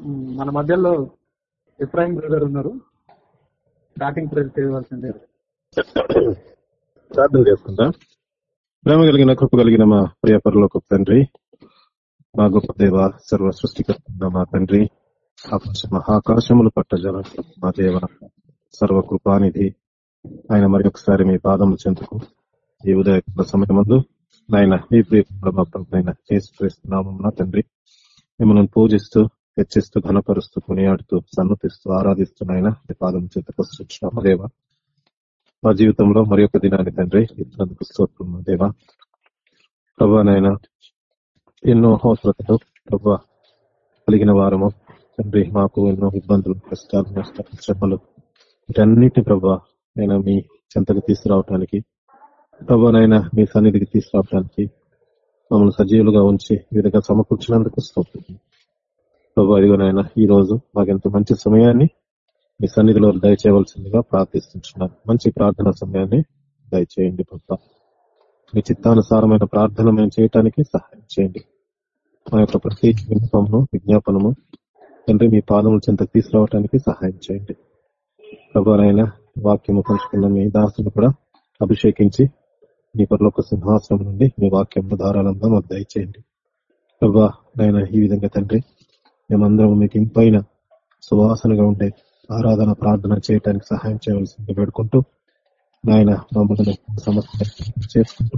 మన మధ్యలో ఇబ్రాహిం బ్రదర్ ఉన్నారు. స్టార్టింగ్ ప్రేర్ చేయవలసిందే. ప్రార్థన చేసుకుందాం. ప్రేమ కలిగిన కృప కలిగిన మా ప్రియ పరలోక తండ్రి మా గొప్ప దేవ సర్వ సృష్టికర్త మా తండ్రి ఆకాశ మహాకాశములు పట్టజల మా దేవ సర్వ కృపానిధి. ఆయన మరి ఒకసారి మీ పాదములు చెందుకు ఈ ఉదయ సమయమందు నాయన మీ ప్రియ మా ప్రభుత్వ చేసుకున్నాము తండ్రి మిమ్మల్ని పూజిస్తూ హెచ్చిస్తూ ఘనపరుస్తూ కొనియాడుతూ సన్నతిస్తూ ఆరాధిస్తూ నాయన మీ పాదం చెంతకొస్తున్నాము దేవ. మా జీవితంలో మరి ఒక దినాన్ని తండ్రి ఇతరులకు స్తోత్రం దేవ. ప్రభానైనా ఎన్నో అవసరతలు ప్రభా కలిగిన వారము. తండ్రి మాకు ఎన్నో ఇబ్బందులు కష్టాలు నష్టాలు శ్రమలు వీటన్నిటిని ప్రభా నేను మీ చెంతకు తీసుకురావటానికి ప్రభానైనా మీ సన్నిధికి తీసుకురావటానికి మమ్మల్ని సజీవులుగా ఉంచి ఈ విధంగా సమకూర్చినందుకు స్తోత్రం. ప్రభు ఇదిగో నాయన ఈ రోజు మాకెంత మంచి సమయాన్ని మీ సన్నిధిలో దయచేయవలసిందిగా ప్రార్థిస్తున్నాను మంచి ప్రార్థన సమయాన్ని దయచేయండి ప్రభా. మీ చిత్తానుసారమైన ప్రార్థన మేము చేయటానికి సహాయం చేయండి. మా యొక్క ప్రతి విన్నపమును విజ్ఞాపనము తండ్రి మీ పాదముల చెంతకు తీసుకురావటానికి సహాయం చేయండి. ప్రభానైనా వాక్యము పంచుకున్న మీ దాసును కూడా అభిషేకించి మీ పరలోక సింహాసనం నుండి మీ వాక్యం ధారాళంగా మాకు దయచేయండి. ప్రభా నాయన ఈ విధంగా తండ్రి మేమందరం మీకు ఇంపైన సువాసనగా ఉండే ఆరాధన ప్రార్థన చేయడానికి సహాయం చేయవలసింది వేడుకుంటూ నాయన మమ్మల్ని సమస్య చేసుకుంటూ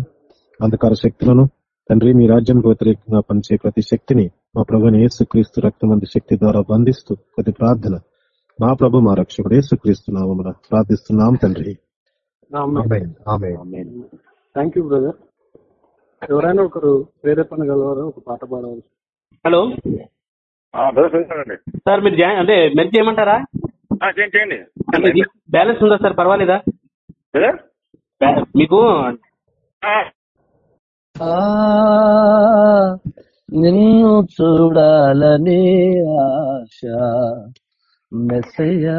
అంధకార శక్తులను తండ్రి మీ రాజ్యానికి వ్యతిరేకంగా పనిచే ప్రతి శక్తిని మా ప్రభుని యేసుక్రీస్తు రక్తమంది శక్తి ద్వారా బంధిస్తూ ప్రతి ప్రార్థన. మా ప్రభు మా రక్షకుడు యేసుక్రీస్తు నామమున ప్రార్థిస్తున్నాం తండ్రి. థ్యాంక్ యూ బ్రదర్ ఎవరైనా ఒకరు ప్రేరేపణ గలవారు ఒక పాట పాడవచ్చు హలో సార్ మీరు జాయిన్ అంటే మెర్జ్ చేయమంటారా? చేయండి బ్యాలెన్స్ ఉందా సార్? పర్వాలేదా? మీకు నిన్ను చూడాలని ఆశ మెసయా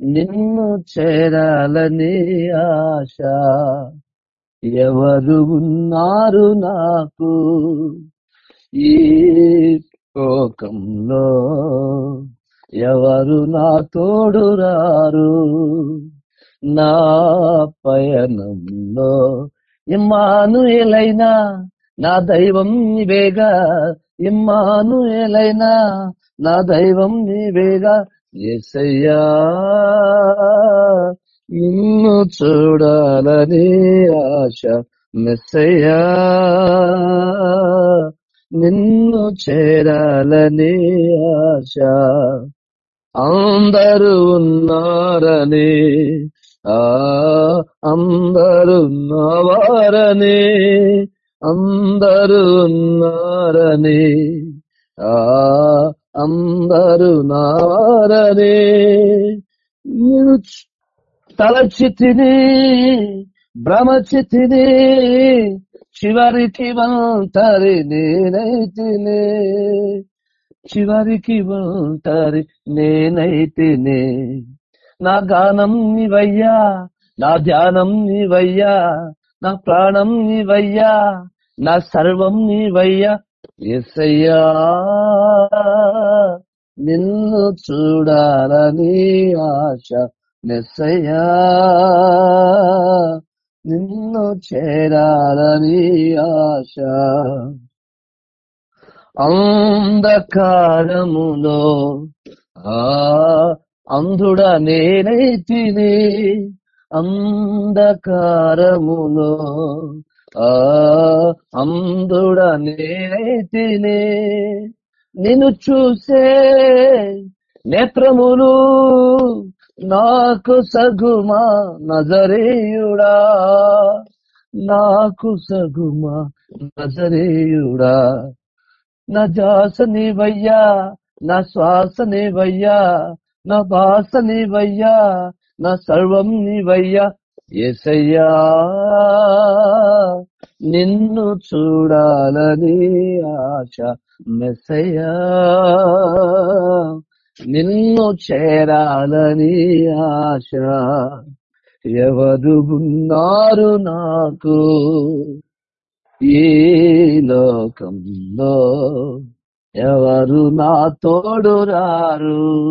నిన్ను చేరాలని ఆశ ఎవరు ఉన్నారు నాకు? ఈ లోకంలో ఎవరు నా తోడు రారు నా పయనంలో ఇమ్మానుయేలైనా నా దైవం నీవేగా? ఇమ్మానుయేలైనా నా దైవం నీవేగా? ఎసయ్యా నిన్ను చూడాలని ఆశ మెస్సయ్యా. నిన్ను చేరాలనే ఆశ. అందరూ ఉన్నారని ఆ అందరు ఉన్నవారని అందరూ ఉన్నారని ఆ అందరు నారని నేను తలచితిని భ్రమచితిని చివరికి వంటరి నేనైతిని. చివరికి ఒంటరి నేనైతేనే. నా గానం నీవయ్యా నా ధ్యానం నీవయ్యా నా ప్రాణం నీవయ్యా నా సర్వం నీవయ్యా. ఎస్సయ్యా నిన్ను చూడాలని ఆశ. మెస్సయ్యా నిన్ను చేరాలని ఆశ. అంధకారములో ఆ అంధుడ నేనైతిని అంధకారములో ఆ అంధుడ నేనైతిని నిన్ను చూసే నేత్రములు నాకు సగుమా నజరేయుడా. నాకు సగుమా నజరేయుడా. నా జాస నీవయ్యా నా శ్వాస నీవయ్యా నా భాష నీవయ్యా నా సర్వం నీవయ్యా. ఎసయ్యా నిన్ను చూడాలని ఆశ మెసయ్యా. నిన్ను చేరాలని ఆశ. ఎవరు ఉన్నారు నాకు? ఈ లోకంలో ఎవరు నా తోడు రారు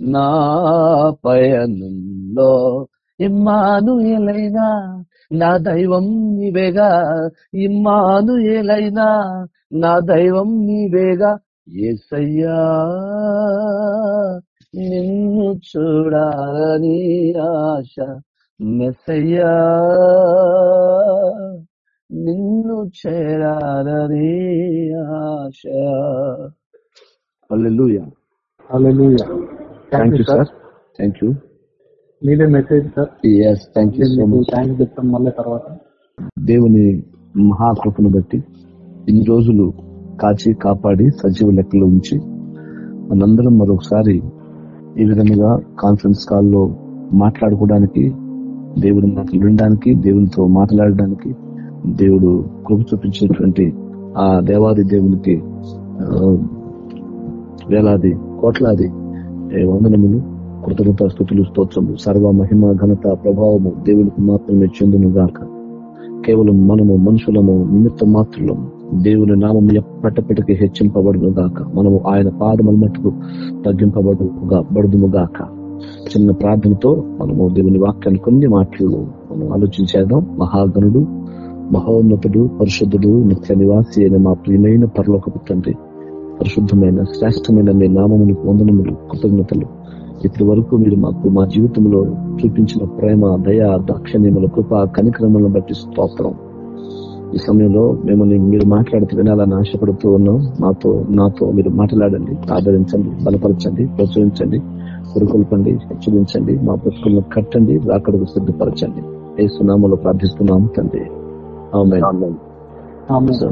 నా పయనంలో ఇమ్మానుయేలైనా నా దైవం నీవేగా? ఇమ్మానుయేలైనా నా దైవం నీవేగా? ఏసయ్యా నిన్ను చూడాలని ఆశ. మెస్సయ్యా నిన్ను చేరాలని ఆశ. Thank you sir thank you మీదే message sir yes thank you so much thanks చెప్తాం మళ్ళీ తర్వాత. దేవుని మహాకృపను బట్టి ఇన్ని రోజులు కాచి కాపాడి సజీవ లెక్కలో ఉంచి మనందరం మరొకసారి ఈ విధంగా కాన్ఫరెన్స్ కాల్లో మాట్లాడుకోవడానికి దేవుడి మాటలు వినడానికి దేవునితో మాట్లాడడానికి దేవుడు కృప చూపించినటువంటి ఆ దేవాది దేవునికి వేలాది కోట్లాది వందనములు కృతజ్ఞత స్థుతులు స్తోత్రము సర్వ మహిమ ఘనత ప్రభావము దేవునికి మాత్రమే చెందును గాక కేవలం మనము మనుషులము నిమిత్త మాత్రులము దేవుని నామం ఎప్పటిప్పటికీ హెచ్చింపబడును గాక మనము ఆయన పాదముల మట్టుకు తగ్గింపబడుగా బడుదుము గాక చిన్న ప్రార్థనతో మనము దేవుని వాక్యాన్ని కొన్ని మాటలు మనం ఆలోచించేద్దాం మహాగణుడు మహోన్నతుడు పరిశుద్ధుడు నిత్య నివాసి అయిన మా ప్రియమైన పరలోకపు తండ్రి పరిశుద్ధమైన శ్రేష్టమైన మీ నామములు వందనములు కృతజ్ఞతలు. ఇప్పటి వరకు మీరు మాకు మా జీవితంలో చూపించిన ప్రేమ దయ దాక్షణ్యముల కృప కనిక్రమలను బట్టి స్తోత్రం. ఈ సమయంలో మిమ్మల్ని మీరు మాట్లాడుతూ వినాలని ఆశపడుతూ ఉన్నాం. మాతో నాతో మీరు మాట్లాడండి. ఆదరించండి బలపరచండి ప్రోత్సహించండి పురుకొల్పండి హెచ్చరించండి మా బ్రతుకులను కట్టండి రాకడకు సిద్ధపరచండి. ఏ సునామలో ప్రార్థిస్తున్నాం తండ్రి. ఆమేన్. ఆమేన్. సో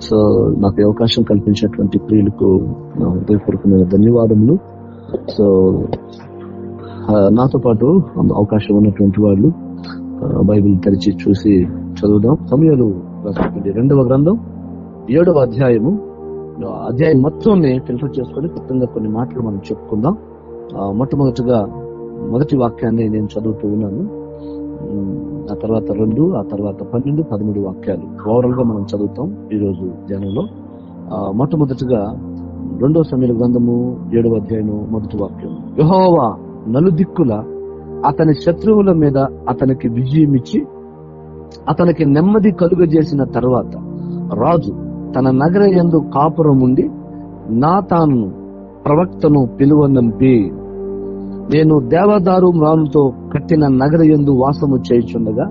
సో నాకు అవకాశం కల్పించినటువంటి ప్రియులకు నా హృదయపూర్వకమైన ధన్యవాదములు. సో నాతో పాటు అవకాశం ఉన్నటువంటి వాళ్ళు బైబిల్ తెరిచి చూసి చదువుదాం. సమయాలు రాసినటువంటి రెండవ గ్రంథం ఏడవ అధ్యాయము. అధ్యాయం మొత్తాన్ని ఫిల్టర్ చేసుకొని క్లుప్తంగా కొన్ని మాటలు మనం చెప్పుకుందాం. మొట్టమొదటిగా మొదటి వాక్యాన్ని నేను చదువుతూ ఉన్నాను. ఆ తర్వాత రెండు ఆ తర్వాత పన్నెండు పదమూడు వాక్యాలు. ఓవరాల్గా మనం చదువుతాం ఈరోజు జనంలో ధ్యానంలో. ఆ, మొట్టమొదటిగా రెండో సమీర గ్రంథము ఏడవ అధ్యాయము మొదటి వాక్యం. యహోవా నలుదిక్కుల అతని శత్రువుల మీద అతనికి విజయం ఇచ్చి అతనికి నెమ్మది కలుగజేసిన తర్వాత రాజు తన నగర యందు కాపురం ఉండి నా తాను ప్రవక్తను పిలువనంపి నేను దేవదారు మ్రానుతో కట్టిన నగర యందు వాసము చేయుచుండగా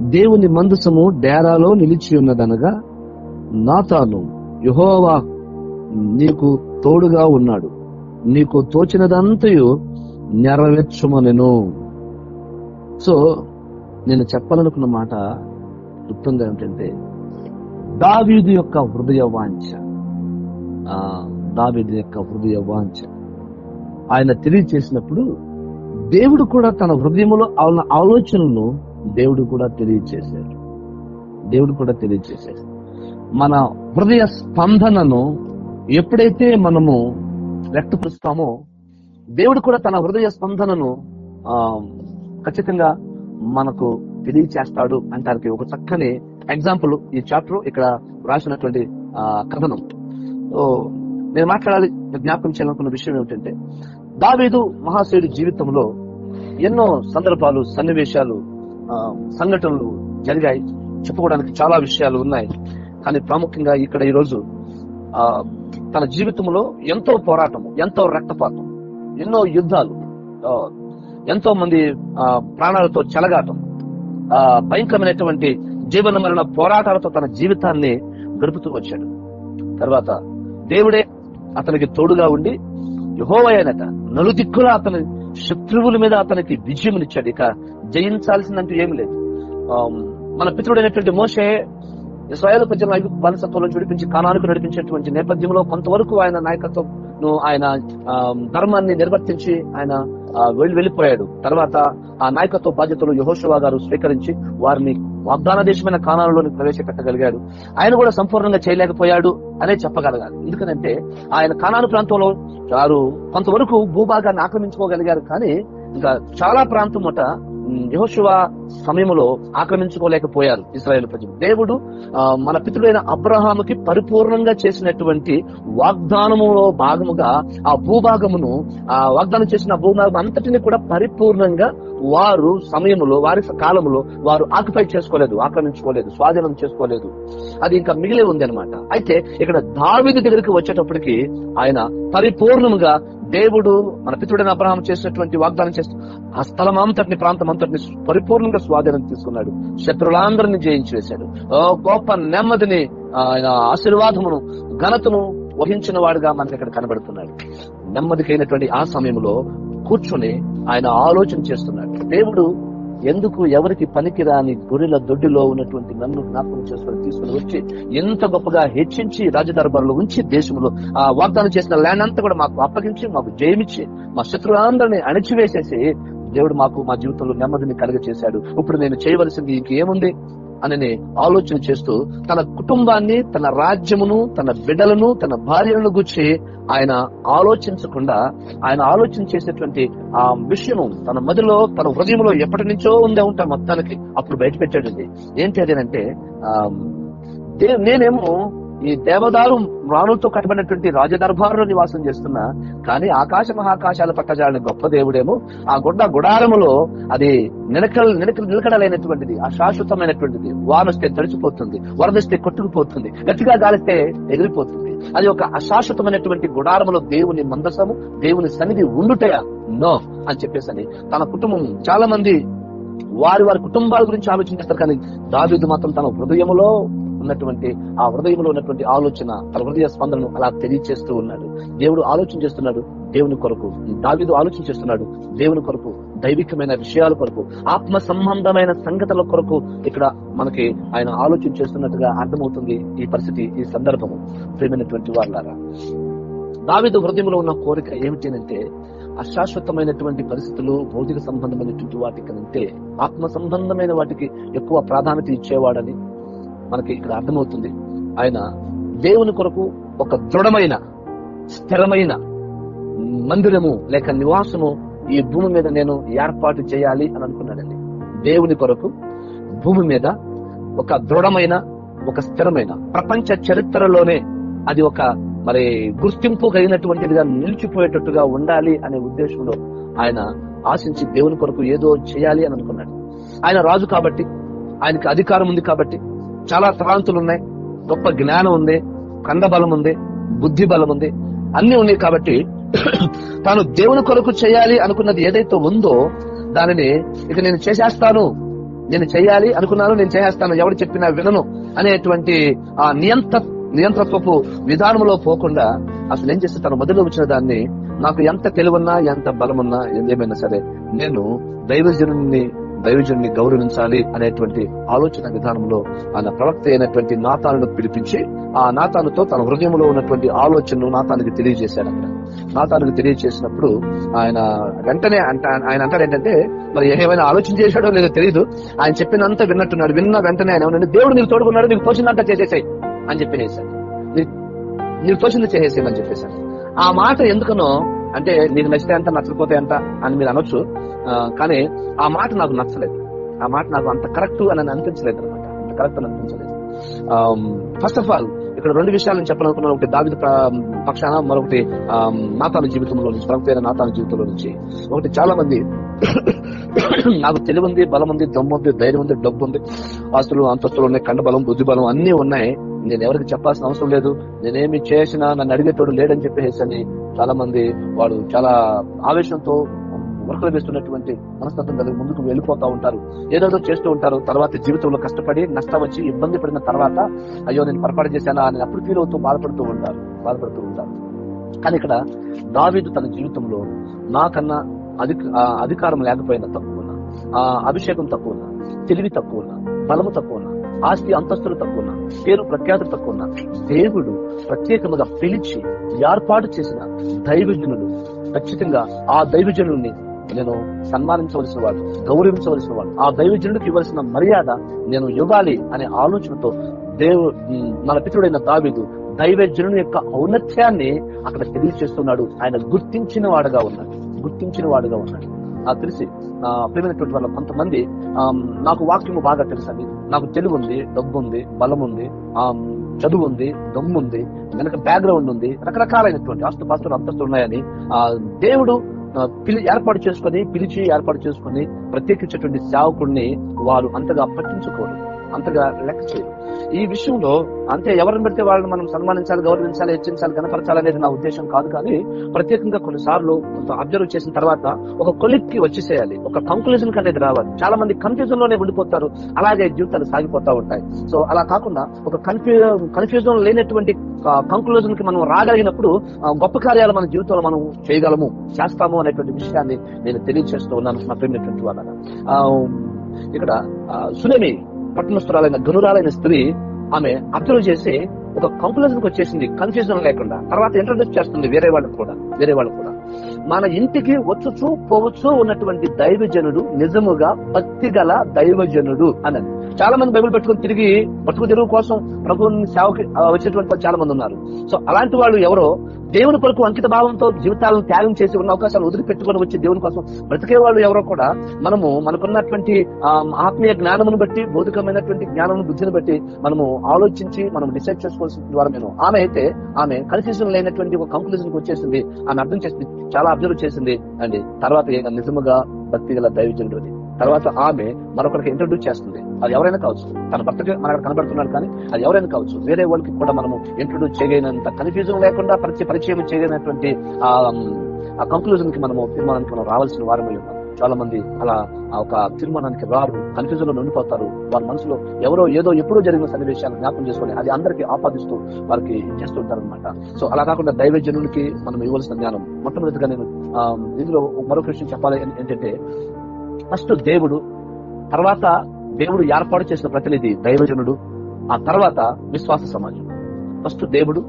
దేవుని మందసము డేరాలో నిలిచి ఉన్నదనగా నాతాను యుహోవా నీకు తోడుగా ఉన్నాడు. నీకు తోచినదంతయు నెరవేర్చుమనెను. సో నేను చెప్పాలనుకున్న మాట క్లుప్తంగా ఏమిటంటే దావీదు యొక్క హృదయ వాంఛ. ఆ, దావీదు యొక్క హృదయ వాంఛ. ఆయన తెలియచేసినప్పుడు దేవుడు కూడా తన హృదయంలో ఆయన ఆలోచనలను దేవుడు కూడా తెలియచేశాడు. దేవుడు కూడా తెలియచేశాడు. మన హృదయ స్పందనను ఎప్పుడైతే మనము వ్యక్తపరుస్తామో దేవుడు కూడా తన హృదయ స్పందనను ఖచ్చితంగా మనకు తెలియచేస్తాడు అంటానికి ఒక చక్కని ఎగ్జాంపుల్ ఈ చాప్టర్ ఇక్కడ రాసినటువంటి కథనం. నేను మాట్లాడాలి జ్ఞాపకం చేయాలనుకున్న విషయం ఏమిటంటే దావీదు మహాశయుడి జీవితంలో ఎన్నో సందర్భాలు సన్నివేశాలు ఆ, సంఘటనలు జరిగాయి. చెప్పుకోవడానికి చాలా విషయాలు ఉన్నాయి. కానీ ప్రాముఖ్యంగా ఇక్కడ ఈరోజు ఆ తన జీవితంలో ఎంతో పోరాటం ఎంతో రక్తపాతం ఎన్నో యుద్ధాలు ఎంతో మంది ఆ, ప్రాణాలతో చెలగాటం. ఆ భయంకరమైనటువంటి జీవన మరణ పోరాటాలతో తన జీవితాన్ని గడుపుతూ వచ్చాడు. తర్వాత దేవుడే అతనికి తోడుగా ఉండి యహోవయనట నలుదిక్కులా అతని శత్రువుల మీద అతనికి విజయం ఇచ్చాడు. ఇక జయించాల్సిందంటూ ఏమి లేదు. ఆ, మన పితృడైనటువంటి మోసే ఇస్రాయేల్ ప్రజల ఐగుప్తు బానిసత్వంలో కానానికి నడిపించేటువంటి నేపథ్యంలో కొంతవరకు ఆయన నాయకత్వం ఆయన ఆ, ధర్మాన్ని నిర్వర్తించి ఆయన వెళ్ళి వెళ్ళి వెళ్ళిపోయాడు. తర్వాత ఆ నాయకత్వ బాధ్యతలు యహోశివా గారు స్వీకరించి వారిని వాగ్దాన దేశమైన కానాలలోని ప్రవేశపెట్టగలిగాడు. ఆయన కూడా సంపూర్ణంగా చేయలేకపోయాడు అనే చెప్పగలగాలి. ఎందుకంటే ఆయన కానాను ప్రాంతంలో వారు కొంతవరకు భూభాగాన్ని ఆక్రమించుకోగలిగారు కానీ ఇంకా చాలా ప్రాంతం మొట యహోశివ సమయంలో ఆక్రమించుకోలేకపోయారు ఇస్రాయేల్ ప్రజలు. దేవుడు మన పితుడైన అబ్రహాముకి పరిపూర్ణంగా చేసినటువంటి వాగ్దానములో భాగముగా ఆ భూభాగమును ఆ వాగ్దానం చేసిన భూభాగం అంతటిని కూడా పరిపూర్ణంగా వారు సమయంలో వారి కాలంలో వారు ఆక్యుపై చేసుకోలేదు ఆక్రమించుకోలేదు స్వాధీనం చేసుకోలేదు. అది ఇంకా మిగిలే ఉంది అనమాట అయితే ఇక్కడ దావిది దగ్గరికి వచ్చేటప్పటికి ఆయన పరిపూర్ణముగా దేవుడు మన పితుడైన అబ్రహాం చేసినటువంటి వాగ్దానం చేస్తూ ఆ స్థలం అంతటిని ప్రాంతం అంతటిని పరిపూర్ణంగా స్వాధీనం తీసుకున్నాడు శత్రులందరినీ జయించి వేశాడు ఓ గొప్ప నెమ్మదిని ఆయన ఆశీర్వాదమును ఘనతను వహించిన వాడుగా మనకి ఇక్కడ కనబడుతున్నాడు. నెమ్మదికైనటువంటి ఆ సమయంలో కూర్చొని ఆయన ఆలోచన చేస్తున్నాడు. దేవుడు ఎందుకు ఎవరికి పనికిరాని గొర్రెల దొడ్డిలో ఉన్నటువంటి నన్ను జ్ఞాపకం చేసుకుని తీసుకుని వచ్చి ఎంత గొప్పగా హెచ్చించి రాజదర్బార్లో ఉంచి దేశంలో ఆ వాగ్దానం చేసిన ల్యాండ్ అంతా కూడా మాకు అప్పగించి మాకు జయమిచ్చి మా శత్రువులందరినీ అణిచివేసేసి దేవుడు మాకు మా జీవితంలో నెమ్మదిని కలుగ చేశాడు ఇప్పుడు నేను చేయవలసింది ఇంకేముంది? అని ఆలోచన చేస్తూ తన కుటుంబాన్ని తన రాజ్యమును తన బిడ్డలను తన భార్యలను గుచ్చి ఆయన ఆలోచించకుండా ఆయన ఆలోచన చేసేటువంటి ఆ విషయము తన మదిలో తన హృదయంలో ఎప్పటి నుంచో ఉందే ఉంటా మొత్తానికి అప్పుడు బయట పెట్టాడండి ఏంటి అదేనంటే ఆ నేనేమో ఈ దేవదారు రాణులతో కట్టబడినటువంటి రాజదర్బారులో నివాసం చేస్తున్నా కానీ ఆకాశ మహాకాశాల పట్టజాలని గొప్ప దేవుడేమో. ఆ గుడ్డ గుడారములో అది నిలకడ నిలక నిలకడలైనటువంటిది అశాశ్వతమైనటువంటిది వానొస్తే తడిచిపోతుంది వరదొస్తే కొట్టుకుపోతుంది గట్టిగా గాలిస్తే ఎగిరిపోతుంది. అది ఒక అశాశ్వతమైనటువంటి గుడారములో దేవుని మందసము దేవుని సన్నిధి ఉండుటయా? నో అని చెప్పేసి తన కుటుంబం చాలా మంది వారి వారి కుటుంబాల గురించి ఆలోచించేస్తారు కానీ దావీదు మాత్రం తన హృదయములో ఉన్నటువంటి ఆ హృదయంలో ఉన్నటువంటి ఆలోచన తన హృదయ స్పందనను అలా తెలియచేస్తూ ఉన్నాడు. దేవుడు ఆలోచన చేస్తున్నాడు దేవుని కొరకు దావిదు ఆలోచన చేస్తున్నాడు దేవుని కొరకు దైవికమైన విషయాల కొరకు ఆత్మ సంబంధమైన సంగతుల కొరకు ఇక్కడ మనకి ఆయన ఆలోచన చేస్తున్నట్టుగా అర్థమవుతుంది ఈ పరిస్థితి ఈ సందర్భము. ప్రేమైనటువంటి వాళ్ళారా దావిదు హృదయంలో ఉన్న కోరిక ఏమిటి అంటే అశాశ్వతమైనటువంటి పరిస్థితులు భౌతిక సంబంధమైనటువంటి వాటి కంటే ఆత్మ సంబంధమైన వాటికి ఎక్కువ ప్రాధాన్యత ఇచ్చేవాడని మనకి ఇక్కడ అర్థమవుతుంది. ఆయన దేవుని కొరకు ఒక దృఢమైన స్థిరమైన మందిరము లేక నివాసము ఈ భూమి మీద నేను ఏర్పాటు చేయాలి అని అనుకున్నాడండి. దేవుని కొరకు భూమి మీద ఒక దృఢమైన ఒక స్థిరమైన ప్రపంచ చరిత్రలోనే అది ఒక మరి గుర్తింపు కలిగినటువంటిదిగా నిలిచిపోయేటట్టుగా ఉండాలి అనే ఉద్దేశంలో ఆయన ఆశించి దేవుని కొరకు ఏదో చేయాలి అని అనుకున్నాడు. ఆయన రాజు కాబట్టి ఆయనకి అధికారం ఉంది కాబట్టి చాలా తలాంతులు ఉన్నాయి. గొప్ప జ్ఞానం ఉంది. కండబలం ఉంది. బుద్ధి బలం ఉంది. అన్ని ఉన్నాయి కాబట్టి తాను దేవుని కొరకు చేయాలి అనుకున్నది ఏదైతే ఉందో దానిని ఇక నేను చేసేస్తాను. నేను చేయాలి అనుకున్నాను నేను చేసేస్తాను. ఎవరు చెప్పినా వినను అనేటువంటి ఆ నియంత్ర నియంత్రత్వపు విధానంలో పోకుండా అసలు ఏం చేస్తే తను మొదలు వచ్చిన దాన్ని నాకు ఎంత తెలివన్నా ఎంత బలమున్నా ఏమైనా సరే నేను దైవజనుని దైవజుని గౌరవించాలి అనేటువంటి ఆలోచన విధానంలో ఆయన ప్రవక్త అయినటువంటి నాతాలను పిలిపించి ఆ నాతానుతో తన హృదయంలో ఉన్నటువంటి ఆలోచనను నాతానికి తెలియజేశాడు అక్కడ. నాతానికి తెలియజేసినప్పుడు ఆయన వెంటనే అంట ఆయన అంటాడు ఏంటంటే మరి ఏమైనా ఆలోచన చేశాడో లేదో తెలియదు ఆయన చెప్పినంత విన్నట్టున్నాడు. విన్న వెంటనే ఆయన ఏమన్నాడు, దేవుడు నీకు తోడుకున్నాడు నీకు తోచిందంతా చేసేసాయి అని చెప్పేసాడు నీకు తోచింది చేసేసేయమని చెప్పేశాడు. ఆ మాట ఎందుకనో అంటే నీకు నచ్చితే అంత నచ్చకపోతే అంత అని మీరు అనొచ్చు. కానీ ఆ మాట నాకు నచ్చలేదు. ఆ మాట నాకు అంత కరెక్ట్ అని అనిపించలేదు అనమాట. అంత కరెక్ట్ అని అనిపించలేదు. ఫస్ట్ ఆఫ్ ఆల్ ఇక్కడ రెండు విషయాలను చెప్పాలనుకున్నాను. ఒకటి దావిద పక్షాన మరొకటి ఆమ్, నాతాను జీవితంలో నుంచి ప్రముఖమైన నాతాను జీవితంలో నుంచి. ఒకటి చాలా మంది నాకు తెలివి ఉంది బలం ఉంది దమ్ము ఉంది ధైర్యం ఉంది డబ్బు ఉంది ఆస్తులు అంతస్తులు ఉన్నాయి కండ బలం బుద్ధి బలం అన్ని ఉన్నాయి. నేను ఎవరికి చెప్పాల్సిన అవసరం లేదు. నేనేమి చేసినా నన్ను అడిగేటోడు లేడని చెప్పేసి అని చాలా మంది వాడు చాలా ఆవేశంతో వర్కలు వేస్తున్నటువంటి మనస్తత్వం కలిగి ముందుకు వెళ్ళిపోతా ఉంటారు. ఏదేదో చేస్తూ ఉంటారు. తర్వాత జీవితంలో కష్టపడి నష్టం వచ్చి ఇబ్బంది పడిన తర్వాత అయ్యో నేను పొరపాటు చేశానా అని అప్పుడు ఫీల్ అవుతూ బాధపడుతూ ఉంటారు. బాధపడుతూ ఉంటారు. కానీ ఇక్కడ దావీదు తన జీవితంలో నాకన్నా అధిక ఆ అధికారం లేకపోయినా తక్కువన? ఆ అభిషేకం తక్కువన? తెలివి తక్కువన? బలము తక్కువ ఆస్తి అంతస్తులు తక్కువ పేరు ప్రఖ్యాతులు తక్కువ దేవుడు ప్రత్యేకముగా పిలిచి ఏర్పాటు చేసిన దైవజనులు ఖచ్చితంగా ఆ దైవజనుల్ని నేను సన్మానించవలసిన వాడు గౌరవించవలసిన వాడు ఆ దైవజనుడికి ఇవ్వాల్సిన మర్యాద నేను ఇవ్వాలి అనే ఆలోచనతో దేవు మన పితుడైన దావిదు దైవజనుని యొక్క ఔన్నత్యాన్ని అక్కడ తెలియచేస్తున్నాడు ఆయన గుర్తించిన వాడుగా ఉన్నాడు. గుర్తించిన వాడుగా ఉన్నాడు. ఆ, తెలిసి ఆ, ప్రియమైనటువంటి వాళ్ళ కొంతమంది నాకు వాక్యము బాగా తెలుసండి నాకు తెలివి ఉంది డబ్బు ఉంది బలం ఉంది ఆమ్, చదువు ఉంది దమ్ము ఉంది వెనక బ్యాక్గ్రౌండ్ ఉంది రకరకాలైనటువంటి ఆస్తుపాస్తులు అంతస్తులు ఉన్నాయని ఆ దేవుడు పిలి ఏర్పాటు చేసుకొని పిలిచి ఏర్పాటు చేసుకొని ప్రత్యేకించేటువంటి సేవకుడిని వారు అంతగా పట్టించుకోరు. అంతగా లెక్క చేయరు. ఈ విషయంలో అంతే ఎవరిని పెడితే వాళ్ళని మనం సన్మానించాలి గౌరవించాలి హెచ్చించాలి కనపరచాలి అనేది నా ఉద్దేశం కాదు కానీ ప్రత్యేకంగా కొన్నిసార్లు అబ్జర్వ్ చేసిన తర్వాత ఒక కొలిక్కి వచ్చేసేయాలి. ఒక కంక్లూజన్ అనేది రావాలి. చాలా మంది కన్ఫ్యూజన్లోనే ఉండిపోతారు. అలాగే జీవితాలు సాగిపోతా ఉంటాయి. సో అలా కాకుండా ఒక కన్ఫ్యూ కన్ఫ్యూజన్ లేనటువంటి కంక్లూజన్కి మనం రాగలిగినప్పుడు గొప్ప కార్యాలు మన జీవితంలో మనం చేయగలము చేస్తాము అనేటువంటి విషయాన్ని నేను తెలియజేస్తూ ఉన్నాను నా ప్రేమైనటువంటి వాళ్ళ ఇక్కడ సునమి సునేమి పట్టణస్థురాలైన గనురాలైన స్త్రీ ఆమె అబ్జర్వ్ చేసి ఒక కంక్లూజన్కి వచ్చేసింది. కన్ఫ్యూజన్ లేకుండా. తర్వాత ఇంట్రడ్యూస్ చేస్తుంది వేరే వాళ్ళకి కూడా. వేరే వాళ్ళు కూడా. మన ఇంటికి వచ్చుచు పోవచ్చు ఉన్నటువంటి దైవజనుడు నిజముగా భక్తి గల దైవజనుడు అన్నది. చాలా మంది బైబుల్ పెట్టుకుని తిరిగి బతుకు తెరువు కోసం ప్రభుని సేవకి వచ్చినటువంటి చాలా మంది ఉన్నారు. సో అలాంటి వాళ్ళు ఎవరో దేవుని కొరకు అంకిత భావంతో జీవితాలను త్యాగం చేసి ఉన్న అవకాశాలు వదిలిపెట్టుకొని వచ్చి దేవుని కోసం బ్రతికే వాళ్ళు ఎవరో కూడా మనము మనకున్నటువంటి ఆ, ఆత్మీయ జ్ఞానమును బట్టి భౌతికమైనటువంటి జ్ఞానం బుద్ధిని బట్టి మనము ఆలోచించి మనం డిసైడ్ చేసుకోవాల్సిన ద్వారా నేను ఆమె అయితే ఆమె కన్ఫ్యూజన్ లేనటువంటి ఒక కంక్లూజన్కి వచ్చేసింది. ఆమె అర్థం చేసింది చాలా అబ్జర్వ్ చేసింది. అండి తర్వాత నిజముగా భక్తి గల దైవజనుడు తర్వాత ఆమె మరొకరికి ఇంట్రడ్యూస్ చేస్తుంది. అది ఎవరైనా కావచ్చు. తన భర్తకి మన అక్కడ కానీ అది ఎవరైనా కావచ్చు. వేరే వాళ్ళకి కూడా మనము ఇంట్రడ్యూస్ చేయగలిగినంత కన్ఫ్యూజన్ లేకుండా పరిచయం చేయగలిగినటువంటి ఆ ఆ కంక్లూజన్కి మనము తీర్మానానికి మనం రావాల్సిన వారమే ఉన్నాం చాలా మంది అలా ఒక తీర్మానానికి రారు కన్ఫ్యూజన్లో ఉండిపోతారు వారి మనసులో ఎవరో ఏదో ఎప్పుడో జరిగిన సన్నివేశాలు జ్ఞాపకం చేసుకొని అది అందరికి ఆపాదిస్తూ వారికి చేస్తూ అనమాట సో అలా కాకుండా దైవ జనులకి మనం ఇవ్వాల్సిన జ్ఞానం. మొట్టమొదటిగా నేను ఇందులో మరొక విషయం చెప్పాలి ఏంటంటే ఫస్ట్ దేవుడు తర్వాత దేవుడు ఏర్పాటు చేసిన ప్రతినిధి దైవజనుడు ఆ తర్వాత విశ్వాస సమాజం. ఫస్ట్ దేవుడు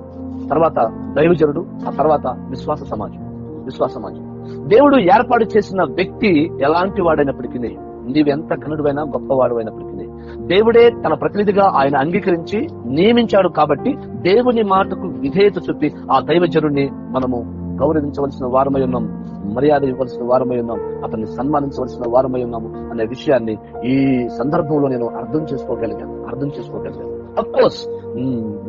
తర్వాత దైవజనుడు ఆ తర్వాత విశ్వాస సమాజం. విశ్వాస సమాజం. దేవుడు ఏర్పాటు చేసిన వ్యక్తి ఎలాంటి వాడైనప్పటికీ నీవెంత ఘనుడువైనా గొప్పవాడు అయినప్పటికీ దేవుడే తన ప్రతినిధిగా ఆయన అంగీకరించి నియమించాడు కాబట్టి దేవుని మాటకు విధేయత చూపి ఆ దైవజనుడిని మనము గౌరవించవలసిన వారమై ఉన్నాం మర్యాద ఇవ్వాల్సిన వారమై ఉన్నాం అతన్ని సన్మానించవలసిన వారమై ఉన్నాము అనే విషయాన్ని ఈ సందర్భంలో నేను అర్థం చేసుకోగలిగాను అర్థం చేసుకోగలిగాను. అఫ్ కోర్స్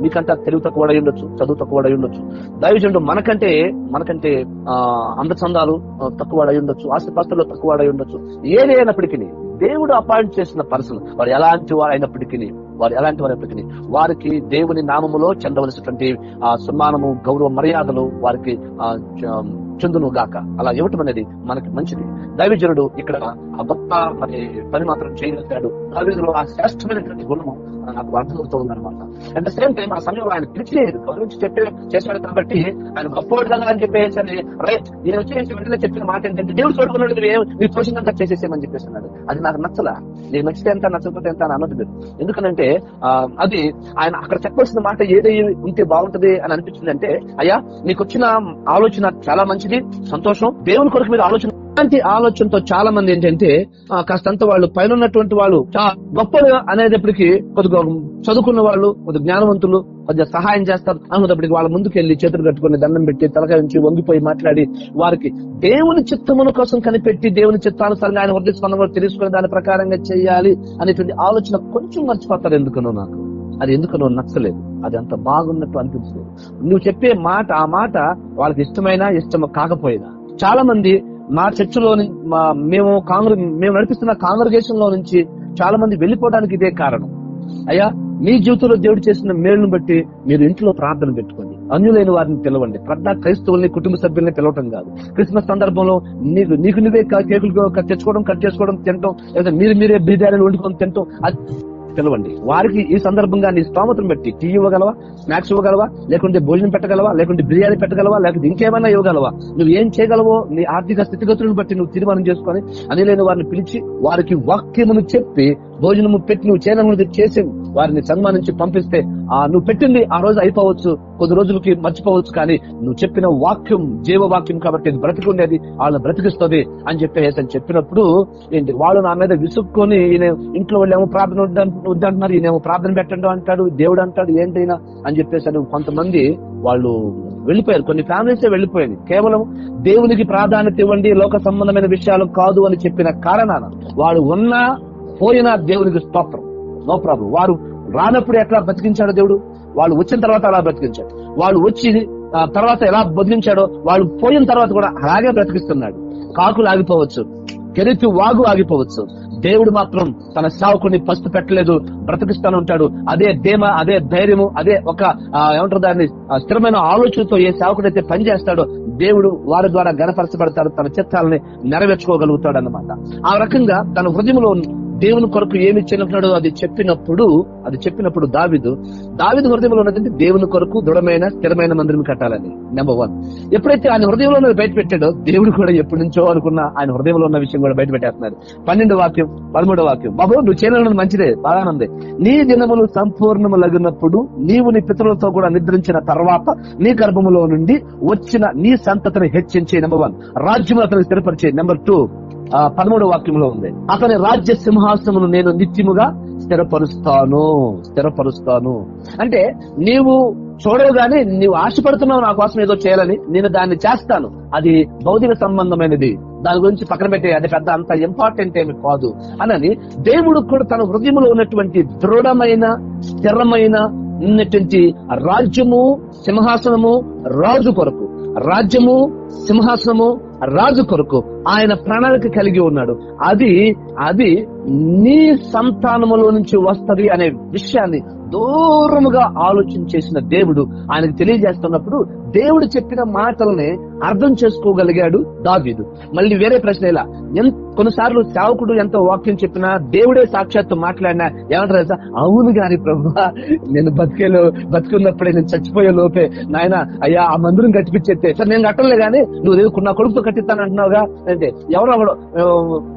మీకంటే తెలివి తక్కువ అయి ఉండొచ్చు చదువు తక్కువ అయి ఉండొచ్చు. దైవజనుడు మనకంటే మనకంటే ఆ అందచందాలు తక్కువ అయి ఉండొచ్చు ఆస్తిపాస్తులు తక్కువ అయి ఉండొచ్చు. ఏది దేవుడు అపాయింట్ చేసిన పర్సన్ వాడు ఎలాంటి వారు అయినప్పటికీ వారు ఎలాంటి వారు ఎప్పటికీ వారికి దేవుని నామములో చెందవలసినటువంటి ఆ సన్మానము గౌరవ మర్యాదలు వారికి ఆ చ- చెందును గాక. అలా ఇవ్వటం అనేది మనకి మంచిది. దైవజనుడు ఇక్కడ ఆ భక్త మరి పని మాత్రం చేయగలిగాడు. దైవజనుడు ఆ శ్రేష్టమైనటువంటి గుణము నాకు అర్థమవుతూ ఉందన్నమాట. అట్ ద సేమ్ టైం ఆ సమయంలో ఆయన పిలిచి గౌరవించి చెప్పే చేశాడు కాబట్టి ఆయన గొప్పవాడు కదా అని చెప్పేసి రైట్ నేను వచ్చేసి వెంటనే చెప్పిన మాట ఏంటంటే దేవుడు చూడకున్నాడు నువ్వు ఏం- నీ చేసేసేమని చెప్పేసి అన్నాడు. అది నాకు నచ్చలా. నీకు నచ్చితే ఎంత నచ్చకపోతే ఎంత అని అన్నది ఎందుకంటే ఎందుకనంటే ఆ, అది ఆయన అక్కడ చెప్పాల్సిన మాట ఏదై ఉంటే బాగుంటది అని అనిపించింది అంటే అయ్యా నీకు వచ్చిన ఆలోచన చాలా మంచిది. సంతోషం దేవుని కొరకు మీరు ఆలోచన. ఇలాంటి ఆలోచనతో చాలా మంది ఏంటంటే ఆ, కాస్తంత వాళ్ళు పైన ఉన్నటువంటి వాళ్ళు చాలా గొప్పలు అనేటప్పటికి కొద్దిగా చదువుకున్న వాళ్ళు కొద్దిగా జ్ఞానవంతులు కొద్దిగా సహాయం చేస్తారు. అనుకున్నప్పటికి వాళ్ళ ముందుకు వెళ్ళి చేతులు కట్టుకుని దండం పెట్టి తలకాయ నుంచి వంగిపోయి మాట్లాడి వారికి దేవుని చిత్తముల కోసం కనిపెట్టి దేవుని చిత్తానుసారంగా ఆయన వర్తిస్తున్న కూడా తెలుసుకుని దాని ప్రకారంగా చేయాలి అనేటువంటి ఆలోచన కొంచెం మర్చిపోతారు ఎందుకనో నాకు. అది ఎందుకనో నచ్చలేదు? అది అంత బాగున్నట్టు అనిపించలేదు. నువ్వు చెప్పే మాట ఆ మాట వాళ్ళకి ఇష్టమైనా ఇష్టం కాకపోయినా. చాలా మంది మా చర్చిలో మా- మేము కాంగ్రెస్ మేము నడిపిస్తున్న కాంగ్రిగేషన్లో నుంచి చాలా మంది వెళ్ళిపోవడానికి ఇదే కారణం. అయ్యా మీ జీవితంలో దేవుడు చేసిన మేలును బట్టి మీరు ఇంట్లో ప్రార్థన పెట్టుకోండి. అన్యులైన వారిని పిలవండి. ప్రజ్ఞా క్రైస్తవుల్ని కుటుంబ సభ్యుల్ని పిలవటం కాదు. క్రిస్మస్ సందర్భంలో నీకు నీకు నువ్వే కేకులు తెచ్చుకోవడం కట్ చేసుకోవడం తినటం లేదా మీరు మీరే బిర్యానీలు వండుకొని తినటం పిలవండి. వారికి ఈ సందర్భంగా నీ స్తోమతను బట్టి టీ ఇవ్వగలవా? స్నాక్స్ ఇవ్వగలవా? లేకుంటే భోజనం పెట్టగలవా? లేకుంటే బిర్యానీ పెట్టగలవా? లేకుంటే ఇంకేమైనా ఇవ్వగలవా? నువ్వు ఏం చేయగలవో నీ ఆర్థిక స్థితిగతులను బట్టి నువ్వు తీర్మానం చేసుకొని అనిలైన వారిని పిలిచి వారికి వాక్యమును చెప్పి భోజనము పెట్టి నువ్వు చేయనము చేసి వారిని సన్మానించి పంపిస్తే ఆ నువ్వు పెట్టింది ఆ రోజు అయిపోవచ్చు కొద్ది రోజులకి మర్చిపోవచ్చు కానీ నువ్వు చెప్పిన వాక్యం జీవ వాక్యం కాబట్టి ఇది బ్రతికుండేది వాళ్ళని బ్రతికిస్తుంది అని చెప్పేసి అని చెప్పినప్పుడు ఏంటి వాళ్ళు నా మీద విసుక్కొని ఈయన ఇంట్లో వాళ్ళు ఏమో ప్రార్థన వద్దంటున్నారు ఈయనేమో ప్రార్థన పెట్టండి అంటాడు దేవుడు అంటాడు ఏంటైనా అని చెప్పేసి కొంతమంది వాళ్ళు వెళ్ళిపోయారు. కొన్ని ఫ్యామిలీస్ వెళ్ళిపోయింది కేవలం దేవునికి ప్రాధాన్యత ఇవ్వండి లోక సంబంధమైన విషయాలు కాదు అని చెప్పిన కారణాన వాడు ఉన్నా పోయినా దేవునికి స్తోత్రం. No problem. వారు రానప్పుడు ఎట్లా బతికించాడు దేవుడు? వాళ్ళు వచ్చిన తర్వాత అలా బ్రతికించాడు వాళ్ళు వచ్చి తర్వాత ఎలా బతికించాడో వాళ్ళు పోయిన తర్వాత కూడా అలాగే బ్రతికిస్తున్నాడు. కాకులు ఆగిపోవచ్చు. కెరితి వాగు ఆగిపోవచ్చు. దేవుడు మాత్రం తన సావుకుని పస్తు పెట్టలేదు. బ్రతికిస్తాను ఉంటాడు. అదే ధీమ అదే ధైర్యము అదే ఒక ఏమంటారు దాన్ని? స్థిరమైన ఆలోచనతో ఏ సేవకుడైతే పనిచేస్తాడో దేవుడు వారి ద్వారా గనపరచబడతాడు తన చిత్తాలని నెరవేర్చుకోగలుగుతాడు అన్నమాట ఆ రకంగా తన హృదయంలో దేవుని కొరకు ఏమి చెల్లినాడో అది చెప్పినప్పుడు అది చెప్పినప్పుడు దావిదు. దావిదు హృదయంలో ఉన్నదంటే దేవుని కొరకు దృఢమైన స్థిరమైన మందిరం కట్టాలని. నెంబర్ వన్ ఎప్పుడైతే ఆయన హృదయంలో ఉన్నది బయట పెట్టాడో దేవుడు కూడా ఎప్పటి నుంచో అనుకున్న ఆయన హృదయంలో ఉన్న విషయం కూడా బయట పెట్టేస్తున్నాడు పన్నెండు వాక్యం పదమూడో వాక్యం. బాబు నువ్వు చేయాలన్నది మంచిదే బాగానే ఉంది. నీ దినములు సంపూర్ణము లగినప్పుడు నీవు నీ పితరులతో కూడా నిద్రించిన తర్వాత నీ గర్భములో నుండి వచ్చిన నీ సంతతిని హెచ్చించే నెంబర్ వన్ రాజ్యము అతను స్థిరపరిచే నెంబర్ టూ పదమూడు వాక్యంలో ఉంది. అతని రాజ్య సింహాసనమును నేను నిత్యముగా స్థిరపరుస్తాను స్థిరపరుస్తాను. అంటే నీవు చూడవుగానే నీవు ఆశపడుతున్నావు నా కోసం ఏదో చేయాలని నేను దాన్ని చేస్తాను. అది భౌతిక సంబంధమైనది. దాని గురించి పక్కన పెట్టే అది పెద్ద అంత ఇంపార్టెంట్ ఏమి కాదు. అనని దేవుడు కూడా తన హృదయంలో ఉన్నటువంటి దృఢమైన స్థిరమైన ఉన్నటువంటి రాజ్యము సింహాసనము రాజు కొరకు. రాజ్యము సింహాసనము రాజు కొరకు ఆయన ప్రణాళిక కలిగి ఉన్నాడు. అది అది నీ సంతానములో నుంచి వస్తది అనే విషయాన్ని దూరముగా ఆలోచన చేసిన దేవుడు ఆయనకు తెలియజేస్తున్నప్పుడు దేవుడు చెప్పిన మాటల్ని అర్థం చేసుకోగలిగాడు దావీదు. మళ్ళీ వేరే ప్రశ్న ఇలా కొన్నిసార్లు సేవకుడు ఎంతో వాక్యం చెప్పినా దేవుడే సాక్షాత్తు మాట్లాడినా ఏమంటారు అవును గాని ప్రభు నేను బతికేలో బతికున్నప్పుడే నేను చచ్చిపోయే లోపే నాయన అయ్యా ఆ మందిరం కట్టిపించేస్తే సార్ నేను కట్టలే గానీ నువ్వు నా కొడుకుతో కట్టిస్తాను అంటున్నావుగా అంటే ఎవరో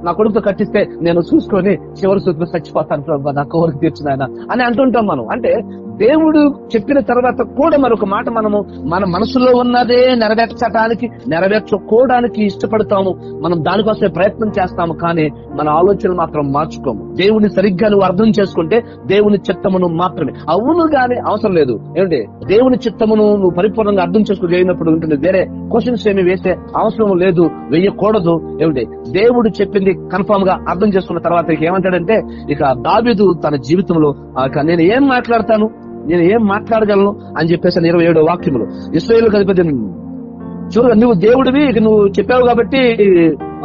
నా కొడుకుతో కట్టిస్తే నేను చూసుకొని చివరి సూత్రం చచ్చిపోతాను ప్రభు నా కోరిక తీర్చిన ఆయన అని అంటుంటాం మనం. అంటే దేవుడు చెప్పిన తర్వాత కూడా మరొక మాట మనము మన మనసులో ఉన్నదే నెరవేర్చడానికి నెరవేర్చుకోవడానికి ఇష్టపడతాము. మనం దానికోసమే ప్రయత్నం చేస్తాము కానీ మన ఆలోచనలు మాత్రం మార్చుకోము. దేవుని సరిగ్గా నువ్వు అర్థం చేసుకుంటే దేవుని చిత్తమును మాత్రమే. అవును గాని అవసరం లేదు. ఏమిటి దేవుని చిత్తమును నువ్వు పరిపూర్ణంగా అర్థం చేసుకుని చేయనప్పుడు ఉంటుంది. వేరే క్వశ్చన్స్ ఏమి వేసే అవసరం లేదు వేయకూడదు. ఏమిటి దేవుడు చెప్పింది కన్ఫామ్గా అర్థం చేసుకున్న తర్వాత ఇక ఏమంటాడంటే ఇక దాబిదు తన జీవితంలో నేను ఏం మాట్లాడతాను? నేను ఏం మాట్లాడగలను? అని చెప్పేసి ఇరవై ఏడో వాక్యములు. ఇస్రాయేల్ అధిపతి చూడ నువ్వు దేవుడివి ఇక నువ్వు చెప్పావు కాబట్టి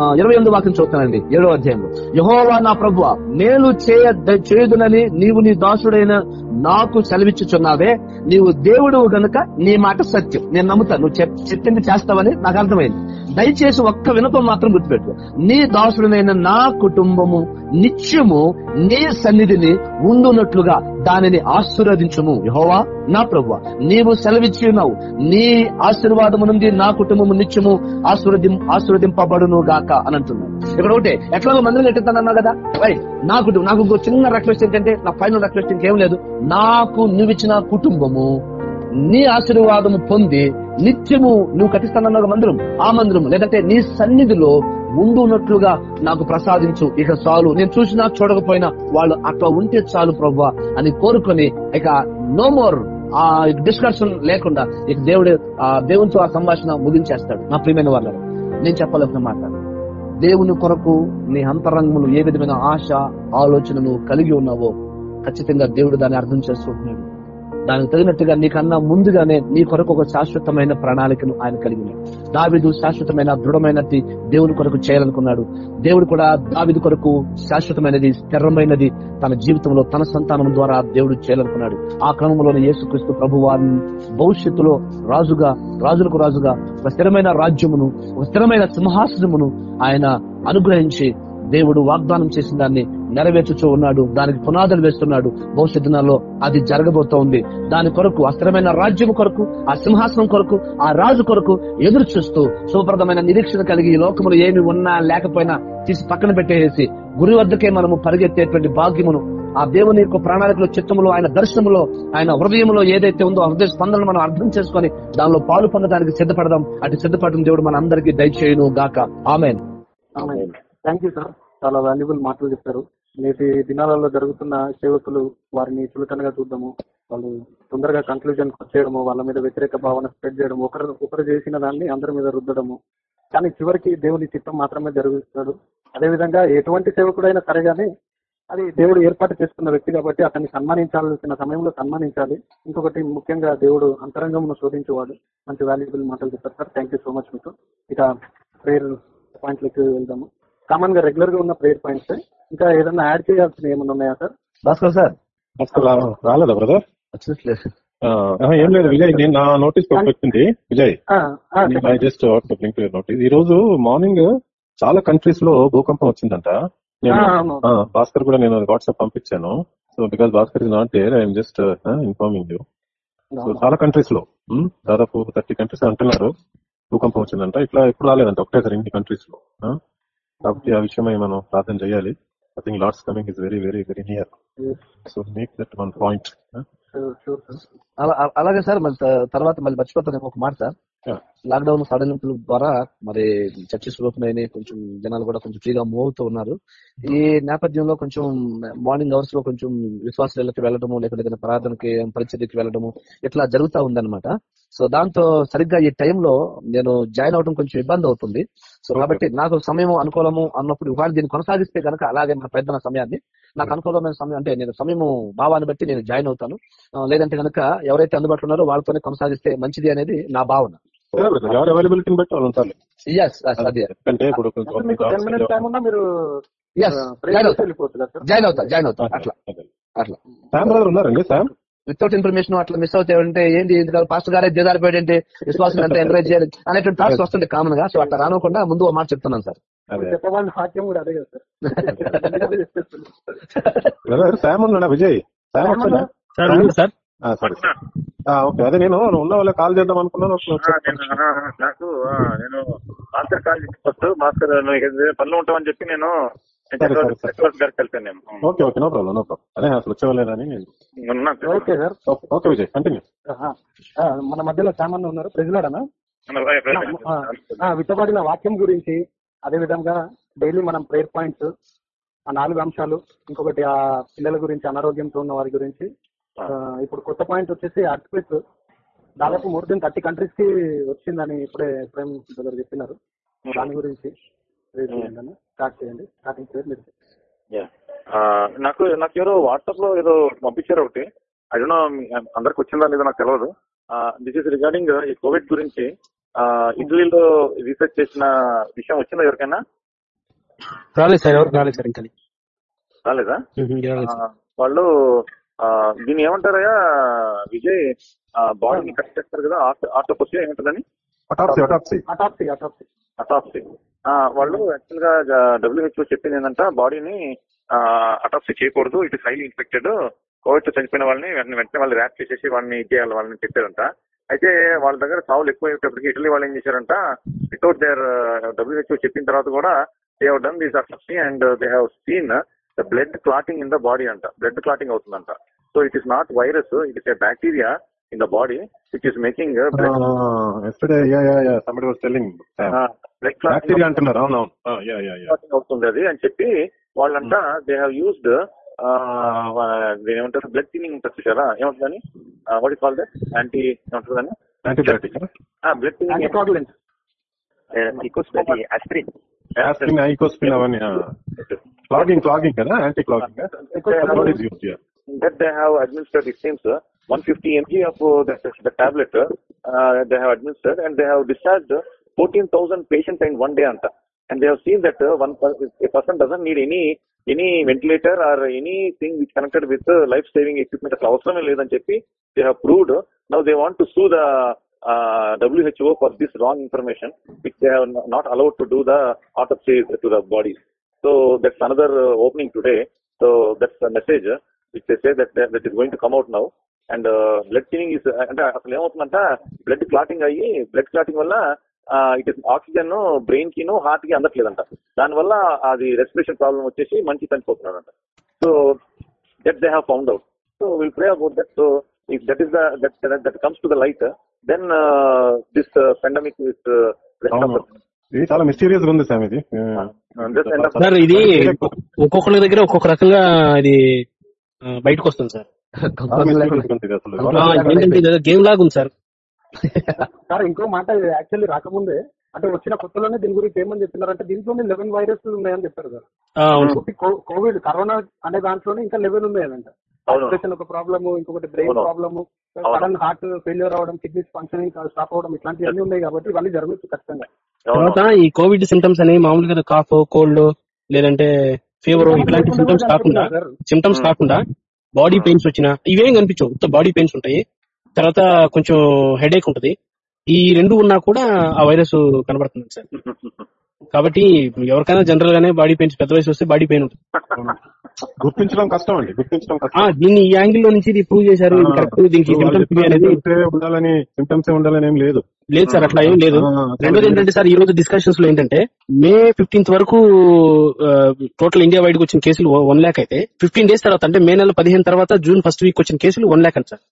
ఇరవై ఎనిమిది వాక్యం చూస్తానండి ఏడో అధ్యాయంలో. యహోవా నా ప్రభు నేను చేయ చేయదునని నీవు నీ దాసుడైన నాకు సెలవిచ్చుచున్నావే. నీవు దేవుడు గనుక నీ మాట సత్యం. నేను నమ్ముతాను నువ్వు చెప్- చెప్పింది చేస్తావని నాకు అర్థమైంది. దయచేసి ఒక్క వినపం మాత్రం గుర్తుపెట్టు నీ దాసుడనైన నా కుటుంబము నిత్యము నీ సన్నిధిని ఉండునట్లుగా దానిని ఆశీర్వదించుము. యహోవా నా ప్రభు నీవు సెలవిచ్చి ఉన్నావు. నీ ఆశీర్వాదము నుండి నా కుటుంబము నిత్యము ఆశీర్వదిం ఆశీర్వదింపబడును గాక అని అంటున్నాను ఇక్కడ ఒకటే ఎట్లాగో మందిరం కట్టిస్తానన్నావు కదా? రైట్ నా కుటుంబం నాకు ఇంకో చిన్న రిక్వెస్ట్ ఏంటంటే నా ఫైనల్ రిక్వెస్ట్ ఇంకేం లేదు. నాకు నువ్విచ్చిన కుటుంబము నీ ఆశీర్వాదము పొంది నిత్యము నువ్వు కట్టిస్తానన్నావు మందిరం ఆ మందిరం లేదంటే నీ సన్నిధిలో ముందు ఉన్నట్లుగా నాకు ప్రసాదించు. ఇక చాలు. నేను చూసినా చూడకపోయినా వాళ్ళు అట్లా ఉంటే చాలు ప్రభా అని కోరుకొని ఇక నో మోర్ ఆ డిస్కషన్ లేకుండా ఇక దేవుడు ఆ దేవునితో ఆ సంభాషణ ముగించేస్తాడు. నా ప్రియమైన వాళ్ళ నేను చెప్పాల్సిన మాట దేవుని కొరకు నీ అంతరంగములు ఏ విధమైన ఆశ ఆలోచనను కలిగి ఉన్నావో ఖచ్చితంగా దేవుడు దాన్ని అర్థం చేసుకుంటున్నాడు. దానికి తగినట్టుగా నీకన్నా ముందుగానే నీ కొరకు ఒక శాశ్వతమైన ప్రణాళికను ఆయన కలిగి దావిదు శాశ్వతమైన దృఢమైనది దేవుని కొరకు చేయాలనుకున్నాడు. దేవుడు కూడా దావిదు కొరకు శాశ్వతమైనది స్థిరమైనది తన జీవితంలో తన సంతానం ద్వారా దేవుడు చేయాలనుకున్నాడు. ఆ క్రమంలోనే యేసుక్రీస్తు ప్రభు వారిని భవిష్యత్తులో రాజుగా రాజులకు రాజుగా ఒక స్థిరమైన రాజ్యమును ఒక స్థిరమైన సింహాసనమును ఆయన అనుగ్రహించి దేవుడు వాగ్దానం చేసిన దాన్ని నెరవేర్చుచూ ఉన్నాడు దానికి పునాదులు వేస్తున్నాడు. భవిష్యత్ దినాల్లో అది జరగబోతా ఉంది. దాని కొరకు అస్థిరమైన రాజ్యం కొరకు ఆ సింహాసనం కొరకు ఆ రాజు కొరకు ఎదురు చూస్తూ సుప్రదమైన నిరీక్షణ కలిగి ఈ లోకములు ఏమి ఉన్నా లేకపోయినా తీసి పక్కన పెట్టేసి గురి వద్దకే మనము పరిగెత్తేటువంటి భాగ్యమును ఆ దేవుని యొక్క ప్రణాళికలో చిత్తములో ఆయన దర్శనములో ఆయన హృదయంలో ఏదైతే ఉందో ఆ హృదయ స్పందనలు మనం అర్థం చేసుకొని దానిలో పాలు పొందడానికి సిద్ధపడదాం. అటు సిద్ధపడడం దేవుడు మన అందరికీ దయచేయను గాక ఆమెన్. థ్యాంక్ యూ సార్ చాలా వాల్యుబుల్ మాటలు చెప్పారు. నేటి దినాలలో జరుగుతున్న సేవకులు వారిని చులకనగా చూద్దాము. వాళ్ళు తొందరగా కన్క్లూజన్ చేయడము వాళ్ళ మీద వ్యతిరేక భావన స్ప్రెడ్ చేయడం ఒకరు ఒకరు చేసిన దాన్ని అందరి మీద రుద్దడము. కానీ చివరికి దేవుని చిత్తం మాత్రమే జరుగుతాడు. అదేవిధంగా ఎటువంటి సేవకుడైనా సరే కానీ అది దేవుడు ఏర్పాటు చేసుకున్న వ్యక్తి కాబట్టి అతన్ని సన్మానించాల్సిన సమయంలో సన్మానించాలి. ఇంకొకటి ముఖ్యంగా దేవుడు అంతరంగమును శోధించేవాడు. మంచి వాల్యుబుల్ మాటలు చెప్పారు sir thank you so much మీకు ఇక ప్రేయర్ పాయింట్లకు వెళ్దాము. కామన్గా రెగ్యులర్గా ఉన్న ప్రేయర్ పాయింట్స్. ఇంకా ఏదైనా యాడ్ చేయాల్సిన ఏమైనా ఉన్నాయా సార్? భాస్కర్ సార్. రాలేదా బ్రదర్? ఏం లేదు విజయ్ నేను నా నోటీస్ వచ్చింది. విజయ్. జస్ట్ లింక్ నోటీస్ ఈ రోజు మార్నింగ్ చాలా కంట్రీస్లో భూకంపం వచ్చిందంట. నేను భాస్కర్ కూడా నేను వాట్సాప్ పంపించాను. So because Bhaskar is not there I'm just informing you so చాలా కంట్రీస్లో దాదాపు థర్టీ కంట్రీస్ అంటున్నారు. భూకంపం వచ్చిందంట. ఇట్లా ఎప్పుడు రాలేదంట ఒకటేసారి ఇన్ని కంట్రీస్లో ఆ? కాబట్టి ఆ విషయమై మనం ప్రార్థన చేయాలి. I think Lord's coming is very very very near so make that one point అలాగే సార్ త- తర్వాత మళ్ళీ మర్చిపోతాను ఒక మాట సార్. లాక్డౌన్ సడలింపుల ద్వారా మరి చర్చెస్ ఓపెన్ అయినాయి కొంచెం జనాలు కూడా కొంచెం ఫ్రీగా మూవ్ అవుతూ ఉన్నారు. ఈ నేపథ్యంలో కొంచెం మార్నింగ్ అవర్స్లో కొంచెం విశ్వాసాలకి వెళ్ళడము లేకపోతే ప్రార్థనకి పరిచర్యకి వెళ్ళడము ఇట్లా జరుగుతూ ఉందన్నమాట. సో దాంతో సరిగ్గా ఈ టైంలో నేను జాయిన్ అవడం కొంచెం ఇబ్బంది అవుతుంది. సో కాబట్టి నాకు సమయం అనుకూలము అన్నప్పుడు ఇవాళ దీన్ని కొనసాగిస్తే కనుక అలాగే నా పెద్ద సమయాన్ని నాకు అనుకూలమైన సమయం అంటే నేను సమయము భావాన్ని బట్టి నేను జాయిన్ అవుతాను. లేదంటే కనుక ఎవరైతే అందుబాటులో ఉన్నారో వాళ్ళతోనే కొనసాగిస్తే మంచిది అనేది నా భావన. ఎవరి అవైలబిలిటీని బట్టి వాళ్ళు ఉంటారు. అంటే ఇప్పుడు జాయిన్ అవుతా. జాయిన్ అట్లా అట్లా. శామ్ బ్రదర్ ఉన్నారండి శామ్ వితౌట్ ఇన్ఫర్మేషన్ అట్లా మిస్ అవుతే అంటే ఏంటి పాస్టర్ గారే దిదారిపోయాడంటే విశ్వాసం ఎంత ఎంకరేజ్ చేయాలి అనేటువంటి థాట్స్ వస్తుంటే కామన్గా సో అట్లా రానుకుండా ముందు మాట చెప్తున్నాను సార్ శామ్ ఉన్నాడా విజయ్? Sam sir okay. అదే నేను ఉన్న వాళ్ళ కాల్ చేద్దాం అనుకున్నాను నాకు నేను భాస్కర్ కాల్ చేసి ఫస్ట్ ఏదో పనిలో ఉంటావని చెప్పి నేను okay okay no problem no problem. అదే అసలు వచ్చేవాళ్ళేదని నేను ఉన్నాను. Okay sir. Okay, Vijay continue మన మధ్యలో సామాన్లు ఉన్నారు. ప్రజలాడనా. విత్తబడిన వాక్యం గురించి అదే విధంగా డైలీ మనం ప్రేయర్ పాయింట్స్ ఆ నాలుగు అంశాలు ఇంకొకటి ఆ పిల్లల గురించి అనారోగ్యంతో ఉన్న వారి గురించి ఇప్పుడు కొత్త పాయింట్ వచ్చేసి అర్త్క్వేక్ దాదాపు మోర్ దెన్ థర్టీ కంట్రీస్కి వచ్చిందని ఇప్పుడే ప్రేమ్ బ్రదర్ చెప్పినారు. దాని గురించి స్టార్ట్ చేయండి. స్టార్టింగ్ చేయండి మీరు. ఆ, నాకు నాకు ఎవరో వాట్సాప్లో ఏదో పంపించారు ఒకటి. ఐ డోంట్ నో అందరికి వచ్చిందా లేదో నాకు తెలియదు దిస్ ఇస్ రిగార్డింగ్ ఈ కోవిడ్ గురించి. ఇటలీలో రీసెర్చ్ చేసిన విషయం వచ్చిందా ఎవరికైనా? రాలేదు సార్ ఎవరు రాలేదు సార్ ఇంకా. రాలేదా? వాళ్ళు దీన్ని ఏమంటారయ్యా? విజయ్ బాడీని కట్ చేస్తారు కదా ఆటోపసి ఏమంటుందని? అటాప్సీ వాళ్ళు యాక్చువల్గా డబ్ల్యూహెచ్ఓ చెప్పింది ఏంటంటే బాడీని అటాప్సీ చేయకూడదు ఇట్ ఇస్ హైలీ ఇన్ఫెక్టెడ్ కోవిడ్తో చనిపోయిన వాళ్ళని వెంటనే వెంటనే వాళ్ళు ర్యాప్ చేసేసి వాళ్ళని ఇది చేయాలి వాళ్ళని చెప్పారంట అయితే వాళ్ళ దగ్గర సావులు ఎక్కువ అయ్యేటప్పటికి ఇటలీ వాళ్ళు ఏం చేశారంట వితౌట్ దేర్ డబ్ల్యూహెచ్ఓ చెప్పిన తర్వాత కూడా they have done this autopsy and they have seen blood clotting in the body అంట. బ్లడ్ క్లాటింగ్ అవుతుందంట. So it is not virus it is a bacteria in the body which is making blood clotting అవుతుంది. అది అని చెప్పి వాళ్ళంతా they have used ఏమంటారు blood thinning ఉంటుంది చూసారా ఏమంటుందని what is call that anti ఏమంటుందని antibiotic blood thinning అవన్నీ క్లాగింగ్ క్లాగింగ్ కదా anti clogging use yeah that they have administered, it seems, uh, 150 mg of uh, the, the tablet uh, they have administered and they have discharged 14,000 patients in one day. Anta. And they have seen that uh, one a person doesn't need any any ventilator or anything which connected with uh, life-saving equipment. అవసరమే లేదని చెప్పి they have proved. Now they want to sue the uh, WHO for this wrong information, which they have not allowed to do the autopsy to the bodies. So that's another opening today so that's a message which they say that that is going and blood cleaning is అంటే అసలు ఏమవుతుందంట blood clotting అయ్యి blood clotting వల్ల it is oxygen బ్రెయిన్కి హార్ట్కి అందట్లేదంట దానివల్ల అది రెస్పిరేషన్ ప్రాబ్లం వచ్చేసి మంచి చనిపోతున్నారంట so that they have found out so will pray about that so if that is that that comes to the light then this pandemic is ఇది చాలా మిస్టీరియస్గా ఉంది సార్ ఇది. సార్ ఇది ఒక్కొక్కరి దగ్గర ఒక్కొక్క రకంగా ఇది బయటకు వస్తుంది సార్ గేమ్ లాగా ఉంది సార్ సార్ ఇంకో మాట యాక్చువల్లీ రాకముందే అంటే వచ్చిన కొత్తలోనే దీని గురించి ఏమని చెప్తున్నారంటే దీంట్లోనే లెవెన్ వైరస్లు ఉన్నాయని చెప్పారు సార్ కోవిడ్ కరోనా అనే దాంట్లోనే ఇంకా లెవెన్ ఉన్నాయంట. ఆపరేషన్ ఒక ప్రాబ్లమ్ ఇంకొకటి brain. Problem. Sudden heart failure అవడం కిడ్నీస్ ఫంక్షనింగ్ స్టాప్ అవడం ఇట్లాంటివన్నీ ఉన్నాయి కాబట్టి ఇవన్నీ జరగచ్చు ఖచ్చితంగా. తర్వాత ఈ కోవిడ్ సిమ్టమ్స్ అనేవి మామూలుగా కాఫ్ కోల్డ్ లేదంటే ఫీవర్ ఇట్లాంటి సిమ్టమ్స్ కాకుండా సార్ సిమ్టమ్స్ కాకుండా బాడీ పెయిన్స్ వచ్చినా ఇవేం కనిపించవు. బాడీ పెయిన్స్ ఉంటాయి. తర్వాత కొంచెం హెడేక్ ఉంటది. ఈ రెండు ఉన్నా కూడా ఆ వైరస్ కనబడుతుంది సార్. కాబట్టి ఎవరికైనా జనరల్ గానే బాడీ పెయిన్స్ పెద్ద వయసు వస్తే బాడీ పెయిన్ ఉంటుంది. గుర్తించడం కష్టం అండి గుర్తించడం కష్టం. దీన్ని ఈ యాంగిల్లో నుంచి ప్రూవ్ చేశారు. కరెక్ట్ దీనికి సిమ్టమ్స్ అనేది ఉండాలని సిమ్టమ్స్ ఉండాలని ఏం లేదు. లేదు సార్ అట్లా ఏం లేదు. రెండోది ఏంటంటే సార్ ఈ రోజు డిస్కషన్స్లో ఏంటంటే మే ఫిఫ్టీన్త్ వరకు టోటల్ ఇండియా వైడ్ వచ్చిన కేసులు వన్ ల్యాక్ అయితే ఫిఫ్టీన్ డేస్ తర్వాత అంటే మే నెల పదిహేను తర్వాత జూన్ ఫస్ట్ వీక్ వచ్చిన కేసులు వన్ ల్యాక్ అంట సార్.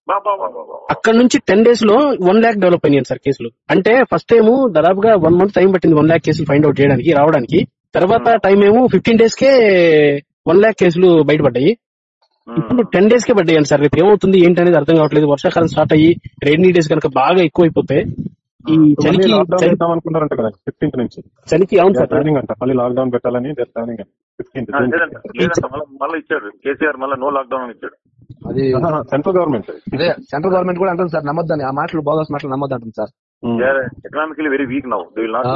అక్కడ నుంచి టెన్ డేస్లో వన్ ల్యాక్ డెవలప్ అయినాయి సార్ కేసులు. అంటే ఫస్ట్ టైం దాదాపుగా వన్ మంత్ టైం పట్టింది వన్ ల్యాక్ కేసులు ఫైండ్ అవుట్ చేయడానికి రావడానికి. తర్వాత టైం ఏమో ఫిఫ్టీన్ డేస్ కే వన్ ల్యాక్ కేసులు బయటపడ్డాయి. ఇప్పుడు టెన్ డేస్ కే పడ్డాయి సార్. రేపు ఏమవుతుంది ఏంటి అనేది అర్థం కావట్లేదు. వర్షాకాలం స్టార్ట్ అయ్యి రెయినీ డేస్ కనుక బాగా ఎక్కువ అయిపోతే ఈ చలికి అనుకుంటారంట కదా ఫిఫ్టీన్త్ నుంచి. చలికి అవును సార్. ప్లానింగ్ అంట. మళ్ళీ లాక్డౌన్ పెట్టాలని ప్లానింగ్ ఫిఫ్టీన్త్ మళ్ళీ ఇచ్చాడు. కేసీఆర్ మళ్ళీ నో లాక్డౌన్ అని ఇచ్చాడు. అది సెంట్రల్ గవర్నమెంట్ అదే సెంట్రల్ గవర్నమెంట్ కూడా అంటుంది సార్ నమ్మద్దని. ఆ మాటలు బోగస్ మాటలు నమ్మద్దు అంటుంది sir economically very weak now they will not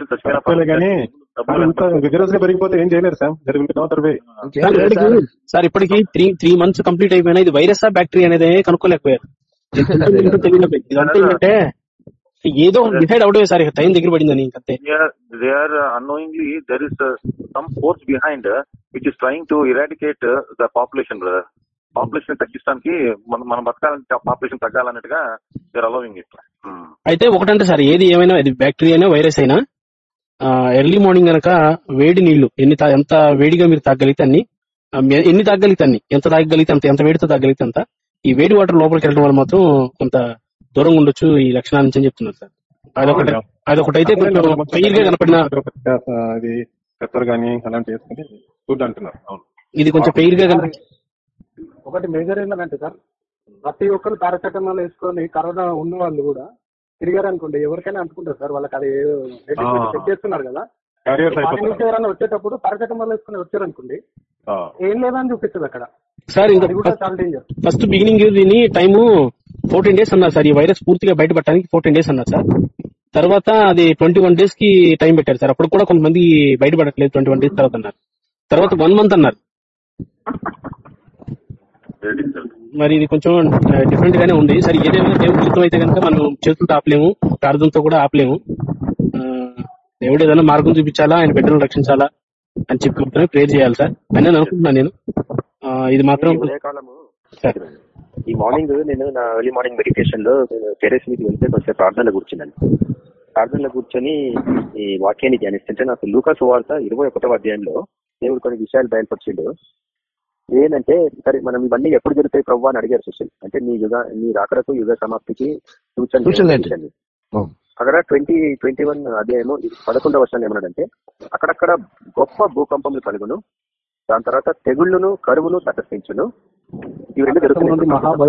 చచ్చిపోయిన కానీ విగరస్గా పెరిగిపోతే ఏం చేయలేరు సార్? తర్వాత ఇంకేం సార్, ఇప్పటికి- సార్. సార్. ఇప్పటికి త్రీ త్రీ మంత్స్ కంప్లీట్ అయిపోయినా ఇది వైరస్ బ్యాక్టీరియా అనేది కనుక్కోలేకపోయారు. ఏంటంటే ఏదో డిసైడ్ అవడమే సార్ ఇక టైం దగ్గర పడిందని is uh, some force behind uh, which is trying to eradicate uh, the population brother. Population తగ్గించడానికి మన మనం బతకాలంటే పాపులేషన్ తగ్గాలన్నట్టుగా దేర్ అలవింగ్ ఇట్ అయితే ఒకటంటే సార్ ఏది ఏమైనా ఇది వైరస్ అయినా ఎర్లీ మార్నింగ్ గనక వేడి నీళ్ళు ఎన్ని ఎంత వేడిగా మీరు తాగలిగితే అన్ని ఎన్ని తాగలిగితే అన్ని ఎంత తాగలిగితే అంత ఎంత వేడితో తాగలిగితే అంత ఈ వేడి వాటర్ లోపలికి వెళ్ళడం వల్ల మాత్రం కొంత దూరంగా ఉండొచ్చు ఈ లక్షణాల నుంచి అని చెప్తున్నారు సార్. అదొకటి అదొకటి అయితే కొంచెం క్లియర్గా కనపడిన పెప్పర్ అలాంటి ఫుడ్ అంటున్నారు. అవును. ఇది కొంచెం పెయిర్గా కనపడి ఒకటి మేజర్ ఏంటంటే సార్ ప్రతి ఒక్కరు పారాసెటమాల్ వేసుకొని కరోనా ఉన్న వాళ్ళు కూడా తిరిగారు అనుకోండి ఎవరికైనా అనుకుంటారు సార్ వాళ్ళకి అది. చెక్ చేస్తున్నారు కదా. ఎవరైనా వచ్చేటప్పుడు పారాసెటమాల్ వేసుకొని వచ్చారు అనుకోండి ఆ, ఏం లేదని చూపిస్తుంది అక్కడ. సార్ ఇంకా అది కూడా చాలా డేంజర్ ఫస్ట్ బిగినింగ్ దీని టైము ఫోర్టీన్ డేస్ అన్నారు సార్. ఈ వైరస్ పూర్తిగా బయటపడడానికి ఫోర్టీన్ డేస్ అన్నారు సార్. తర్వాత అది ట్వంటీ వన్ డేస్కి టైం పెట్టారు సార్. అప్పుడు కూడా కొంతమంది బయటపడట్లేదు ట్వంటీ వన్ డేస్ తర్వాత అన్నారు. తర్వాత వన్ మంత్ అన్నారు. మరి ఇది కొంచెం డిఫరెంట్ గానే ఉంది. సరే ఏదైనా దేవుడి చిత్తం అయితే కనుక మనం చేతులతో ఆపలేము ప్రార్థనతో కూడా ఆపలేము. దేవుడు ఏదైనా మార్గం చూపించాలా? ఆయన బిడ్డలను రక్షించాలా? అని చెప్పి మాత్రమే ప్రేర్ చేయాలి సార్. అని నేను అనుకుంటున్నాను నేను. ఇది మాత్రం ఈ ఉదయకాలము సార్. ఈ మార్నింగ్ నేను నా ఎర్లీ మార్నింగ్ మెడిటేషన్లో టెరెస్ మీదకి వెళ్తే కొంచెం ప్రార్థనలో కూర్చున్నాను. ప్రార్థనలో కూర్చొని ఈ వాక్యాన్ని ధ్యానిస్తుంటే నాకు లూకా సువార్త ఇరవై ఒకటో అధ్యాయంలో దేవుడు కొన్ని విషయాలు బయలుపరిచిండు. ఏంటంటే సరే మనం ఇవన్నీ ఎప్పుడు జరుగుతాయి ప్రభు అని అడిగారు సుశీల్. అంటే నీ యుగ నీ రాకడకు యుగ సమాప్తికి సూచన సూచనలు. అక్కడ ట్వంటీ ట్వంటీ వన్ అధ్యాయము పదకొండవ వర్షాన్ని ఏమన్నాడంటే అక్కడక్కడ గొప్ప భూకంపములు కలుగును దాని తర్వాత తెగుళ్ళును కరువును తటస్థించును. ఇవి రెండు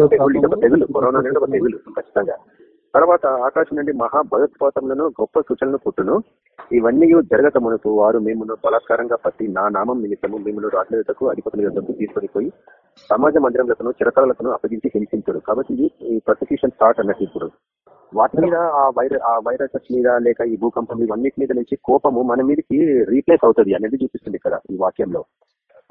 ఒక తెగులు కరోనా అనేది ఒక తెగులు ఖచ్చితంగా. తర్వాత ఆకాశం నుండి మహా భయోత్పాతములను గొప్ప సూచనలు పుట్టును. ఇవన్నీ జరగక మనకు వారు మేమును బలాత్కారంగా పట్టి నా నామం నిమిత్తము మిమ్మల్ని రాజులకు అధిపతుల యుద్ధకు తీసుకొని పోయి సమాజ మందిరములకును చిరకాలకు అప్పగించి హింసించడు కాబట్టి ఇది ఈ ప్రొసిక్యూషన్ స్టార్ట్ అన్నట్టు ఇప్పుడు. వాటి మీద ఆ వైరస్ ఆ వైరసెస్ మీద లేక ఈ భూకంపం ఇవన్నిటి మీద నుంచి కోపము మన మీదకి రీప్లేస్ అవుతుంది అనేది చూపిస్తుంది ఇక్కడ ఈ వాక్యంలో.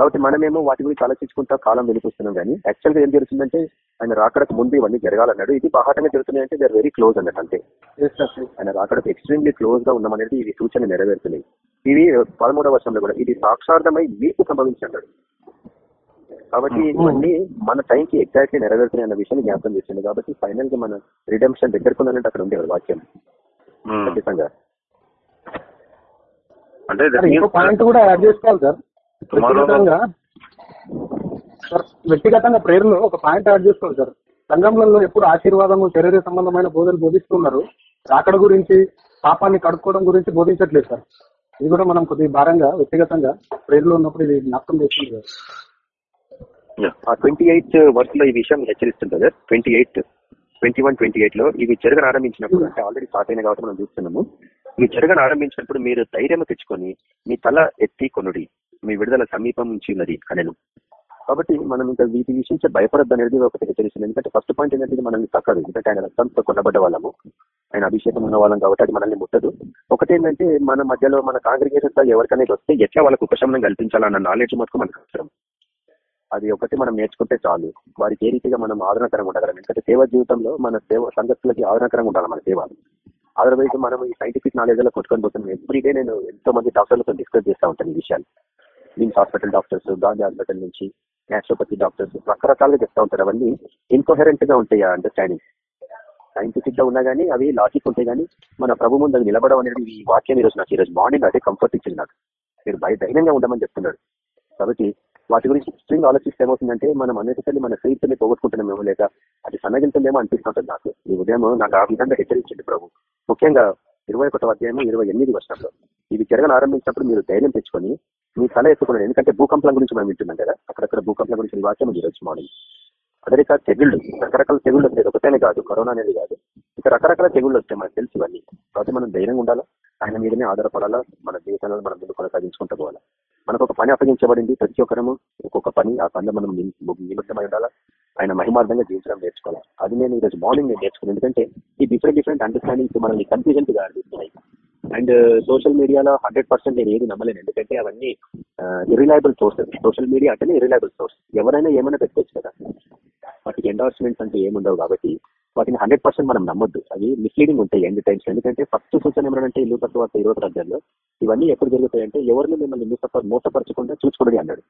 కాబట్టి మనమేమో వాటి గురించి ఆలోచించుకుంటా కాలం వెలిపిస్తున్నాం కానీ యాక్చువల్గా ఏం జరుగుతుందంటే ఆయన రాకడకు ముందు ఇవన్నీ జరగాలన్నాడు. ఇది బాహాటంగా జరుగుతున్నాయి అంటే దే వెరీ క్లోజ్ అన్నట్టు అంతే. ఆయన రాకడకు ఎక్స్ట్రీమ్లీ క్లోజ్గా ఉన్నామనేది ఇవి సూచన నెరవేరుతున్నాయి. ఇవి పదమూడవ వర్షంలో కూడా ఇది సాక్షార్థమై మీకు సంభవించాడు కాబట్టి ఇవన్నీ మన టైంకి ఎగ్జాక్ట్లీ నెరవేరుతున్నాయి అన్న విషయాన్ని జ్ఞాపకం చేసింది కాబట్టి ఫైనల్గా మన రిడెంప్షన్ దగ్గరకుందంటే అక్కడ ఉండేవాడు వాక్యం. ఖచ్చితంగా. అంటే ఇంకో పాయింట్ కూడా యాడ్ చేసుకోవాలి సార్ వ్యక్తిగతంగా సార్ వ్యక్తిగతంగా ప్రేయర్లో ఒక పాయింట్ యాడ్ చేసుకోండి సార్. సంఘంలో ఎప్పుడు ఆశీర్వాదము శరీర సంబంధమైన బోధనలు బోధిస్తున్నారు. రాకడ గురించి పాపాన్ని కడుక్కోవడం గురించి బోధించట్లేదు సార్. ఇది కూడా మనం కొద్దిగా భారంగా వ్యక్తిగతంగా ప్రేయర్లో ఉన్నప్పుడు ఇది జ్ఞాపకం చేస్తుంది సార్. ఆ ట్వంటీ ఎయిత్ వర్క్లో ఈ విషయం హెచ్చరిస్తుంది కదా twenty eighth twenty one twenty ఎయిట్లో ఇవి జరగని ఆరంభించినప్పుడు అంటే ఆల్రెడీ స్టార్ట్ అయిన కాబట్టి మనం చూస్తున్నాము. ఇవి జరగని ఆరంభించినప్పుడు మీరు ధైర్యం తెచ్చుకొని మీ తల ఎత్తి కొనుడి. మీ విడుదల సమీపం నుంచి ఉన్నది అనను కాబట్టి మనం ఇంకా వీటి విషయం భయపడద్దు అనేది ఒకటి హెచ్చరిస్తుంది ఎందుకంటే ఫస్ట్ పాయింట్ ఏంటంటే మనల్ని తక్కదు ఎందుకంటే ఆయన రక్తంతో కొనబడ్డ వాళ్ళము. ఆయన అభిషేకం ఉన్న వాళ్ళం కాబట్టి అది మనల్ని ముట్టదు. ఒకటేంటంటే మన మధ్యలో మన కాంగ్రిగేషన్ ఎవరికనేది వస్తే ఎట్లా వాళ్ళకు ఉపశమనం కల్పించాలన్న నాలెడ్జ్ మటుకు మనకు అవసరం. అది ఒకటి మనం నేర్చుకుంటే చాలు. వారికి ఏ రీతిగా మనం ఆదరణకరంగా ఉండగలం? ఎందుకంటే సేవ జీవితంలో మన సేవ సంగతులకి ఆదరణకరంగా ఉండాలి మన సేవ. అదర్వైజ్ మనం ఈ సైంటిఫిక్ నాలెడ్జ్లో కొట్టుకొని పోతున్నాం. ఎవ్రీడే నేను ఎంతో మంది డాక్టర్లతో డిస్కస్ చేస్తూ ఉంటాను ఈ విషయాలు. NIMS hospital doctors Gandhi hospital నుంచి న్యాచురోపతి డాక్టర్స్ రకరకాలుగా చెప్తా ఉంటారు. అవన్నీ ఇన్కోహరెంట్గా ఉంటాయి అండర్స్టాండింగ్ సైంటిఫిక్గా ఉన్నా గానీ అవి లాజిక్ ఉంటాయి కానీ మన ప్రభు ముందు నిలబడడం అనేది ఈ వాక్యం ఈరోజు నాకు ఈరోజు మార్నింగ్ అదే కంఫర్ట్ ఇచ్చింది నాకు. మీరు భయ ధైర్యంగా ఉండమని చెప్తున్నాడు. కాబట్టి వాటి గురించి స్ట్రింగ్ ఆలోచిస్తే ఏమవుతుందంటే మనం అనేకసారి మన స్నేహితుల్ని పోగొట్టుకుంటున్నామేమో లేక అది సన్నగిలుతుందేమో అనిపిస్తుంటుంది నాకు. ఈ ఉదయం నాకు ఆ విధంగా హెచ్చరించింది ప్రభు. ముఖ్యంగా ఇరవై ఒకటో అధ్యాయం ఇరవై ఎనిమిది వర్షంలో ఇవి జరగని ఆరంభించినప్పుడు మీరు ధైర్యం తెచ్చుకొని మీ తల ఎత్తుకున్నాడు ఎందుకంటే భూకంపం గురించి మనం వింటున్నాం కదా. అక్కడక్కడ భూకంపం గురించి వాక్యం ఈరోజు మార్నింగ్ అదే కాదు తెగుళ్ళు రకరకాల తెగుళ్ళు వస్తాయి ఒకటేనే కాదు కరోనా అనేది కాదు. ఇక రకరకాల తెగుళ్ళు వస్తాయి మనకు తెలుసు ఇవన్నీ. కాబట్టి మనం ధైర్యంగా ఉండాలా? ఆయన మీదనే ఆధారపడాలా? మన జీవితంలో మనం ముందు కొనసాగించుకుంటూ పోవాలా? మనకు ఒక పని అప్పగించబడింది. ప్రతి ఒక్కరము ఒక్కొక్క పని ఆ పనిలో మనం నిమగ్నమై ఉండాలా? ఆయన మహిమార్థంగా జీవించడం నేర్చుకోవాలి? అది నేను ఈరోజు మార్నింగ్ నేను నేర్చుకున్నాను. ఎందుకంటే ఈ డిఫరెంట్ డిఫరెంట్ అండర్స్టాండింగ్స్ మనల్ని కన్ఫ్యూజన్గా అనిపిస్తున్నాయి అండ్ సోషల్ మీడియాలో హండ్రెడ్ పర్సెంట్ నేను ఏది నమ్మలేను. ఎందుకంటే అవన్నీ ఇరిలయబుల్ సోర్సెస్ సోషల్ మీడియా అంటేనే ఇరిలయబుల్ సోర్స్ ఎవరైనా ఏమైనా పెట్టుకోవచ్చు కదా. వాటికి ఎండార్స్మెంట్స్ అంటే ఏముండవు కాబట్టి వాటిని హండ్రెడ్ పర్సెంట్ మనం నమ్మొద్దు. అవి మిస్లీడింగ్ ఉంటాయి ఎండ్ టైమ్స్ ఎందుకంటే ఫస్ట్ సూచన ఏమంటే ఇల్లు తత్వ ఇరవై రాజ్యాల్లో ఇవన్నీ ఎప్పుడు జరుగుతాయంటే ఎవరిని మిమ్మల్ని మోసప మోసపరచకుండా చూసుకోండి అన్నాడు.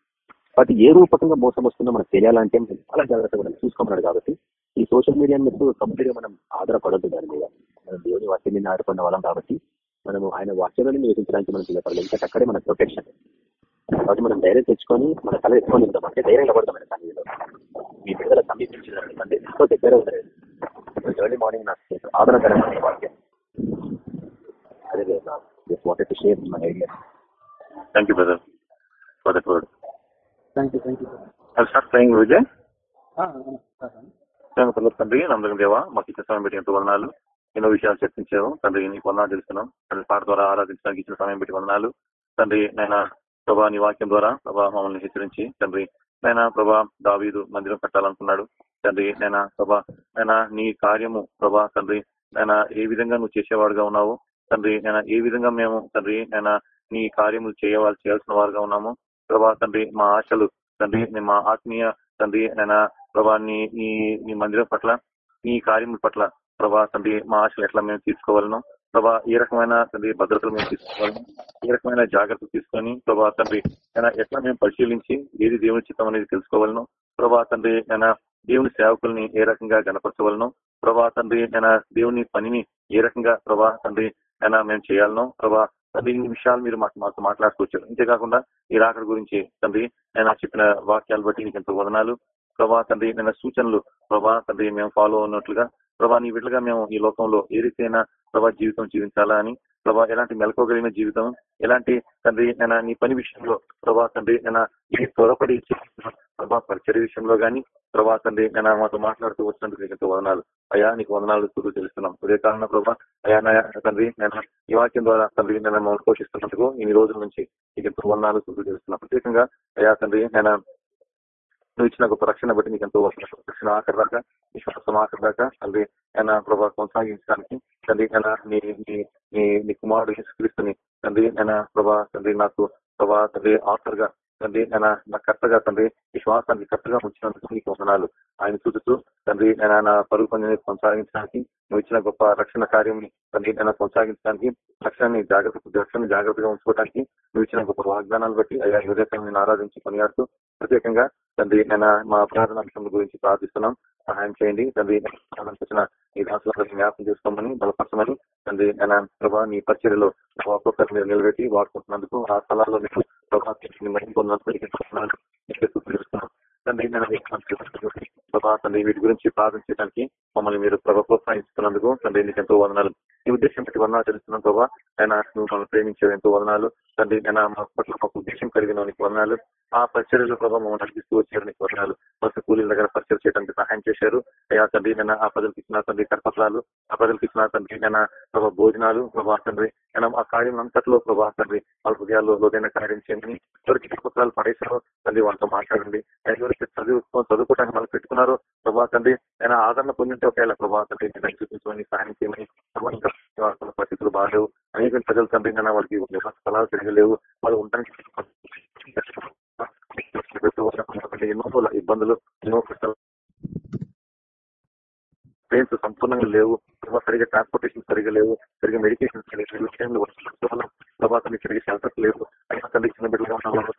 వాటి ఏ రూపకంగా మోసం వస్తుందో మనకు తెలియాలంటే చాలా జాగ్రత్తగా మనం చూసుకోమన్నాడు కాబట్టి ఈ సోషల్ మీడియా మీద కంప్లీట్గా మనం ఆధారపడద్దు దాని మీద. మనం దేవుని వాటిని ఆడుకున్న వాళ్ళం కాబట్టి మనము ఆయన వాక్యాలను నివేదించడానికి మనం పిల్లపడాలి ఎందుకంటే అక్కడే మన ప్రొటెక్షన్ కాబట్టి మనం ధైర్యం తెచ్చుకొని మన తల ఎత్తుకొని ఉంటాం అంటే ధైర్యం మన సన్నిధిలో. మీ బిడ్డల సమీపించిందంటే అంటే ఎంతో దగ్గర ఉంటుంది ఎర్లీ మార్నింగ్ నాకు ఆదరణకరమైన వాక్యం. అదే just wanted to share my idea Thank you, brother, for that word. Thank you thank you కలుగు తండ్రి. నమ్మకం దేవా మాకు ఇచ్చిన సమయం పెట్టి ఎంతో వందనాలు. ఎన్నో విషయాలు చర్చించావు. తండ్రి నీకు వందనాలు తెలుస్తున్నాం. తండ్రి పాట ద్వారా ఆరాధించడానికి ఇచ్చిన సమయం పెట్టి వందనాలు. తండ్రి నాయన ప్రభా నీ వాక్యం ద్వారా ప్రభా మమ్మల్ని హెచ్చరించి తండ్రి నాయన ప్రభా దావీదు మందిరం కట్టాలనుకున్నాడు. తండ్రి నాయన ప్రభా ఆయన నీ కార్యము ప్రభా తండ్రి నాయన ఏ విధంగా నువ్వు చేసేవాడుగా ఉన్నావు? తండ్రి నేను ఏ విధంగా మేము తండ్రి నేను నీ కార్యములు చేయవాలి చేయాల్సిన వారుగా ఉన్నాము? ప్రభా తండ్రి మా ఆశలు తండ్రి మా ఆత్మీయ తండ్రి నేను ప్రభా నీ నీ నీ మందిరం పట్ల నీ కార్యముల పట్ల ప్రభా తండ్రి మా ఆశలు ఎట్లా మేము తీసుకోవాలను? ప్రభా ఏ రకమైన తండ్రి భద్రతలు మేము తీసుకోవాలను? ఏ రకమైన జాగ్రత్తలు తీసుకొని ప్రభా తండ్రి నేను ఎట్లా మేము పరిశీలించి ఏది దేవుని చిత్తం అనేది తెలుసుకోవాలను? ప్రభా తండ్రి నేను దేవుని సేవకుల్ని ఏ రకంగా గణపరచవలను? ప్రభా తండ్రి నేను దేవుని పనిని ఏ రకంగా ప్రభా తండ్రి అయినా మేము చేయాలను? ప్రభా తండ్రి ఇన్ని విషయాలు మీరు మాకు మాకు మాట్లాడుకోవచ్చు అంతేకాకుండా ఈ రాకడ గురించి తండ్రి నేను చెప్పిన వాక్యాలు బట్టి నీకు ఎంతో వదనాలు. ప్రభా తండ్రి నేను సూచనలు ప్రభా తండ్రి మేము ఫాలో ఉన్నట్లుగా ప్రభా నీ బిడ్డగా మేము ఈ లోకంలో ఏ రీతైనా ప్రభా జీవితం జీవించాలా అని? ప్రభా ఎలాంటి మెలకోగలిగిన జీవితం? ఎలాంటి తండ్రి నేను నీ పని విషయంలో ప్రభా తండ్రి నేను ఈ త్వరపడి ప్రభా పరిచయ విషయంలో గానీ ప్రభా తండ్రి నేను మాతో మాట్లాడుతూ వచ్చినందుకు నీకు వదనాలు. అయ్యా నీకు వదనాలు చూడు తెలుస్తున్నాం అదే కాలంలో ప్రభా అయా నా తండ్రి నేను ఈ వాక్యం ద్వారా తండ్రి నేను మమ్మల్ని పోషిస్తున్నందుకు ఇన్ని రోజుల నుంచి నీకు ఎంతో వదనాలు చూడు తెలుస్తున్నాం ప్రత్యేకంగా అయా తండ్రి నేను నువ్వు ఇచ్చిన గొప్ప రక్షణ బట్టి నీకు ఎంతో రక్షణ ఆఖరి దాకా విశ్వాసం ఆఖరి దాకా తండ్రి ఆయన ప్రభావ కొనసాగించడానికి తండ్రి ఆయన నీ నీ నీ కుమారుడు యేసుక్రీస్తుని తండ్రి ఆయన ప్రభా తండ్రి నాకు ప్రభా తండ్రి ఆఫర్గా తండ్రి ఆయన నా కర్తగా తండ్రి విశ్వాసానికి కర్తగా ఉంచినందుకు నీకు వందనాలు. ఆయన చూస్తూ తండ్రి నేను నా పరుగు పని కొనసాగించడానికి నువ్వు ఇచ్చిన గొప్ప రక్షణ కార్యం తండ్రి నేను కొనసాగించడానికి రక్షణని జాగ్రత్త రక్షణ జాగ్రత్తగా ఉంచుకోవడానికి నువ్వు ఇచ్చిన గొప్ప వాగ్దానాలు బట్టి అయ్యా హృదయం ఆరాధించి కొనియాడుతూ ప్రత్యేకంగా తండ్రి నేను మా ప్రార్థన అంశం గురించి ప్రార్థిస్తున్నాం. సహాయం చేయండి. తండ్రి వచ్చిన ఈ దాసులు జ్ఞాపకం చేసుకోమని బలపరచమని తండ్రి నేను ప్రభా నీ పరిచర్యలో ఒక్కొక్కరు మీరు నిలబెట్టి వాడుకుంటున్నందుకు ఆ స్థలాల్లో మీకు ప్రభావం పొందినందుకు తండ్రి నేను ప్రభా తండ్రి వీటి గురించి ప్రార్థించడానికి చేయడానికి మమ్మల్ని మీరు ప్రభావ ప్రోత్సహిస్తున్నందుకు తండ్రి నీకు ఎంతో వదనాలు. ఈ ఉద్దేశం ప్రతి వందనాలు తెలుస్తున్నాను ప్రభా. ఆయన నువ్వు మనం ప్రేమించేది ఎంతో వదనాలు. తండ్రి నేను మా పట్ల ఒక ఉద్దేశం కలిగిన నీకు వదనాలు. ఆ పరిచర్యలో ప్రభావ మమ్మల్ని నడిపిస్తూ వచ్చారు నీకు వదనాలు. బస్సు కూలీల దగ్గర పరిచయం చేయడానికి సహాయం చేశారు. అయ్యా తండ్రి నేను ఆ ప్రజలకు ఇచ్చిన తండ్రి కరపత్రాలు ఆ ప్రజలకు ఇచ్చిన తండ్రి నేను ప్రభా భోజనాలు ప్రభా తండ్రి నేను ఆ కార్యం అంతట్లో ప్రభా తండ్రి వాళ్ళ హృదయాల్లో లోదైన కార్యం చేయమని ఎవరికి కరపత్రాలు పడేశారో తండ్రి వాళ్ళతో మాట్లాడండి. ఎవరైతే చదువు చదువుకోవడానికి మనం పెట్టుకున్నారో. ప్రభా తండ్రి నేను ఆదరణ పొందింటే ఒకవేళ ప్రభా తండ్రి నేను చూపించమని సహాయం చేయమని ప్రభా, పరిస్థితులు బాగాలేవు. అనేక ప్రజలు తండ్రి కన్నా వాళ్ళకి స్థలాలు తిరగలేవు వాళ్ళు ఉండడానికి ఎన్నో ఇబ్బందులు ఎన్నో కష్టాలు ట్రైన్స్ సంపూర్ణంగా లేవు. ప్రభావ సరిగా ట్రాన్స్పోర్టేషన్ సరిగా లేవు. సరిగా మెడికేషన్ సరిగా లేవు. ట్రైన్లు వస్తున్న షెల్టర్స్ లేవు. అయినా తల్లి చిన్న బిడ్డగా ఉన్నారు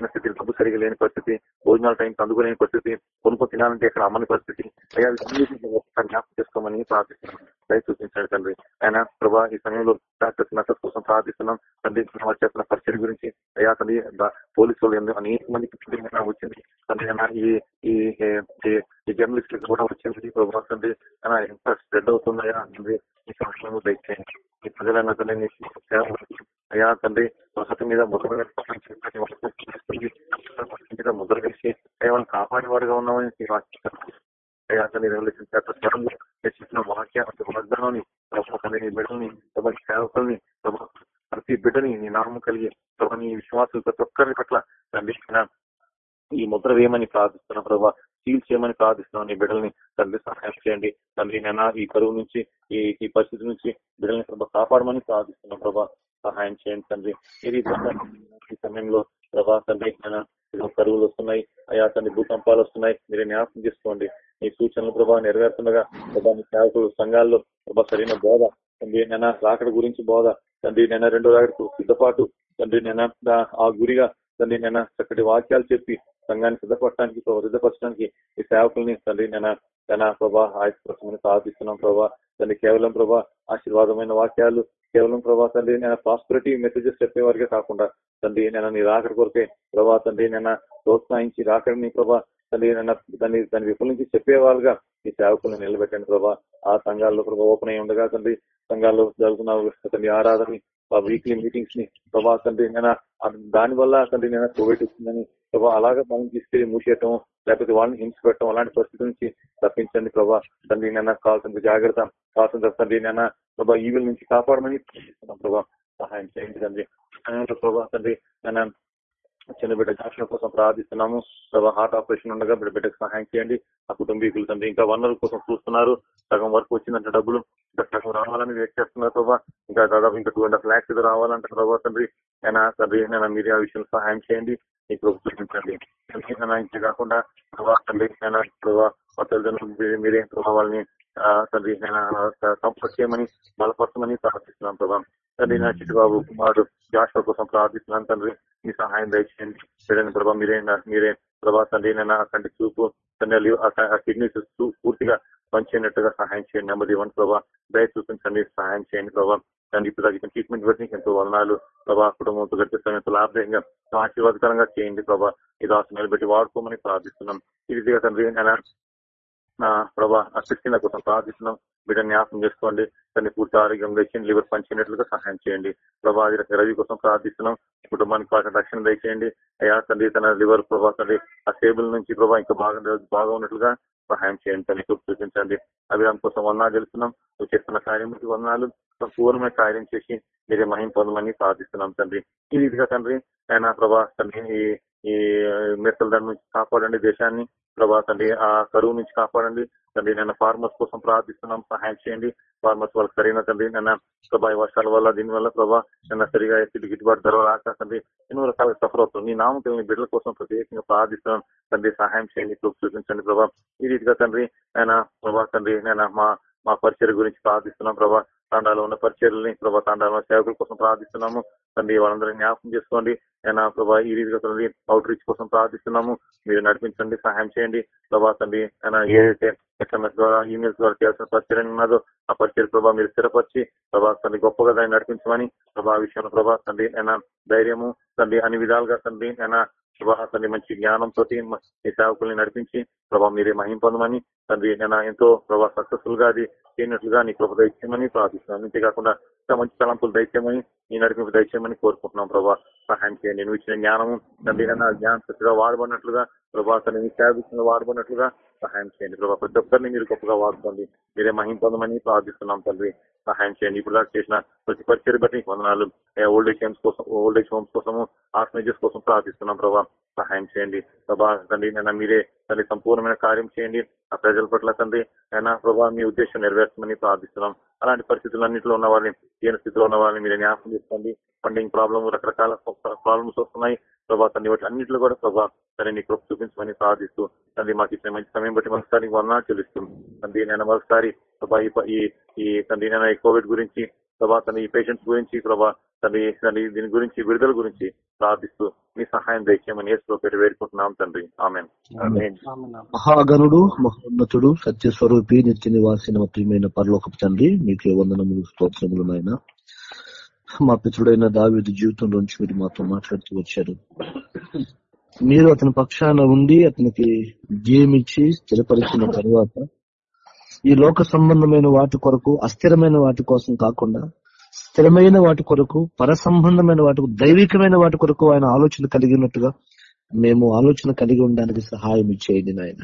గర్భిణీగా స్థితి డబ్బు సరిగా లేని పరిస్థితి భోజనాల టైం అందుకోలేని పరిస్థితి కొనుక్కు తినాలంటే ఇక్కడ అమ్మని పరిస్థితి. అయ్యా జ్ఞాపకం చేసుకోమని ప్రార్థిస్తున్నాం దయ సూచించాడు తండ్రి. ఆయన ప్రభా ఈ సమయంలో డాక్టర్స్ నర్సెస్ కోసం ప్రార్థిస్తున్నాం. తండ్రి వారు చేస్తున్న పరిచయం గురించి అయ్యా తండ్రి దా- పోలీసు వాళ్ళు అనేక మందికి వచ్చింది. తండ్రి ఈ ఈ జర్నలిస్ట్ కూడా వచ్చింది. ప్రభా తండ్రి అయినా ఎంత స్ప్రెడ్ అవుతుందయ్యా తండ్రి ఈ సమయంలో దయచేయండి. ఈ ప్రజలైన తండ్రి అయ్యా తండ్రి వసతి మీద ముద్ర మీద ముద్ర వేసి ఏమైనా కాపాడేవాడుగా ఉన్నామని అయ్యా తండ్రి రెవల్యూషన్ చాప్టర్ సెవెన్లో వాగ్దానాన్ని ప్రభా తండ్రి నీ బిడ్డని ప్రభా సేవకుల్ని ప్రభా ప్రతి బిడ్డని నీ నామం కలిగి ప్రభా నీ విశ్వాసులు ప్రతి ఒక్కరి పట్ల తండ్రి ఈ ముద్ర వేయమని ప్రార్థిస్తున్నా ప్రభా సీల్ చేయమని ప్రార్థిస్తున్నాం నీ బిడ్డల్ని తండ్రి సహాయం చేయండి. తండ్రి నేను ఈ కరువు నుంచి ఈ ఈ పరిస్థితి నుంచి బిడ్డల్ని ప్రభా కాపాడమని ప్రార్థిస్తున్నాం ప్రభా. సహాయం చేయండి తండ్రి. మీరు ఈ సమయంలో ప్రభా తండ్రి కరువులు వస్తున్నాయి. అయా తండ్రి భూకంపాలు వస్తున్నాయి. మీరే జ్ఞాపకం తీసుకోండి. మీ సూచనలు ప్రభావ నెరవేరుతుండగా ప్రభా మీ సేవకులు సంఘాల్లో ప్రభా సరైన బోధ. తండ్రి నేను రాకడ గురించి బోధ. తండ్రి నేను రెండో రాకడకు సిద్ధపాటు. తండ్రి నేను ఆ గురిగా తండ్రి నేను చక్కటి వాక్యాలు చెప్పి సంఘాన్ని సిద్ధపడటానికి సిద్ధపరచడానికి ఈ సేవకుల్ని తండ్రి నేను తన ప్రభా ఆయస్పరచమని ప్రార్థిస్తున్నాం ప్రభా. తండ్రి కేవలం ప్రభా ఆశీర్వాదమైన వాక్యాలు కేవలం ప్రభా తండ్రి నేను ప్రాస్పరిటీ మెసేజెస్ చెప్పేవారిగా కాకుండా తండ్రి నేను నీ రాకడ కొరకే ప్రభా తండ్రి నేను ప్రోత్సహించి రాకడిని ప్రభా తండ్రి నన్ను దాన్ని దాన్ని విఫలించి చెప్పేవాళ్ళుగా ఈ సేవకులను నిలబెట్టండి ప్రభా. ఆ సంఘాల్లో ప్రభా ఓపెన్ అయి ఉండగా తండ్రి సంఘాల్లో జరుగుతున్న తండ్రి ఆరాధన వీక్లీ మీటింగ్స్ని ప్రభా తండ్రి నేను దాని వల్ల తండ్రి నేను కోవిడ్ వచ్చిందని ప్రభా అలాగా మనం తీసుకెళ్ళి మూసేయటం లేకపోతే వాళ్ళని హింస పెట్టడం అలాంటి పరిస్థితి నుంచి తప్పించండి ప్రభా. తండ్రి నేను కావాల్సిన జాగ్రత్త కావాల్సిన తండ్రి నేను ప్రభా ఈవిల్ నుంచి కాపాడమని ప్రభా. సహాయం చేయండి తండ్రి. సమయంలో ప్రభా తండ్రి నేను చిన్న బిడ్డ జాషుల కోసం ప్రార్థిస్తున్నాము. ప్రభా హార్ట్ ఆపరేషన్ ఉండగా బిడ్డ బిడ్డకు సహాయం చేయండి. ఆ కుటుంబీకులు తండ్రి ఇంకా వనరుల కోసం చూస్తున్నారు. సగం వరకు వచ్చిందంటే డబ్బులు. సగం రావాలని వెయిట్ చేస్తున్నారు ప్రభా. ఇంకా దాదాపు ఇంకా టూ అండ్ హాఫ్ ల్యాక్స్ ఇది రావాలంటే ప్రభా తండ్రి. అయినా తండ్రి అయినా మీరు ఆ విషయంలో సహాయం చేయండి. మీకు చూపించండి. ఇంకే కాకుండా ప్రభా తండ్రి నేను ప్రభా మా తల్లిదండ్రులు మీరే- తండ్రి కంఫర్ట్ చేయమని బలపరచమని ప్రార్థిస్తున్నాం ప్రభావం తండ్రి నా చిట్టుబాబు కుమారుడు జాషువా కోసం ప్రార్థిస్తున్నాను తండ్రి. మీ సహాయం దయచేయండి. చూడండి ప్రభా మీరే నా- మీరే ప్రభా తండ్రి నేను అక్కడి చూపు తండ్రి ఆ కిడ్నీస్ పూర్తిగా పనిచేయనట్టుగా సహాయం చేయండి. నెమ్మది ఇవ్వండి ప్రభా. దయ చూపించండి సహాయం చేయండి ప్రభా. తండ్రి ఇప్పుడు తగ్గిన ట్రీట్మెంట్ బట్టి ఎంతో వదనాలు ప్రభా. కుటుంబంతో గడిపే ఎంతో లాభదాయంగా ఆశీర్వాదకరంగా చేయండి ప్రభా. ఇది ఆశ నిలబెట్టి వాడుకోమని ప్రార్థిస్తున్నాం. ఈ రీతిగా తండ్రి నా ప్రభా ఆ శక్తిని కోసం ప్రార్థిస్తున్నాం. బిడ్డ జ్ఞాపకం చేసుకోండి. తన పూర్తి ఆరోగ్యం తెచ్చి లివర్ పంచినట్లుగా సహాయం చేయండి. ప్రభా రవి కోసం ప్రార్థిస్తున్నాం. కుటుంబానికి కావాల్సిన రక్షణ దయచేయండి. అయ్యా తండ్రి తన లివర్ ప్రభా తండ్రి ఆ టేబుల్ నుంచి ప్రభా ఇంకా బాగా బాగా ఉన్నట్లుగా సహాయం చేయండి. తల్లి చూపించండి. అభిరామ్ కోసం వందనాలు తెలుస్తున్నాం నువ్వు చేస్తున్న కార్యం వందనాలు. పూర్ణమైన కార్యం చేసి మీరే మహిం పొందమని ప్రార్థిస్తున్నాం తండ్రి. ఈ రీతిగా తండ్రి ఆయన ప్రభా తండ్రి ఈ ఈ దాని నుంచి కాపాడండి దేశాన్ని. ప్రభా తండ్రి ఆ కరువు నుంచి కాపాడండి. తండ్రి నేను ఫార్మర్స్ కోసం ప్రార్థిస్తున్నాం. సహాయం చేయండి. ఫార్మర్స్ వాళ్ళకి సరైన తండ్రి నేను ప్రభా వర్షాల వల్ల దీని వల్ల ప్రభా నిన్న సరిగా ఎత్తి గిట్టుబాటు ధర రాక తండ్రి ఎన్నో రకాల సఫర్ అవుతుంది. నీ నామకల్ని బిడ్డల కోసం ప్రత్యేకంగా ప్రార్థిస్తున్నాం. తండ్రి సహాయం చేయండి. చూపించండి ప్రభా. ఈ రీతిగా తండ్రి ఆయన ప్రభా తండ్రి నేను మా మా పరిచయ గురించి ప్రార్థిస్తున్నాం ప్రభా. తాండాలో ఉన్న పరిచయల్ని ప్రభా తాండాలో సేవకుల కోసం ప్రార్థిస్తున్నాము. తండ్రి వాళ్ళందరినీ జ్ఞాపకం చేసుకోండి. అయినా ప్రభా ఈ రీతిగా తండ్రి అవుట్ రీచ్ కోసం ప్రార్థిస్తున్నాము. మీరు నడిపించండి సహాయం చేయండి. ప్రభా తండ్రి ఏదైతే ఎస్ఎంఎస్ ద్వారా ఈమెయిల్స్ ద్వారా చేయాల్సిన పరిచయం ఉన్నదో ఆ పరిచయం ప్రభా మీరు స్థిరపరిచి ప్రభా తండ్రి గొప్పగా దాన్ని నడిపించమని ప్రభా విషయంలో ప్రభా తండ్రి అయినా ధైర్యము తండ్రి అన్ని విధాలుగా తండ్రి అయినా ప్రభా తండ్రి మంచి జ్ఞానంతో మీ సేవకుల్ని నడిపించి ప్రభా మీరే మహింపొందమని తండ్రి నేను ఎంతో ప్రభా సక్సెస్ఫుల్గా అది చేయనట్లుగా నీ కృపద ఇచ్చిందని ప్రార్థిస్తున్నాను. అంతేకాకుండా ఇంకా మంచి తలంపులు దయచేయమని నీ నడిపింపు దయచేయమని కోరుకుంటున్నాం ప్రభా. సహాయం చేయండి. నువ్వు ఇచ్చిన జ్ఞానము తండ్రి జ్ఞానం చక్కగా వాడబడినట్లుగా ప్రభా తన నీ వాడబడినట్లుగా సహాయం చేయండి. ప్రభా ప్రతి ఒక్కరిని మీరు గొప్పగా వాడుకోండి. మీరే మహింపొందమని ప్రార్థిస్తున్నాం తండ్రి సహాయం చేయండి. ఇప్పుడు దాకా చేసిన ప్రతి పరిచయం బట్టి వందనాలు. ఓల్డ్ ఏజ్ హోమ్స్ కోసం ఓల్డ్ ఏజ్ హోమ్స్ కోసము ఆర్ఫనేజెస్ కోసం ప్రార్థిస్తున్నాం ప్రభా. సహాయం చేయండి. ప్రభా తండ్రి నేను మీరే తల్లి సంపూర్ణమైన కార్యం చేయండి. ఆ ప్రజల పట్ల తండ్రి అయినా ప్రభా మీ ఉద్దేశం నెరవేర్చమని ప్రార్థిస్తున్నాం. అలాంటి పరిస్థితులన్నింటిలో ఉన్న వాళ్ళని దీని స్థితిలో ఉన్న వాళ్ళని మీరు జ్ఞాపకం చేసుకోండి. ఫండింగ్ ప్రాబ్లమ్ రకరకాల ప్రాబ్లమ్స్ వస్తున్నాయి. ప్రభా తండ్రి వాటి అన్నింటిలో కూడా ప్రభా తనని నీ కృప చూపించమని ప్రార్థిస్తూ తండ్రి మాకు ఇచ్చిన మంచి సమయం బట్టి మరోసారి వందనాలు చెల్లిస్తూ తండ్రి నేను మరోసారి ప్రభా ఈ ఈ తండ్రి నేను కోవిడ్ గురించి ప్రభా తన ఈ పేషెంట్స్ గురించి ప్రభా తండ్రి తండ్రి దీని గురించి విడుదల గురించి ప్రార్థిస్తూ మీ సహాయం దయచేయమని పెట్టి వేడుకుంటున్నాం తండ్రి. ఆమెన్. ఆమేన్. మహాగణుడు మహోన్నతుడు సత్యస్వరూపి నిత్య నివాసి నమ ప్రియమైన పరలోకపు తండ్రి మీకే వందనములు స్తోత్రములు నాయన. మా పితృడైన దావిది జీవితంలోంచి మీరు మాతో మాట్లాడుతూ వచ్చారు. మీరు అతని పక్షాన ఉండి అతనికి జయమిచ్చి స్థిరపరిచిన తర్వాత ఈ లోక సంబంధమైన వాటి కొరకు అస్థిరమైన వాటి కోసం కాకుండా స్థిరమైన వాటి కొరకు పర సంబంధమైన వాటి దైవికమైన వాటి కొరకు ఆయన ఆలోచన కలిగి ఉన్నట్టుగా మేము ఆలోచన కలిగి ఉండడానికి సహాయం ఇచ్చేయండి నాయన.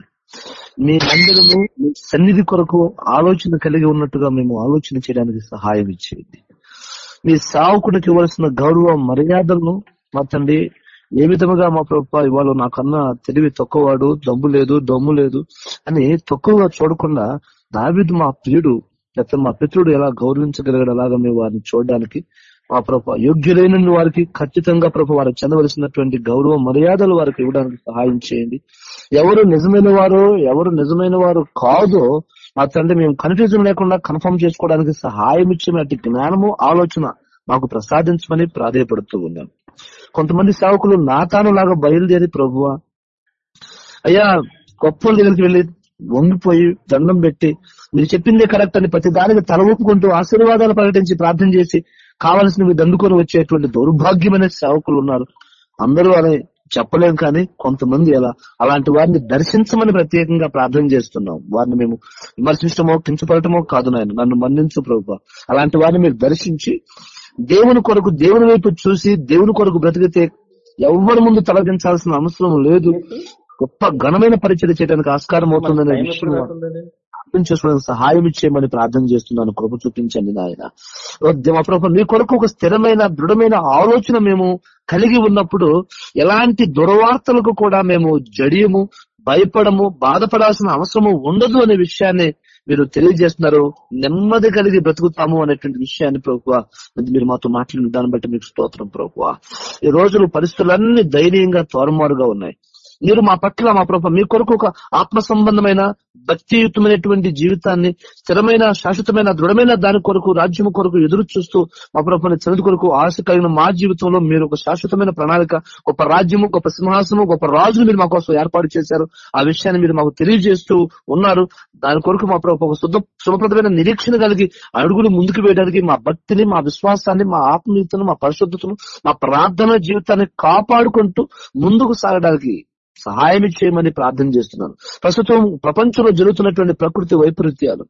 మీ అందరము మీ సన్నిధి కొరకు ఆలోచన కలిగి ఉన్నట్టుగా మేము ఆలోచన చేయడానికి సహాయం ఇచ్చేయండి. మీ సావుకుడికి ఇవ్వాల్సిన గౌరవ మర్యాదలను మా తండ్రి ఏ విధముగా మా ప్రభుత్వ ఇవాళ నాకన్నా తెలివి తక్కువవాడు దమ్ము లేదు దమ్ము లేదు అని తక్కువగా చూడకుండా దావిద్ మా ప్రియుడు లేకపోతే మా పితృడు ఎలా గౌరవించగలిగాడు అలాగా మేము వారిని చూడడానికి మా ప్రభు యోగ్యులైన వారికి ఖచ్చితంగా ప్రభు వారికి చెందవలసినటువంటి గౌరవ మర్యాదలు వారికి ఇవ్వడానికి సహాయం చేయండి. ఎవరు నిజమైన వారు ఎవరు నిజమైన వారు కాదో మా తండ్రి మేము కన్ఫ్యూజన్ లేకుండా కన్ఫర్మ్ చేసుకోవడానికి సహాయం ఇచ్చినటువంటి జ్ఞానము ఆలోచన మాకు ప్రసాదించమని ప్రాధాయపడుతూ ఉన్నాం. కొంతమంది సేవకులు నాతాను లాగా బయలుదేరి ప్రభువ అయ్యా గొప్పల దగ్గరికి వెళ్ళి వంగిపోయి దండం పెట్టి మీరు చెప్పిందే కరెక్ట్ అని ప్రతి దానికి తల ఊపుకుంటూ ఆశీర్వాదాలు ప్రకటించి ప్రార్థన చేసి కావలసినవి దండుకొని వచ్చేటువంటి దౌర్భాగ్యమైన సేవకులు ఉన్నారు. అందరూ అలా చెప్పలేం కానీ కొంతమంది ఎలా అలాంటి వారిని దర్శించమని ప్రత్యేకంగా ప్రార్థన చేస్తున్నాం. వారిని మేము విమర్శించడమో కించపడటమో కాదు నాయన. నన్ను మన్నించు ప్రభు అలాంటి వారిని మీరు దర్శించి దేవుని కొరకు దేవుని వైపు చూసి దేవుని కొరకు బ్రతికితే ఎవరి ముందు తలదించాల్సిన అవసరం లేదు. గొప్ప ఘనమైన పరిచయం చేయడానికి ఆస్కారం అవుతుందనే విషయం అర్థం చేసుకోవడానికి సహాయం ఇచ్చేయమని ప్రార్థన చేస్తున్నాను. కృప చూపించండి నాయన. మా ప్రభు మీ కొరకు ఒక స్థిరమైన దృఢమైన ఆలోచన మేము కలిగి ఉన్నప్పుడు ఎలాంటి దుర్వార్తలకు కూడా మేము జడియము భయపడము బాధపడాల్సిన అవసరము ఉండదు అనే విషయాన్ని మీరు తెలియజేస్తున్నారు. నెమ్మది కలిగి బ్రతుకుతాము అనేటువంటి విషయాన్ని ప్రభుత్వ మీరు మాతో మాట్లాడిన దాన్ని బట్టి మీకు స్తోత్రం ప్రభుత్వ ఈ రోజులు పరిస్థితులన్నీ దయనీయంగా తోరమారుగా ఉన్నాయి. మీరు మా పట్ల మా ప్రభు మీ కొరకు ఒక ఆత్మ సంబంధమైన భక్తియుతమైనటువంటి జీవితాన్ని స్థిరమైన శాశ్వతమైన దృఢమైన దాని కొరకు రాజ్యం కొరకు ఎదురు చూస్తూ మా ప్రభుత్వ చదువు కొరకు ఆశ కలిగిన మా జీవితంలో మీరు ఒక శాశ్వతమైన ప్రణాళిక గొప్ప రాజ్యము గొప్ప సింహాసము గొప్ప రాజును మీరు మా కోసం ఏర్పాటు చేశారు. ఆ విషయాన్ని మీరు మాకు తెలియజేస్తూ ఉన్నారు. దాని కొరకు మా ప్రభు ఒక శుద్ధ శుభప్రదమైన నిరీక్షణ కలిగి అడుగులు ముందుకు వేయడానికి మా భక్తిని మా విశ్వాసాన్ని మా ఆత్మీయతను మా పరిశుద్ధతను మా ప్రార్థన జీవితాన్ని కాపాడుకుంటూ ముందుకు సాగడానికి సహాయం చేయమని ప్రార్థన చేస్తున్నాను. ప్రస్తుతం ప్రపంచంలో జరుగుతున్నటువంటి ప్రకృతి వైపరీత్యాలు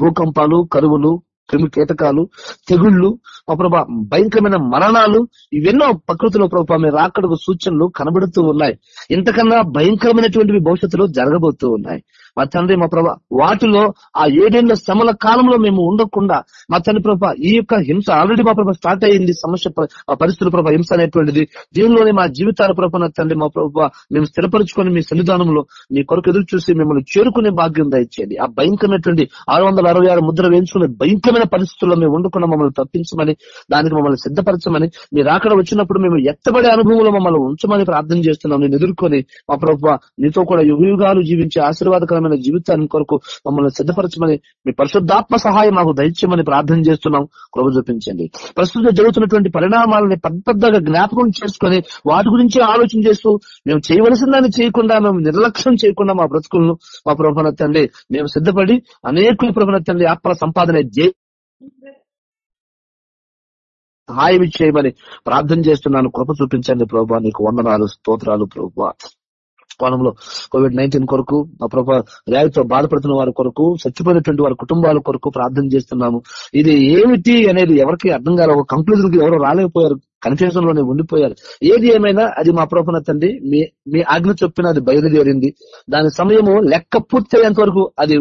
భూకంపాలు కరువులు క్రిమి కీటకాలు తెగుళ్ళు ప్రభా భయంకరమైన మరణాలు ఇవెన్నో ప్రకృతిలో ప్రభావ మీ రాకడకు సూచనలు కనబడుతూ ఉన్నాయి. ఇంతకన్నా భయంకరమైనటువంటివి భవిష్యత్తులో జరగబోతూ ఉన్నాయి. మా తండ్రి మా ప్రభా వాటిలో ఆ ఏడేళ్ళ శ్రమల కాలంలో మేము ఉండకుండా మా తండ్రి ప్రభా ఈ యొక్క హింస ఆల్రెడీ మా ప్రభా స్టార్ట్ అయ్యింది సమస్య పరిస్థితుల ప్రభా హింస అనేటువంటిది. దీనిలోనే మా జీవితాల ప్రభా నా తండ్రి మా ప్రభా మేము స్థిరపరచుకొని మీ సన్నిధానంలో మీ కొరకు ఎదురు చూసి మిమ్మల్ని చేరుకునే భాగ్యం దయచేయండి. ఆ భయంకరమైనటువంటి ఆరు వందల అరవై ఆరు ముద్ర వేయించుకునే భయంకరమైన పరిస్థితుల్లో మేము ఉండకుండా మమ్మల్ని తప్పించమని దానికి మమ్మల్ని సిద్ధపరచమని మీరు అక్కడ వచ్చినప్పుడు మేము ఎత్తబడే అనుభవంలో మమ్మల్ని ఉంచమని ప్రార్థన చేస్తున్నాం. నేను ఎదుర్కొని మా ప్రభు నీతో కూడా యుగయుగాలు జీవించే ఆశీర్వాదకరం ఆశీర్వాదకరమైన జీవితాన్ని కొరకు మమ్మల్ని సిద్ధపరచమని మీ పరిశుద్ధాత్మ సహాయం మాకు దయచేయమని ప్రార్థన చేస్తున్నాం. కృప చూపించండి. ప్రస్తుతం జరుగుతున్నటువంటి పరిణామాలని పెద్దగా జ్ఞాపకం చేసుకుని వాటి గురించి ఆలోచన చేస్తూ మేము చేయవలసిందని చేయకుండా మేము నిర్లక్ష్యం చేయకుండా మా బ్రతుకులను మా ప్రభున తండ్రి మేము సిద్ధపడి అనేకుల ప్రభున తండ్రి ఆత్మల సంపాదన సహాయం చేయమని ప్రార్థన చేస్తున్నాను. కృప చూపించండి ప్రభా నీకు వందనాలు స్తోత్రాలు ప్రభా కోణంలో కోవిడ్ నైన్టీన్ కొరకు మా వ్యాధితో బాధపడుతున్న వారి కొరకు చచ్చిపోయినటువంటి వారి కుటుంబాల కొరకు ప్రార్థన చేస్తున్నాము. ఇది ఏమిటి అనేది ఎవరికి అర్థం కాదు ఒక కంక్లూజన్కి ఎవరు రాలేకపోయారు. కన్ఫ్యూజన్లోనే ఉండిపోయారు. ఏది ఏమైనా అది మా ప్రభున తండ్రి మీ మీ ఆజ్ఞ చొప్పిన అది బయలుదేరింది. దాని సమయము లెక్క పూర్తయ్యేంత వరకు అది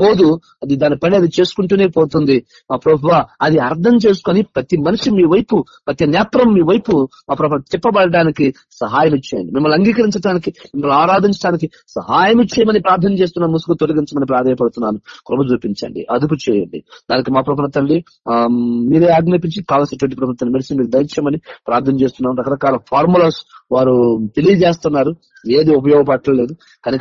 పోదు అది దాని పని అది చేసుకుంటూనే పోతుంది. మా ప్రభు అది అర్థం చేసుకొని ప్రతి మనిషి మీ వైపు ప్రతి నేత్రం మీ వైపు మా ప్రభు చెప్పబడడానికి సహాయం ఇచ్చేయండి మిమ్మల్ని అంగీకరించడానికి మిమ్మల్ని ఆరాధించడానికి సహాయం ఇచ్చేయమని ప్రార్థన చేస్తున్నాను ముసుగు తొలగించమని ప్రాధాన్యపడుతున్నాను కృప చూపించండి అదుపు చేయండి. దానికి మా ప్రభుత్వ తల్లి ఆ, మీరే ఆజ్ఞాపించి కావాల్సినటువంటి ప్రభుత్వం మెడిసిన్ మీరు దయచేయమని ప్రార్థన చేస్తున్నాం. రకరకాల ఫార్ములాస్ వారు తెలియజేస్తున్నారు. ఏది ఉపయోగపడలేదు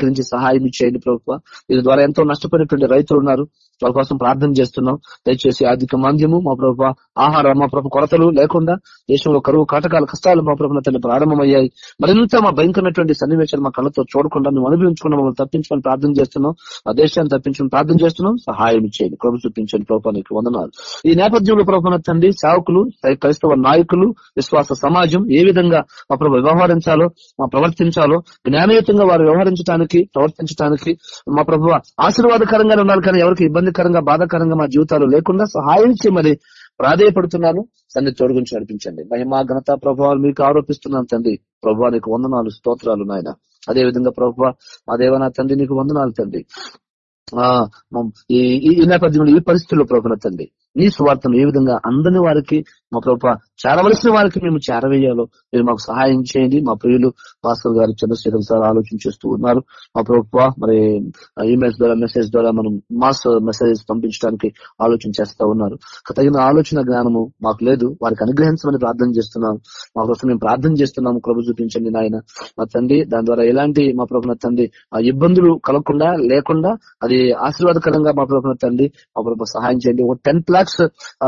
నుంచి సహాయం ఇచ్చేయండి ప్రభుత్వ. దీని ద్వారా ఎంతో నష్టపోయినటువంటి రైతులు ఉన్నారు. వాళ్ళ కోసం ప్రార్థన చేస్తున్నాం. దయచేసి ఆర్థిక మాంద్యము మా ప్రభు ఆహార మా ప్రభు కొరతలు లేకుండా దేశంలో కరువు కాటకాల కష్టాలు మా ప్రభు తల్లి ప్రారంభమయ్యాయి. మరింత మా భయంకరమైనటువంటి సన్నివేశాలు మా కళ్ళతో చూడకుండా మేము అనుభవించుకున్న మమ్మల్ని తప్పించమని ప్రార్థన చేస్తున్నాం. ఆ దేశాన్ని తప్పించమని ప్రార్థన చేస్తున్నాం. సహాయం ఇచ్చేయండి కృప చూపించండి. ప్రభుత్వానికి వందనాలు. ఈ నేపథ్యంలో ప్రభుత్వ తండ్రి సేవకులు క్రైస్తవ నాయకులు విశ్వాస సమాజం ఏ విధంగా మా ప్రభు వ్యవహరించాలో మా ప్రవర్తించాలో జ్ఞానయుతంగా వారు వ్యవహరించడానికి ప్రవర్తించడానికి మా ప్రభు ఆశీర్వాదకరంగా ఉండాలి కానీ ఎవరికి ఇబ్బంది ఇబ్బందికరంగా బాధాకరంగా మా జీవితాలు లేకుండా సహాయం చేయమని ప్రాధేయపడుతున్నాను. తండ్రి తోడు నడిపించండి. మహిమా ఘనత ప్రభావాలు మీకు ఆరోపిస్తున్నాను తండ్రి. ప్రభావ నీకు వందనాలు స్తోత్రాలు నాయన. అదే విధంగా ప్రభా మా దేవనా తండ్రి నీకు వందనాలు తండ్రి. ఆ ఈ ఈ నేపథ్యంలో ఈ పరిస్థితుల్లో ప్రభుత్వ తండ్రి. నీ స్వార్థం ఏ విధంగా అందని వారికి మా ప్రభావ చేరవలసిన వారికి మేము చేరవేయాలో మీరు మాకు సహాయం చేయండి. మా ప్రియులు పాస్టర్ గారు చంద్రశేఖర్ సార్ ఆలోచన చేస్తూ ఉన్నారు. మా ప్రభుత్వ మరి ఈమెయిల్స్ ద్వారా మెసేజ్ ద్వారా మనం మాస్ మెసేజ్ పంపించడానికి ఆలోచన చేస్తా ఉన్నారు. తగిన ఆలోచన జ్ఞానము మాకు లేదు. వారికి అనుగ్రహించమని ప్రార్థన చేస్తున్నాం. మా కోసం మేము ప్రార్థన చేస్తున్నాము. కృప చూపించండి నాయన. మా తండ్రి దాని ద్వారా ఎలాంటి మా ప్రభుత్వ తండ్రి ఇబ్బందులు కలగకుండా లేకుండా అది ఆశీర్వాదకరంగా మా ప్రభుత్వ తండ్రి మా ప్రభుత్వ సహాయం చేయండి. ఒక టెన్ లాక్స్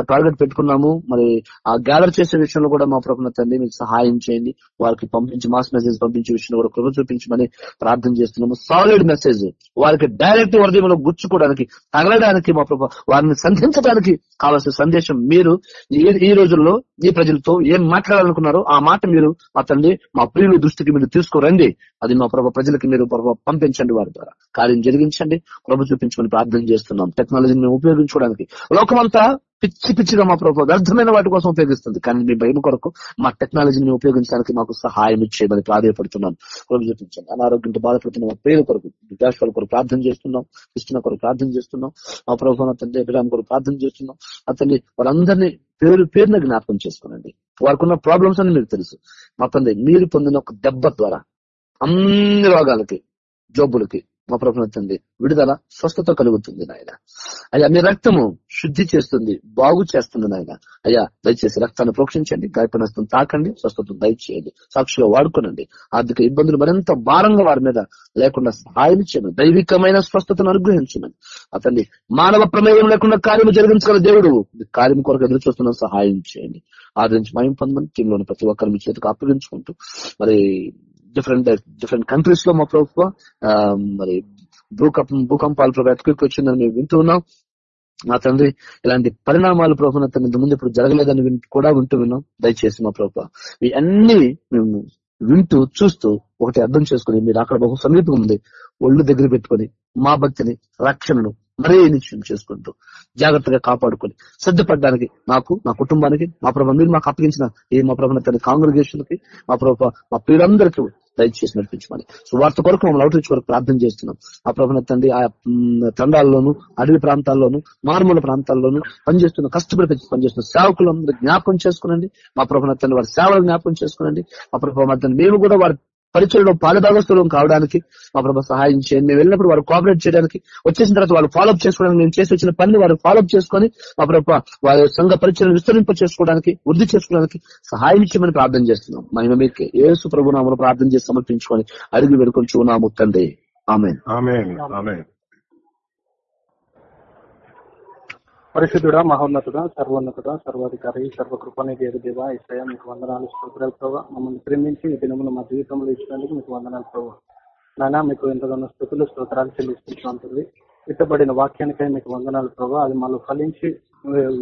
టార్గెట్ పెట్టుకున్నాము. మరి ఆ గ్యాదర్ చేసే విషయంలో కూడా మా ప్రభుత్వ తండ్రి మీకు సహాయం చేయండి. వారికి పంపించి మాస్ మెసేజ్ పంపించే విషయంలో కూడా కృప చూపించమని ప్రార్థన చేస్తున్నాము. సాలిడ్ మెసేజ్ వారికి డైరెక్ట్ హృదయంలో గుచ్చుకోవడానికి తగలడానికి మా ప్రభు వారిని సంధించడానికి కావాల్సిన సందేశం మీరు ఈ ఈ రోజుల్లో ఈ ప్రజలతో ఏం మాట్లాడాలనుకున్నారో ఆ మాట మీరు మా తండ్రి మా ప్రియుల దృష్టికి మీరు తీసుకురండి. అది మా ప్రభు ప్రజలకి మీరు ప్రభు పంపించండి వారి ద్వారా. కార్యం జరిగించండి. ప్రభు చూపించమని ప్రార్థన చేస్తున్నాం. టెక్నాలజీని మేము ఉపయోగించుకోవడానికి లోకమంతా పిచ్చి పిచ్చిగా మా ప్రభు వ్యర్థమైన వాటి కోసం ఉపయోగిస్తుంది. కానీ మీ భయం కొరకు మా టెక్నాలజీని ఉపయోగించడానికి మాకు సహాయం ఇచ్చేయమని ప్రాధాన్యపడుతున్నాను ప్రభు చూపించండి అనారోగ్యంతో బాధపడుతున్న మా పేరు కొరకు విద్యాశాల కొరకు ప్రార్థన చేస్తున్నాం. కృష్ణ కొరకు ప్రార్థన చేస్తున్నాం. మా ప్రభుత్వం తండ్రి అభిరామ్ కొరకు ప్రార్థన చేస్తున్నాం. అతన్ని వారందరినీ పేరు పేరున జ్ఞాపకం చేసుకోనండి. వారికి ఉన్న ప్రాబ్లమ్స్ అని మీకు తెలుసు. మా తండ్రి మీరు పొందిన ఒక దెబ్బ ద్వారా అన్ని రోగాలకి జబ్బులకి మా ప్రభుత్వం విడుదల స్వస్థత కలుగుతుంది నాయన. అయ్యా మీ రక్తము శుద్ధి చేస్తుంది బాగు చేస్తుంది నాయన. అయ్యా దయచేసి రక్తాన్ని ప్రోక్షించండి గాయపడిన తాకండి స్వస్థత దయచేయండి సాక్షిగా వాడుకోనండి. ఆర్థిక ఇబ్బందులు మరింత భారంగా వారి మీద లేకుండా సహాయం చేయను దైవికమైన స్వస్థతను అనుగ్రహించమని. అతన్ని మానవ ప్రమేయం లేకుండా కార్యము జరిగించగల దేవుడు కార్యం కొరకు ఎదురు చూస్తున్న సహాయం చేయండి. ఆదరించి మయం పొందమని టీంలోని ప్రతి ఒక్కరి మీ చేతికి అప్పగించుకుంటూ మరి డిఫరెంట్ డిఫరెంట్ కంట్రీస్లో మా ప్రభుత్వ మరి భూకంపం భూకంపాలు ప్రభు వచ్చిందని మేము వింటూ ఉన్నాం మా తండ్రి ఇలాంటి పరిణామాలు ప్రభుత్వం తన ఇంత ముందు ఇప్పుడు జరగలేదని కూడా వింటూ విన్నాం దయచేసి మా ప్రభుత్వ ఇవన్నీ మేము వింటూ చూస్తూ ఒకటి అర్థం చేసుకుని మీరు అక్కడ బహు సమీపం ఉంది ఒళ్ళు దగ్గర పెట్టుకొని మా భక్తిని రక్షణను మరీ నిశ్చయం చేసుకుంటూ జాగ్రత్తగా కాపాడుకొని సిద్ధపడడానికి నాకు నా కుటుంబానికి మా ప్రభావ మీరు మాకు అప్పగించిన ఈ మా ప్రభావ తన కాంగ్రిగేషన్కి మా ప్రభావ మా ప్రియులందరికీ దయచేసి నడిపించమని. సువార్త కొరకు మమ్మల్ని అవుట్రీచ్ కొరకు ప్రార్థన చేస్తున్నాం. ఆ ప్రభావ తండ్రి ఆ తండాల్లోనూ అడవి ప్రాంతాల్లోనూ మారుమూల ప్రాంతాల్లోనూ పనిచేస్తున్న కష్టపడి పనిచేస్తున్న సేవకులందరూ జ్ఞాపకం చేసుకునండి. మా ప్రభావ తండ్రి వారి సేవలు జ్ఞాపకం చేసుకునండి. మా ప్రభావ తండ్రి మేము కూడా వారి పరిచయలో పాలుభాగస్థులం కావడానికి మా ప్రభావ సహాయం చేయండి. మేము వెళ్ళినప్పుడు వారు కోఆపరేట్ చేయడానికి వచ్చేసిన తర్వాత వాళ్ళు ఫాలోఅప్ చేసుకోవడానికి మేము చేసి వచ్చిన పని వారు ఫాలోఅప్ చేసుకొని మా ప్రభావ వారి సంఘ పరిచయం విస్తరింప చేసుకోవడానికి వృద్ధి చేసుకోవడానికి సహాయం ఇచ్చామని ప్రార్థన చేస్తున్నాం. మహిమ మీకు. ఏసు ప్రభు నామను ప్రార్థన చేసి సమర్పించుకొని అడిగి వెనుకొని చూనాము తండ్రి. ఆమె ఆమేన్ ఆమేన్ పరిశుద్ధుడా మహోన్నతుడ సర్వోన్నతుడ సర్వాధికారి సర్వకృపనిధి ఎదు దేవ ఇసయ మీకు వందనాలు స్తోత్రాలు ప్రభావ మమ్మల్ని ప్రేమించి ఈ దినమును మా జీవితంలో ఇచ్చినందుకు మీకు వందనాలు ప్రభావ నాయన మీకు ఎంతగానో స్థుతులు స్తోత్రాలు చెల్లిస్తుంటుంది ఇట్టబడిన వాక్యానికై మీకు వందనాలు ప్రభావ అది మాలో ఫలించి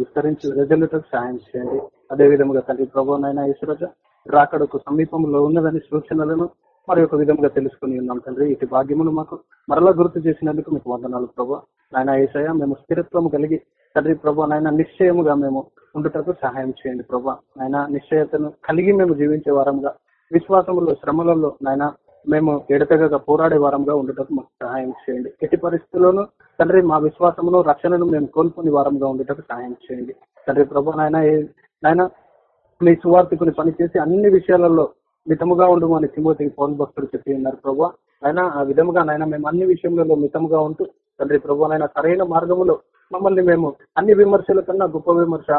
విస్తరించి రెజల్యూటర్ సాయం చేయండి. అదే విధముగా తండ్రి ప్రభు నైనా ఈశ్వరజ రాకడకు సమీపంలో ఉన్నదని సూచనలను మరి ఒక విధంగా తెలుసుకుని ఉన్నాం తండ్రి. ఇటు భాగ్యమును మాకు మరలా గుర్తు చేసినందుకు మీకు వందనాలు ప్రభు. నాయన ఏసయ మేము స్థిరత్వం కలిగి తండ్రి ప్రభా నాయన నిశ్చయముగా మేము ఉండుటకు సహాయం చేయండి ప్రభా. నాయన నిశ్చయతను కలిగి మేము జీవించే వారంగా విశ్వాసములో శ్రమలలో నాయన మేము ఎడతెగక పోరాడే వారంగా ఉండటకు మాకు సహాయం చేయండి. ఎట్టి పరిస్థితుల్లోనూ తండ్రి మా విశ్వాసమును రక్షణను మేము కోల్పోని వారంగా ఉండటకు సహాయం చేయండి. తండ్రి ప్రభా నాయన ఏ- నాయన మీ సువార్థకుని పనిచేసి అన్ని విషయాలలో మితముగా ఉండమని తిమోతికి పౌన్ భక్తుడు చెప్పి ఉన్నారు ప్రభా. అయినా ఆ విధముగా నాయన మేము అన్ని విషయంలో మితముగా ఉంటూ తండ్రి ప్రభు నాయన సరైన మార్గములో మమ్మల్ని మేము అన్ని విమర్శల కన్నా గొప్ప విమర్శ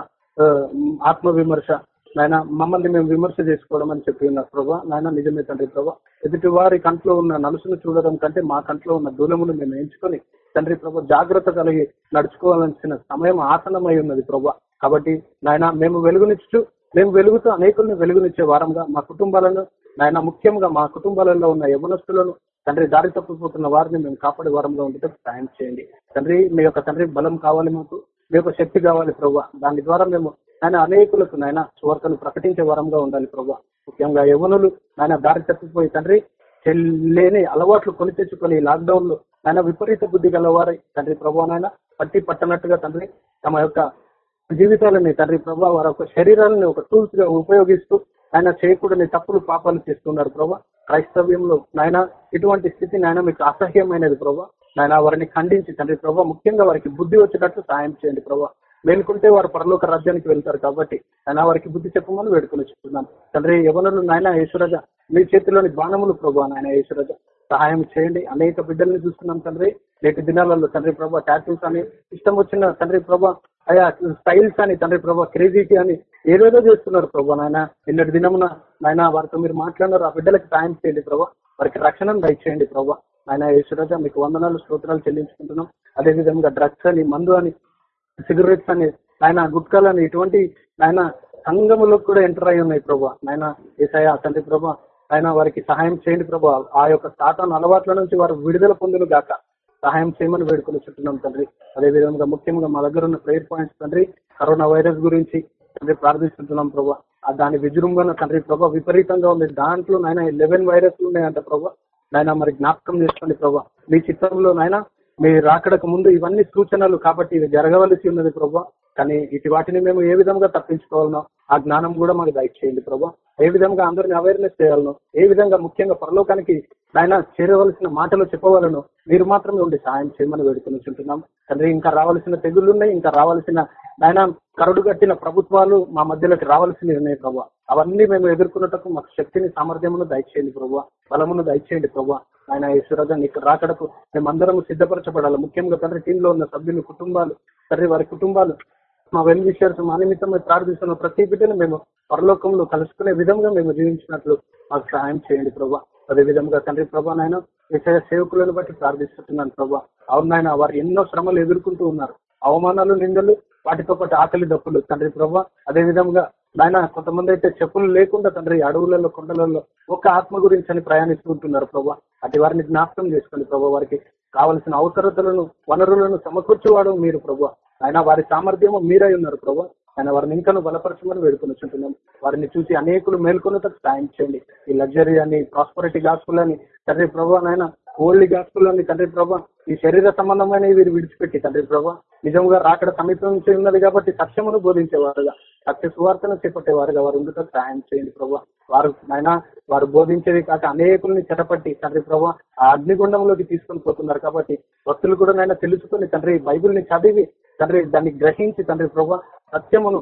ఆత్మ విమర్శ నాయన మమ్మల్ని మేము విమర్శ చేసుకోవడం అని చెప్పి ఉన్నారు ప్రభా. నాయన నిజమే తండ్రి ప్రభా. ఎదుటి వారి కంట్లో ఉన్న నలుసును చూడడం కంటే మా కంట్లో ఉన్న దూలమును మేము ఎంచుకొని తండ్రి ప్రభా జాగ్రత్త కలిగి నడుచుకోవాల్సిన సమయం ఆసనమై ఉన్నది ప్రభా. కాబట్టి నాయన మేము వెలుగునిచ్చు మేము వెలుగుతూ అనేకులను వెలుగునిచ్చే వారంగా మా కుటుంబాలను నాయన ముఖ్యంగా మా కుటుంబాలలో ఉన్న యవనస్తులను తండ్రి దారి తప్పిపోతున్న వారిని మేము కాపాడే వారంలో ఉండటం సాయం చేయండి. తండ్రి మీ యొక్క తండ్రి బలం కావాలి మాకు మీ యొక్క శక్తి కావాలి ప్రభావ దాని ద్వారా మేము ఆయన అనేకులకు నాయన సువార్తను ప్రకటించే వారంగా ఉండాలి ప్రభా ముఖ్యంగా యవనులు ఆయన దారి తప్పిపోయి తండ్రి చెల్లేని అలవాట్లు కొని తెచ్చుకొని లాక్డౌన్లో ఆయన విపరీత బుద్ధి గలవారై తండ్రి ప్రభా నాయన పట్టి పట్టనట్టుగా తండ్రి తమ యొక్క జీవితాలని తండ్రి ప్రభా వారి యొక్క శరీరాలని ఒక టూల్స్గా ఉపయోగిస్తూ ఆయన చేయకూడని తప్పులు పాపాలు చేస్తున్నారు ప్రభా. క్రైస్తవ్యంలో నాయన ఇటువంటి స్థితి నాయన మీకు అసహ్యమైనది ప్రభా. నాయన వారిని ఖండించి తండ్రి ప్రభా ముఖ్యంగా వారికి బుద్ధి వచ్చేటట్లు సాయం చేయండి ప్రభా. మేలుకుంటే వారు పరలోక రాజ్యానికి వెళ్తారు కాబట్టి ఆయన వారికి బుద్ధి చెప్పమని వేడుకొని చెప్తున్నాను. తండ్రి యవనులు నాయన ఈశ్వరజ మీ చేతిలోని బాణములు ప్రభా నాయన ఈశ్వరజ సహాయం చేయండి. అనేక బిడ్డల్ని చూస్తున్నాం తండ్రి. నేటి దినాలలో తండ్రి ప్రభా టాటూస్ అని ఇష్టం వచ్చిన తండ్రి ప్రభా అయ్యా స్టైల్స్ అని తండ్రి ప్రభా క్రేజీటీ అని ఏదేదో చేస్తున్నారు ప్రభా నాయన. నిన్నటి దినమున నాయన వారితో మీరు మాట్లాడినారు. ఆ బిడ్డలకు సాయం చేయండి ప్రభా. వారికి రక్షణను దయచేయండి ప్రభా. ఆయన యేసురాజా మీకు వందనాలు స్తోత్రాలు చెల్లించుకుంటున్నాం. అదే విధంగా డ్రగ్స్ అని మందు అని సిగరెట్స్ అని ఆయన గుట్కాలని ఇటువంటి ఆయన సంఘములో కూడా ఎంటర్ అయి ఉన్నాయి ప్రభా. నాయన ఏసయ తండ్రి ప్రభా ఆయన వారికి సహాయం చేయండి ప్రభా. ఆ యొక్క సాతాన్ అలవాట్ల నుంచి వారు విడుదల పొందును గాక సహాయం చేయమని వేడుకొని చుట్టున్నాం తండ్రి. అదే విధంగా ముఖ్యంగా మా దగ్గర ఉన్న ప్రేయర్ పాయింట్స్ తండ్రి కరోనా వైరస్ గురించి తండ్రి ప్రార్థిస్తున్నాం ప్రభా. ఆ దాని విజృంభణ తండ్రి ప్రభా విపరీతంగా ఉంది. దాంట్లో నాయన లెవెన్ వైరస్లు ఉన్నాయంట ప్రభా. నాయన మరి జ్ఞాపకం చేసుకోండి ప్రభా. మీ చిత్రంలో నాయన మీ రాకడకు ముందు ఇవన్నీ సూచనలు కాబట్టి ఇవి జరగవలసి ఉన్నది ప్రభా. కానీ ఇటు వాటిని మేము ఏ విధంగా తప్పించుకోవాలనో ఆ జ్ఞానం కూడా మాకు దయచేయండి ప్రభా. ఏ విధంగా అందరిని అవేర్నెస్ చేయాలనో ఏ విధంగా ముఖ్యంగా పరలోకానికి ఆయన చేరవలసిన మాటలు చెప్పవాలను మీరు మాత్రమే ఉండి సాయం చేయమని వేడుకొనిచుంటున్నాం తండ్రి ఇంకా రావాల్సిన తెగుళ్ళున్నాయి ఇంకా రావాల్సిన ఆయన కరుడు కట్టిన ప్రభుత్వాలు మా మధ్యలోకి రావాల్సినవి ఉన్నాయి ప్రభా. అవన్నీ మేము ఎదుర్కొన్నటకు మాకు శక్తిని సామర్థ్యమును దయచేయండి ప్రభా. బలమును దయచేయండి ప్రభా. ఆయన ఈశ్వరగా నీకు రాకడకు మేమందరం సిద్ధపరచబడాలి. ముఖ్యంగా తండ్రి టీంలో ఉన్న సభ్యులు కుటుంబాలు తండ్రి వారి కుటుంబాలు మా వెల్ విషయర్స్ మా నిమిత్తం మేము ప్రార్థిస్తున్న ప్రతి బిడ్డను మేము పరలోకంలో కలుసుకునే విధంగా మేము జీవించినట్లు మాకు సహాయం చేయండి ప్రభా. అదే విధంగా తండ్రి ప్రభా నాయన విషయ సేవకులను బట్టి ప్రార్థిస్తున్నాను ప్రభా. అవును నాయన వారు ఎన్నో శ్రమలు ఎదుర్కొంటూ ఉన్నారు. అవమానాలు నిందలు వాటితో పాటు ఆకలి దప్పులు. తండ్రి ప్రభా అదే విధంగా నాయన కొంతమంది అయితే చెప్పులు లేకుండా తండ్రి అడవులలో కొండలలో ఒక ఆత్మ గురించి అని ప్రయాణిస్తూ ఉంటున్నారు ప్రభా. అటు వారిని జ్ఞాపకం చేసుకోండి ప్రభా వారికి కావలసిన అవసరతలను వనరులను సమకూర్చేవాడు మీరు ప్రభా. ఆయన వారి సామర్థ్యము మీరై ఉన్నారు ప్రభా. ఆయన వారిని ఇంకా బలపరచమని వేడుకొని చుంటున్నాం వారిని చూసి అనేకులు మేల్కొన్నటకు సాయం చేయండి. ఈ లగ్జరీ అని ప్రాస్పరిటీ గాస్పుల్ అని తండ్రి ప్రభా నాయన ఓల్డ్ గాస్పుల్ అని తండ్రి ప్రభ ఈ శరీర సంబంధమైన వీరు విడిచిపెట్టి తండ్రి ప్రభ నిజంగా రాకడ సమీపించి ఉన్నది కాబట్టి సత్యమును బోధించేవారుగా. సత్య సువార్తను చేపట్టేవారుగా వారు ఉండటం సహాయం చేయండి ప్రభా. వారు ఆయన వారు బోధించేది కాక అనేకుల్ని చెరపట్టి తండ్రి ప్రభా ఆ అగ్నిగుండంలోకి తీసుకొని పోతున్నారు కాబట్టి భక్తులు కూడా నాయన తెలుసుకొని తండ్రి బైబిల్ని చదివి తండ్రి దాన్ని గ్రహించి తండ్రి ప్రభా సత్యమును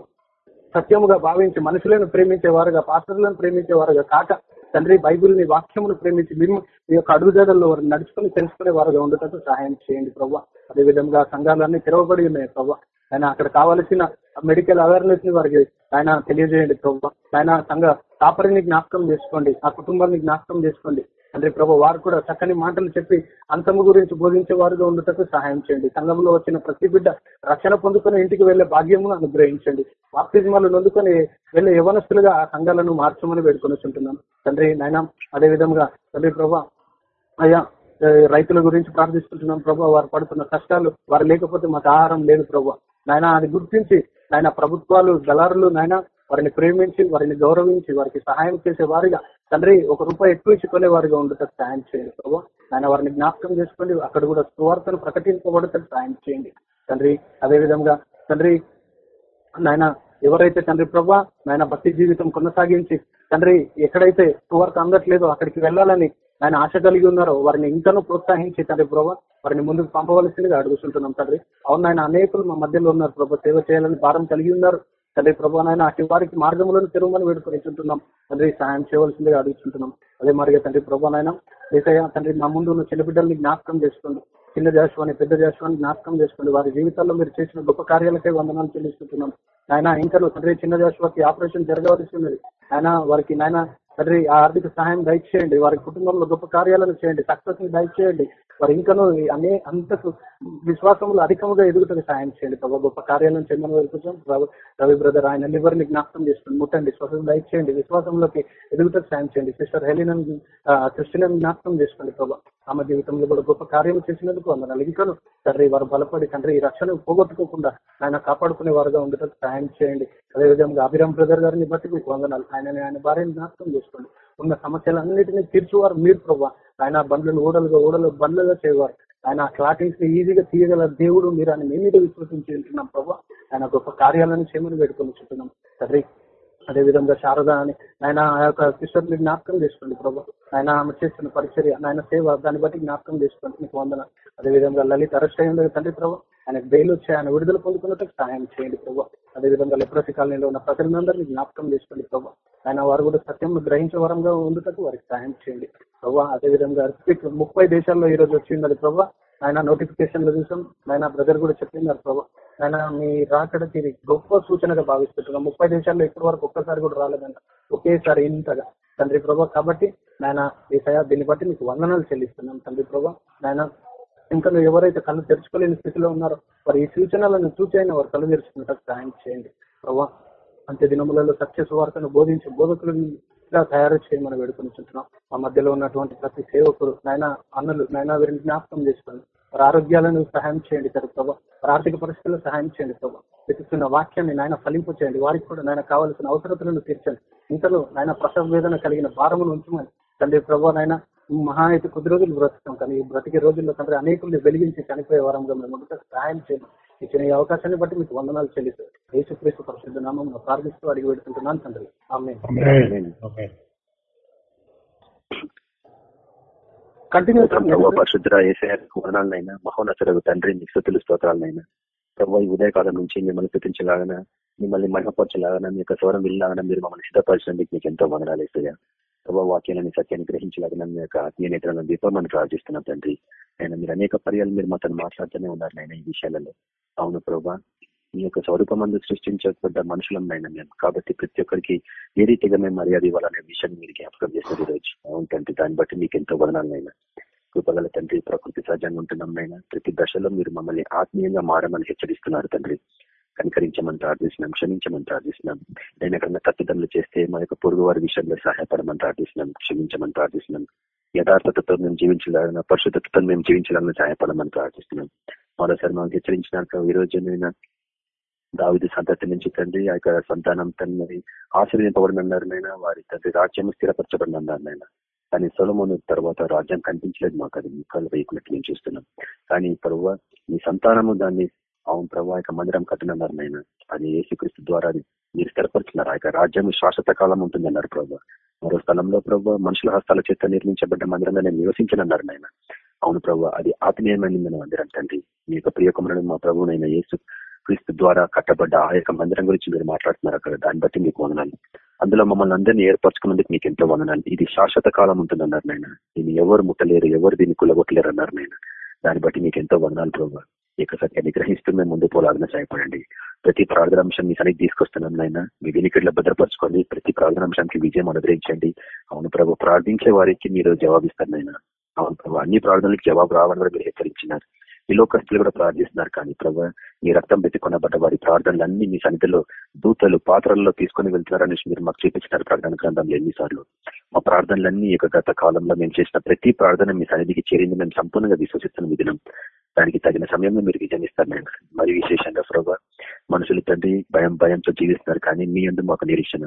సత్యముగా భావించి మనుషులను ప్రేమించేవారుగా పాత్రలను ప్రేమించేవారుగా కాక తండ్రి బైబిల్ని వాక్యమును ప్రేమించి మేము మీ యొక్క అడుగుజాడల్లో వారు నడుచుకుని తెలుసుకునే వారుగా ఉండటం సహాయం చేయండి ప్రభావ అదేవిధంగా సంఘాలన్నీ తెరవబడి ఉన్నాయి ప్రభావ ఆయన అక్కడ కావలసిన మెడికల్ అవేర్నెస్ని వారికి ఆయన తెలియజేయండి ప్రభావ ఆయన సంఘ కాపరిని జ్ఞాపకం చేసుకోండి. ఆ కుటుంబాన్ని జ్ఞాపకం చేసుకోండి. అంటే ప్రభు వారు కూడా చక్కని మాటలు చెప్పి అంతము గురించి బోధించే వారుగా ఉండటకు సహాయం చేయండి. సంఘంలో వచ్చిన ప్రతి బిడ్డ రక్షణ పొందుకుని ఇంటికి వెళ్ళే భాగ్యమును అనుగ్రహించండి. బాప్తిజమాలు నొందుకొని వెళ్ళే యవనస్తులుగా ఆ సంఘాలను మార్చమని వేడుకొని తండ్రి నాయన అదే విధంగా తండ్రి ప్రభా అయ్యా రైతుల గురించి ప్రార్థిస్తుంటున్నాం ప్రభా. వారు పడుతున్న కష్టాలు వారు లేకపోతే మాకు ఆహారం లేదు ప్రభా. నాయన అది గుర్తించి నాయన ప్రభుత్వాలు దళారులు నాయన వారిని ప్రేమించి వారిని గౌరవించి వారికి సహాయం చేసే వారిగా తండ్రి ఒక రూపాయి ఎక్కువ ఇచ్చుకునే వారిగా ఉండటం సహాయం చేయండి ప్రభా. ఆయన వారిని జ్ఞాపకం చేసుకోండి అక్కడ కూడా సువార్తను ప్రకటించబడటం సహాయం చేయండి. తండ్రి అదే విధంగా తండ్రి నాయన ఎవరైతే తండ్రి ప్రభా నాయన భక్తి జీవితం కొనసాగించి తండ్రి ఎక్కడైతే సువార్త అందట్లేదో అక్కడికి వెళ్ళాలని ఆయన ఆశ కలిగి ఉన్నారో వారిని ఇంకనూ ప్రోత్సహించి తండ్రి ప్రభా వారిని ముందుకు పంపవలసిందిగా అడుగుతుంటున్నాం తండ్రి. అవును ఆయన అనేకులు మా మధ్యలో ఉన్నారు ప్రభా సేవ చేయాలని భారం కలిగి ఉన్నారు. తండ్రి ప్రభా నాయన అటు వారికి మార్గములను తెరవమని వేడుకొని తండ్రి సహాయం చేయవలసిందిగా అడుగుతుంటున్నాం. అదే మరిగా తండ్రి ప్రభా నాయన ఏసయ్య తండ్రి మా ముందు ఉన్న చిన్నబిడ్డల్ని జ్ఞాపకం చేసుకోండి. చిన్న జాషువాని పెద్ద జాషువాని జ్ఞాపకం చేసుకోండి. వారి జీవితాల్లో మీరు చేసిన గొప్ప కార్యాలకే వందనాలు చెల్లిస్తున్నాం ఆయన ఇంకా తండ్రి చిన్న జాషువాకి ఆపరేషన్ జరగవలసి ఉన్నది. ఆయన వారికి నాయన తండ్రి ఆ ఆర్థిక సహాయం దయచేయండి. వారి కుటుంబంలో గొప్ప కార్యాలను చేయండి. సక్సెస్ని దయచేయండి. వారు ఇంకనూ అనే అంతకు విశ్వాసంలో అధికంగా ఎదుగుటకు సాయం చేయండి ప్రభావ గొప్ప కార్యాలను చేయమని వేడుకుంటాం రవి- బ్రదర్ ఆయన లివర్ని జ్ఞాపకం చేసుకోండి ముట్టండి శ్వాసం దయచేయండి. విశ్వాసంలోకి ఎదుగుటకు సాయం చేయండి. సిస్టర్ హెలినన్ క్రిస్టియన్ జ్ఞాపకం చేసుకోండి ప్రభావ ఆమె జీవితంలో కూడా గొప్ప కార్యం చేసినందుకు వందనాలు. ఇంకను తండ్రి వారు బలపడి తండ్రి ఈ రక్షణ పోగొట్టుకోకుండా ఆయన కాపాడుకునే వారుగా ఉండటం సాయం చేయండి. అదేవిధంగా అభిరామ్ బ్రదర్ గారిని బట్టి మీకు వందనాలు. ఆయన ఆయన భార్యను జ్ఞాపకం చేసుకోండి. ఉన్న సమస్యలన్నింటినీ తీర్చువారు మీరు ప్రభావ ఆయన బండ్లను ఓడలుగా ఓడలు బండ్లుగా చేయవారు. ఆయన క్లాటింగ్స్ని ఈజీగా తీయగల దేవుడు మీరు ఆయన మీ మీద విశ్వసించి ఉంటున్నాం ప్రభావ ఆయన గొప్ప కార్యాలను చేయమని వేడుకొని చుట్టున్నాం తండ్రి అదే విధంగా శారద అని ఆయన ఆ యొక్క సిస్టర్ని జ్ఞాపకం చేసుకోండి ప్రభు. ఆయన ఆమె చేస్తున్న పరిచర్య ఆయన సేవ దాన్ని బట్టి జ్ఞాపకం చేసుకోండి. మీకు వందన అదే విధంగా లలిత అరెస్ట్ అయ్యింది తండ్రి ప్రభు ఆయన బెయిల్ వచ్చి ఆయన విడుదల పొందుకున్నట్టు సహాయం చేయండి ప్రభు. అదే విధంగా లెప్రసీ కాలనీలో ఉన్న ప్రజలందరినీ జ్ఞాపకం చేసుకోండి ప్రభు. ఆయన వారు కూడా సత్యం గ్రహించే వరంగా ఉండటకు వారికి సహాయం చేయండి. ప్రభావ అదే విధంగా ముప్పై దేశాల్లో ఈ రోజు వచ్చింది ప్రభా. ఆయన నోటిఫికేషన్లో చూసాం. ఆయన బ్రదర్ కూడా చెప్పినారు ప్రభు ఆయన మీ రాకడ తీరి గొప్ప సూచనగా భావిస్తున్నాం ముప్పై దేశాల్లో ఇప్పటి వరకు ఒక్కసారి కూడా రాలేదంట. ఒకేసారి ఇంతగా. తండ్రి ప్రభా కాబట్టి నాయన ఈసయా దీన్ని బట్టి మీకు వందనాలు చెల్లిస్తున్నాం తండ్రి ప్రభా. నాయన ఇంకా ఎవరైతే కళ్ళు తెరుచుకోలేని స్థితిలో ఉన్నారో వారి ఈ సూచనలను చూచైనా వారు కళ్ళు తెరుచుకున్నట్టు సాయం చేయండి ప్రభా అంత్య దినములలో సత్య సువార్తను బోధకులను బోధకులుగా తయారు చేయమని వేడుకొనిచుంటున్నాం. మా మధ్యలో ఉన్నటువంటి ప్రతి సేవకుడు నాయన అన్నలు నాయన వీరిని జ్ఞాపకం చేసుకోండి వారి ఆరోగ్యాలను సహాయం చేయండి సరే వారి ఆర్థిక పరిస్థితుల్లో సహాయం చేయండి ప్రభా. వెతుకుతున్న వాక్యాన్ని నాయన ఫలింపు చేయండి. వారికి కూడా నాయన కావాల్సిన అవసరతలను తీర్చండి. ఇంతలో నాయన ప్రసవ వేదన కలిగిన భారమును ఉంచమని తండ్రి ప్రభా నాయన మహా అయితే కొద్ది రోజులు బ్రతుకుతాం కానీ ఈ బ్రతికే రోజుల్లో తండ్రి అనేకుల్ని వెలిగించి చనిపోయే వారంగా మేము సహాయం చేయండి. ఇచ్చిన ఈ అవకాశాన్ని బట్టి మీకు వందనాలు చెల్లిస్తూ యేసుక్రీస్తు పరిశుద్ధ నామం ప్రార్థిస్తూ అడిగి పెడుతుంటున్నాను తండ్రి. ఆమె కంటిన్యూ పరిశుద్ధ వదనాలనైనా మహోన్నతులకు తండ్రి మీ స్థుతులు స్తోత్రాలనైనా. ప్రభు ఈ ఉదయకాలం నుంచి మిమ్మల్ని స్థుతించలాగన మిమ్మల్ని మహిమపరచలాగన మీ యొక్క స్వరం వెళ్ళలాగన మీరు మమ్మల్ని సిద్ధపరచడానికి మీకు ఎంతో వదనాలు ఇస్తాయా ప్రభావ వాక్యాలని సత్యాన్ని గ్రహించలాగిన మీ యొక్క ఆత్మీయ నేత్రాలను దీపమని ప్రార్థిస్తున్నాం తండ్రి. ఆయన మీరు అనేక పర్యాలు మీరు మాతో మాట్లాడుతూనే ఉన్నారు నాయన ఈ విషయాలలో. అవును ప్రభా. మీ యొక్క స్వరూపమందు సృష్టించబడ్డ మనుషులమైనా మేము. కాబట్టి ప్రతి ఒక్కరికి ఏ రీతిగా మేము మర్యాద ఇవ్వాలనే విషయాన్ని మీరు జ్ఞాపకం చేస్తారు ఈరోజు అవును దాన్ని బట్టి మీకు ఎంతో వదనాలైనా కృపగల తండ్రి ప్రకృతి సహజంగా ఉంటున్నాం ప్రతి దశలో మీరు మమ్మల్ని ఆత్మీయంగా మారమని హెచ్చరిస్తున్నారు తండ్రి. కనికరించమని ప్రార్థిస్తున్నాం క్షమించమని ప్రార్థిస్తున్నాం. నేను ఎక్కడన్నా తప్పిదములు చేస్తే మా యొక్క పొరుగు వారి విషయంలో సహాయపడమని ప్రార్థిస్తున్నాం క్షమించమని ప్రార్థిస్తున్నాం. యథార్థతతో మేము జీవించాలన్న పరిశుద్ధతతో మేము జీవించాలని సహాయపడమని ప్రార్థిస్తున్నాం. మరోసారి మనం హెచ్చరించినాక ఈ రోజు నేను దావిది సంతతి నుంచి తండ్రి ఆ యొక్క సంతానం తండ్రి ఆశీర్వదింపబడిన అన్నారు వారి తండ్రి రాజ్యం స్థిరపరచబడిన అన్నారు నైనా కానీ సొలమును తర్వాత రాజ్యం కనిపించలేదు మాకు అది ముఖాలు వేయకున్నట్టు మేము చూస్తున్నాం. కానీ ప్రభు మీ సంతానము దాన్ని అవును ప్రభు యొక్క మందిరం కట్టినన్నారు నాయన. అది ఏసుక్రీస్తు ద్వారా అది మీరు స్థిరపరుచున్నారు ఆ యొక్క రాజ్యం శాశ్వత కాలం ఉంటుందన్నారు ప్రభు. మరో స్థలంలో ప్రభు మనుషుల హస్తాల చేత నిర్మించబడ్డ మందిరంగా నేను నివసించనన్నారు నాయన. అవును ప్రభు అది ఆత్మీయమైన మందిరం తండ్రి. మీ యొక్క ప్రియకుమరుడు మా ప్రభునైన యేసు క్రీస్తు ద్వారా కట్టబడ్డ ఆ యొక్క మందిరం గురించి మీరు మాట్లాడుతున్నారు అక్కడ. దాన్ని బట్టి మీకు వందనాలు. అందులో మమ్మల్ని అందరినీ ఏర్పరచుకున్నందుకు మీకు ఎంతో వందనాలు. ఇది శాశ్వత కాలం ఉంటుందన్నారు నాయన. దీన్ని ఎవరు ముట్టలేరు ఎవరు దీన్ని కులగొట్టలేరు అన్నారు నాయన. దాన్ని బట్టి మీకు ఎంతో వందనాలు ప్రభు. ఈ యొక్క సత్యాన్ని గ్రహిస్తూ మేము ముందు పోలాగిన సహాయపడండి. ప్రతి ప్రార్థన అంశం మీ సన్నిధి తీసుకొస్తున్నాం నాయన. మీ వెనుకట్లో భద్రపరచుకోండి. ప్రతి ప్రార్థన అంశానికి విజయం అనుగ్రహించండి. అవును ప్రభు ప్రార్థించే వారికి మీరు జవాబిస్తారు నాయన. అవును ప్రభావ అన్ని ప్రార్థనలకు జవాబు రావని కూడా మీరు హెచ్చరించినారు. ఈ లోకస్తులు కూడా ప్రార్థిస్తున్నారు కానీ ప్రభు మీ రక్తం పెట్టుకున్నబడ్డ వారి ప్రార్థనలన్నీ మీ సన్నిధిలో దూతలు పాత్రల్లో తీసుకుని వెళ్తున్నారని మీరు మాకు చూపించినారు ప్రార్థన గ్రంథంలో ఎన్నిసార్లు. మా ప్రార్థనలన్నీ ఈ యొక్క గత కాలంలో మేము చేసిన ప్రతి ప్రార్థన మీ సన్నిధికి చేరింది. మేము సంపూర్ణంగా విశ్వసిస్తున్న దినం దానికి తగిన సమయంలో మీరు విజయమిస్తారు మేము మరి విశేషంగా ప్రభావ మనుషులు తండ్రి భయం భయంతో జీవిస్తున్నారు కానీ మీ అందు మాకు నిరీక్షణ.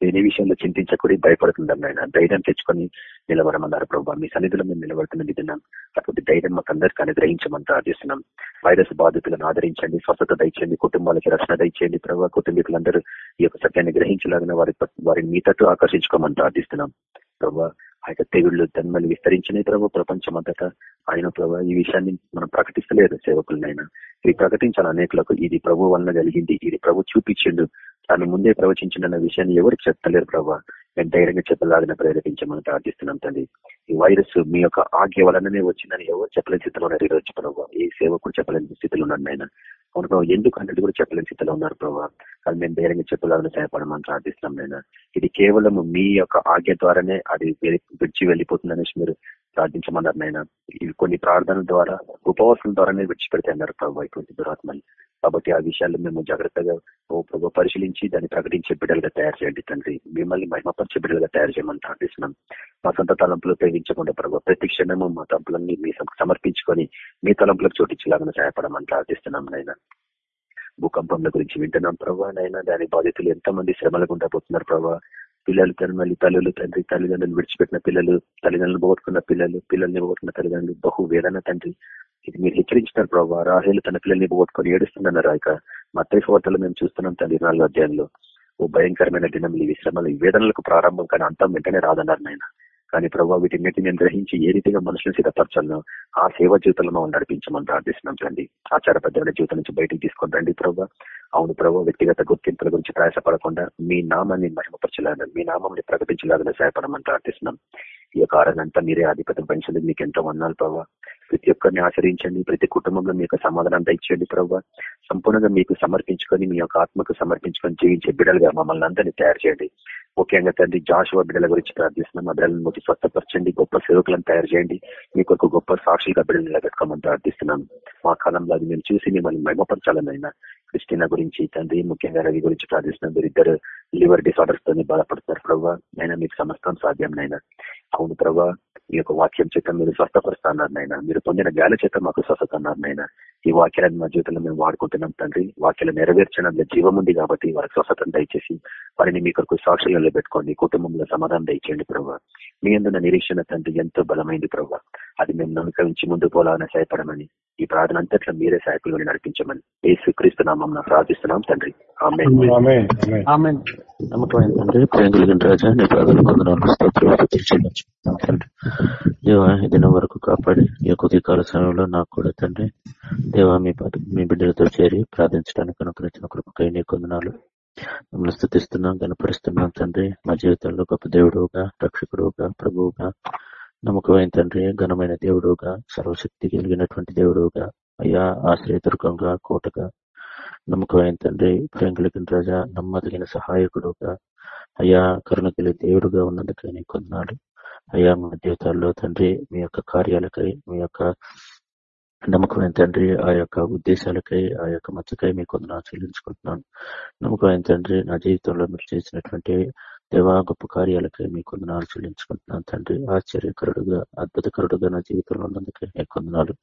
దేని విషయంలో చింతించకూడి భయపడుతుందని ఆయన ధైర్యం తెచ్చుకొని నిలబడమన్నారు ప్రభావ మీ సన్నిధిలో మేము నిలబడుతున్న విధానం అటువంటి ధైర్యం మాకు అందరికీ అనుగ్రహించమని ప్రార్థిస్తున్నాం వైరస్ బాధితులను ఆదరించండి స్వస్థత దయచేయండి కుటుంబాలకి రక్షణ దయచేయండి ప్రభావ కుటుంబీకులందరూ ఈ యొక్క సత్యాన్ని గ్రహించలాగిన వారి వారిని మీ తట్టు ఆకర్షించుకోమని ప్రార్థిస్తున్నాం ప్రభావ ఆ యొక్క తెగుళ్ళు తన్మలు విస్తరించినాయి ప్రభావ ప్రపంచం అంతటా ఆయన ప్రభావ ఈ విషయాన్ని మనం ప్రకటిస్తలేదు సేవకులనైనా ఇది ప్రకటించాలి అనేకులకు. ఇది ప్రభు వలన కలిగింది. ఇది ప్రభు చూపించిండు. తాను ముందే ప్రవచించిన విషయాన్ని ఎవరికి చెప్తలేరు ప్రభావ మేము ధైర్యంగా చెప్పలాగిన ప్రేరేపించమని ప్రార్థిస్తున్నాం తండ్రి. ఈ వైరస్ మీ యొక్క ఆజ్ఞ వలననే వచ్చిందని ఎవరు చెప్పలేని స్థితిలో ఉన్నారు ఈ రోజు ప్రభావ ఈ సేవకుడు చెప్పలేని స్థితిలో ఉన్నాడు ఆయన అవును ప్రభావ ఎందుకు అన్నట్టు కూడా చెప్పలేని స్థితిలో ఉన్నారు ప్రభావ అది మేము ధైర్యంగా చెప్పలాగిన సహాయపడమని ప్రార్థిస్తున్నాం నేను ఇది కేవలం మీ యొక్క ఆజ్ఞ ద్వారానే అది విడిచి వెళ్ళిపోతుందనేసి మీరు ప్రార్థించమన్నారు నాయన. ఇవి కొన్ని ప్రార్థనల ద్వారా ఉపవాసం ద్వారానే విడిచిపెడితే అన్నారు ప్రభావ ఇటువంటి దురాత్మని కాబట్టి ఆ విషయాల్లో మేము జాగ్రత్తగా ఓ ప్రభు పరిశీలించి దాన్ని ప్రకటించే బిడ్డలుగా తయారు చేయండి తండ్రి. మిమ్మల్ని మహిమపరిచే బిడ్డలుగా తయారు చేయమని ప్రార్థిస్తున్నాం. మా సొంత తలంపులు ఉపయోగించకుండా ప్రభు ప్రతి క్షణము మా తలంపులన్నీ మీ సమర్పించుకొని మీ తలంపులకు చోటించలాగా సహాయపడమని ప్రార్థిస్తున్నాం నాయన. భూకంపంల గురించి వింటున్నాం ప్రభా నైనా దాని బాధితులు ఎంతమంది శ్రమలు గుండా పోతున్నారు ప్రభా. పిల్లలు తల్లి తల్లులు తండ్రి తల్లిదండ్రులు విడిచిపెట్టిన పిల్లలు తల్లిదండ్రులు పోగొట్టుకున్న పిల్లలు పిల్లల్ని పోగొట్టుకున్న తల్లిదండ్రులు బహు వేదన తండ్రి. ఇది మీరు హెచ్చరించినారు ప్రభావ రాహేలు తన పిల్లల్ని పోగొట్టుకొని ఏడుస్తున్నారు ఇక మత్స్య వార్తలు మేము చూస్తున్నాం తండ్రి నాలుగు అధ్యాయంలో. ఓ భయంకరమైన దినములు ఈ శ్రమలు ఈ వేదనలకు ప్రారంభం కానీ అంతం వెంటనే రాదన్నారు నాయన. కానీ ప్రభావ వీటిన్నిటి నేను గ్రహించి ఏ రీతిగా మనుషులను సిద్ధపరచాలను ఆ సేవ జీవితంలో మమ్మల్ని నడిపించమని ప్రార్థిస్తున్నాం తండ్రి. ఆచారబద్ధమైన జీవితం నుంచి బయటికి తీసుకొని రండి ప్రభావ అవును ప్రభావ వ్యక్తిగత గుర్తింపుల గురించి ప్రయాసపడకుండా మీ నామాన్ని మహిమపరచలాగా మీ నామాన్ని ప్రకటించలాగా సహాయపడమని ప్రార్థిస్తున్నాం ఈ యొక్క ఆరాధనంతా మీరే ఆధిపత్యం పెంచండి మీకు ఎంతో వన్నాలు ప్రభావ ప్రతి ఒక్కరిని ఆచరించండి ప్రతి కుటుంబంలో మీ యొక్క సమాధానం దయచేయండి ప్రభావ సంపూర్ణంగా మీకు సమర్పించుకొని మీ యొక్క ఆత్మకు సమర్పించుకొని జీవించే బిడ్డలుగా మమ్మల్ని అందరినీ తయారు చేయండి. ముఖ్యంగా తండ్రి జాషువా బిడ్డల గురించి ప్రార్థిస్తున్నాం. ఆ బిడ్డలను మొదటి స్వస్థపరచండి గొప్ప సేవకులను తయారు చేయండి. మీకు ఒక గొప్ప సాక్షులుగా బిడ్డలు నిలబెట్టుకోమని ప్రార్థిస్తున్నాం. మా కాలంలో అది మేము చూసి మిమ్మల్ని మహిమపరచాలనైనా క్రిస్టినా గురించి తండ్రి ముఖ్యంగా రవి గురించి ప్రార్థిస్తున్నాం మీరు ఇద్దరు లివర్ డిసార్డర్స్ తోని బాధపడుతున్నారు ప్రభావ నైనా మీకు సమస్తం సాధ్యం నైనా. అవును ప్రభా ఈ యొక్క వాక్యం చేత మీరు స్వస్థపరుస్తున్నారు నైనా. మీరు పొందిన గాలి చేత మాకు స్వస్థత అన్నారు నైనా. ఈ వాక్యాలను మా జీవితంలో మేము వాడుకుంటున్నాం తండ్రి. వాక్యాలు నెరవేర్చడంలో జీవం ఉంది కాబట్టి వారికి స్వస్థతను దయచేసి వారిని మీ కొరకు సాక్షులలో పెట్టుకోండి కుటుంబంలో సమాధానం దయచేయండి ప్రభావ మీ అందున్న నిరీక్షణ తండ్రి ఎంతో బలమైంది ప్రభావ అది మేము నమ్మకం ముందు పోలాలని సహాయపడమని ఈ ప్రార్థన అంతట్లో మీరే సహాయకులు నడిపించమని. ఏ స్వీకరిస్తు నామం ప్రార్థిస్తున్నాం తండ్రి. ఆమె నమ్మకమైన తండ్రి ప్రేమ కలిగిన రాజా నీ ప్రార్థన కొందరు స్తోత్రం తండ్రి దేవా దినం వరకు కాపాడి ఈ కొద్ది కాల సమయంలో నాకు కూడా తండ్రి దేవా మీ మీ బిడ్డలతో చేరి ప్రార్థించడానికి అనుకరించిన కృపకై నీ కొందనాలు మిమ్మల్ని స్థుతిస్తున్నాం కనపరుస్తున్నాం తండ్రి మా జీవితంలో గొప్ప దేవుడుగా రక్షకుడుగా ప్రభువుగా నమ్మకమైన తండ్రి ఘనమైన దేవుడుగా సర్వశక్తి కలిగినటువంటి దేవుడుగా అయ్యా ఆశ్రయదుర్గంగా కోటగా నమ్మకమైన తండ్రి ప్రేమ కలిగిన రాజా నమ్మదగిన సహాయకుడుగా అయ్యా కరుణ కలిగి దేవుడుగా ఉన్నందుకని కొన్నాడు అయ్యా మా జీవితాల్లో తండ్రి మీ యొక్క కార్యాలకై మీ యొక్క నమ్మకమైన తండ్రి ఆ యొక్క ఉద్దేశాలకై ఆ యొక్క మచ్చకై మీ కొందరు చెల్లించుకుంటున్నాను నమ్మకమైన తండ్రి నా జీవితంలో మీరు చేసినటువంటి దేవా గొప్ప కార్యాలకై మీ కొందనాలు చెల్లించుకుంటున్నాను తండ్రి. ఆశ్చర్యకరుడుగా అద్భుతకరుడుగా నా జీవితంలో ఉన్నందుకే మీ కొందనాలు.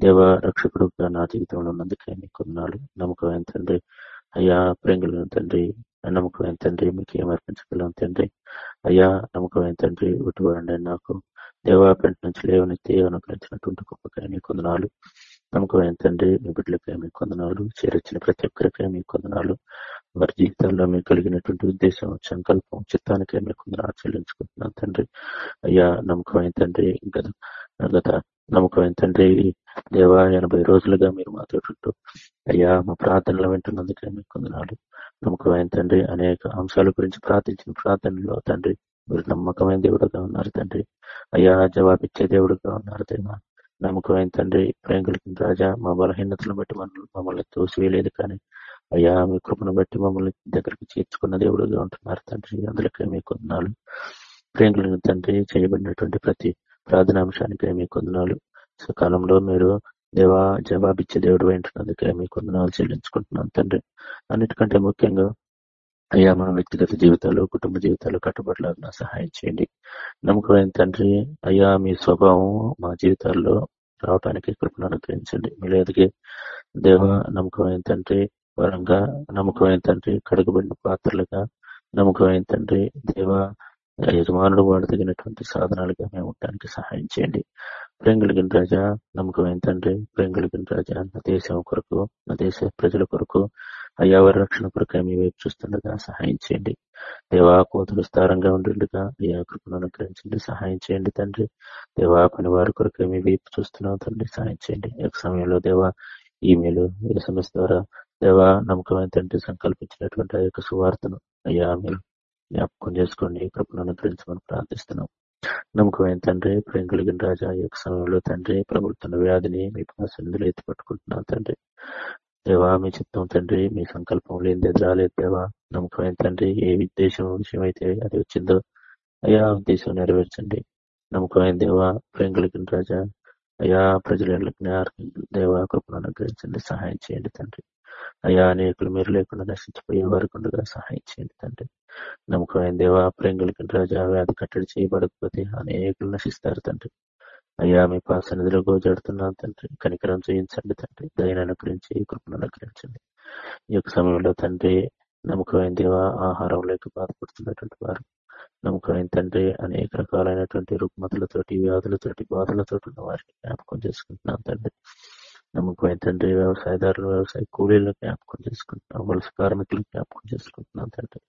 దేవ రక్షకుడుగా నా జీవితంలో ఉన్నందుకే మీ కొందనాలు. నమ్మకమైన తండ్రి అయ్యా ప్రేంగులను తండ్రి నమ్మకమైన తండ్రి మీకు ఏమర్పించగలం తండ్రి. అయ్యా నమ్మకమైన తండ్రి ఉట్టువాడండి నాకు. దేవా పెంట నుంచి లేవనెత్తి అనుగ్రహించినటువంటి గొప్పకాయ మీ కొందనాలు. నమ్మకమైన తండ్రి మీ బిడ్డలకై మీ కొందనాలు. చేరొచ్చిన ప్రతి ఒక్కరికై మీ కొందనాలు. వారి జీవితంలో మీకు కలిగినటువంటి ఉద్దేశం సంకల్పం చిత్తానికే మీకు కొందనాలు చెల్లించుకుంటున్నాను తండ్రి. అయ్యా నమ్మకమైన తండ్రి గత గత నమ్మకమైన తండ్రి దేవా ఎనభై రోజులుగా మీరు మాట్లాడుతూ అయ్యా మా ప్రార్థనలు వింటున్నందుకే మీకు కొందనాలు నమ్మకమైన తండ్రి అనేక అంశాల గురించి ప్రార్థించిన ప్రార్థనలో తండ్రి మీరు నమ్మకమైన దేవుడుగా ఉన్నారు తండ్రి. అయ్యా జవాబిచ్చే దేవుడుగా ఉన్నారు దేవా. నమ్మకమైన తండ్రి ప్రేమ కలిగిన రాజా మా బలహీనతలను బట్టి మన మమ్మల్ని తోసివేయలేదు కానీ అయ్యా మీ కృపను బట్టి మమ్మల్ని దగ్గరికి చేర్చుకున్న దేవుడుగా ఉంటున్నారు తండ్రి. అందులోకే మీ కొందనాలు. ప్రేమ తండ్రి చేయబడినటువంటి ప్రతి ప్రార్థనాంశానికి మీ కొందనాలు. సకాలంలో మీరు దేవా జవాబిచ్చే దేవుడు వింటున్నందుకే మీ కొందనాలు చెల్లించుకుంటున్నాను తండ్రి. అన్నిటికంటే ముఖ్యంగా అయ్యా మా వ్యక్తిగత జీవితాలు కుటుంబ జీవితాలు కట్టుబడులాగా సహాయం చేయండి. నమ్మకమైన తండ్రి అయ్యా మీ స్వభావం మా జీవితాల్లో రావటానికి కృపను అనుగ్రహించండి. మీరు ఎదిగే దేవ నమ్మకమైన తండ్రి వరంగా నమ్మకమైన తండ్రి కడుగుబడిన పాత్రలుగా నమ్మకమైన తండ్రి దేవ యజమానుడు వాడదగినటువంటి సాధనాలుగా మేము ఉండడానికి సహాయం చేయండి. ప్రేమ రాజా నమ్మకమైన తండ్రి ప్రేమ రాజా నా దేశం కొరకు నా దేశ ప్రజల కొరకు అయ్యావారి రక్షణ కొరకు మీ వైపు చూస్తుండగా సహాయం చేయండి. దేవా కోతలు స్థారంగా ఉండేట్టుగా అయ్యా కృపను అనుగ్రహించండి సహాయం చేయండి తండ్రి. దేవా పని వారి కొరకు మీ వైపు చూస్తున్నాం తండ్రి సహాయం చేయండి. ఈ సమయంలో దేవా ఈమెయిల్ ఎస్ఎంఎస్ ద్వారా దేవా నమ్మకమైన తండ్రి సంకల్పించినటువంటి ఆ యొక్క సువార్తను అయ్యా మీరు జ్ఞాపకం చేసుకోండి కృపను అనుగ్రహించమని ప్రార్థిస్తున్నాం. నమ్మకమైన తండ్రి ప్రేమ కలిగిన రాజా ఈ యొక్క సమయంలో తండ్రి ప్రభుత్వ వ్యాధిని మీ పాసందులు ఎత్తి పట్టుకుంటున్నాం తండ్రి. దేవా మీ చిత్తం తండ్రి మీ సంకల్పం లేని రాలేదు దేవా. నమ్మకమైన తండ్రి ఏ ఉద్దేశం విషయం అయితే అది వచ్చిందో అయ్యా ఉద్దేశం నెరవేర్చండి. నమ్మకమైన దేవా ప్రేమ కలిగిన రాజా అయ్యా ప్రజల దేవా కృపను అనుగ్రహించండి సహాయం చేయండి తండ్రి. అయ్యా అనేకులు మీరు లేకుండా నశించిపోయే వారికి ఉండగా సహాయం చేయండి తండ్రి. నమ్మకమైన దేవా ప్రేంగులకి రాజా వ్యాధి కట్టడి చేయబడకపోతే అనేకులు నశిస్తారు తండ్రి. అయ్యా మీ పాసనిధిలో గోజాడుతున్నాను తండ్రి. కనికరం చేయించండి తండ్రి. దయను అనుగ్రహించి కృపను అనుగ్రహించండి. ఈ యొక్క సమయంలో తండ్రి నమ్మకమైన దేవ ఆహారం లేక బాధపడుతున్నటువంటి వారు నమ్మకమైన తండ్రి అనేక రకాలైనటువంటి రుగ్మతలతోటి వ్యాధులతోటి బాధలతోటి ఉన్న వారికి జ్ఞాపకం చేసుకుంటున్నాను తండ్రి. నమ్మకమైన తండ్రి వ్యవసాయదారులు వ్యవసాయ కూలీలు జ్ఞాపకం చేసుకుంటున్నాం వలస కార్మికులు జ్ఞాపకం చేసుకుంటున్నాం తండ్రి.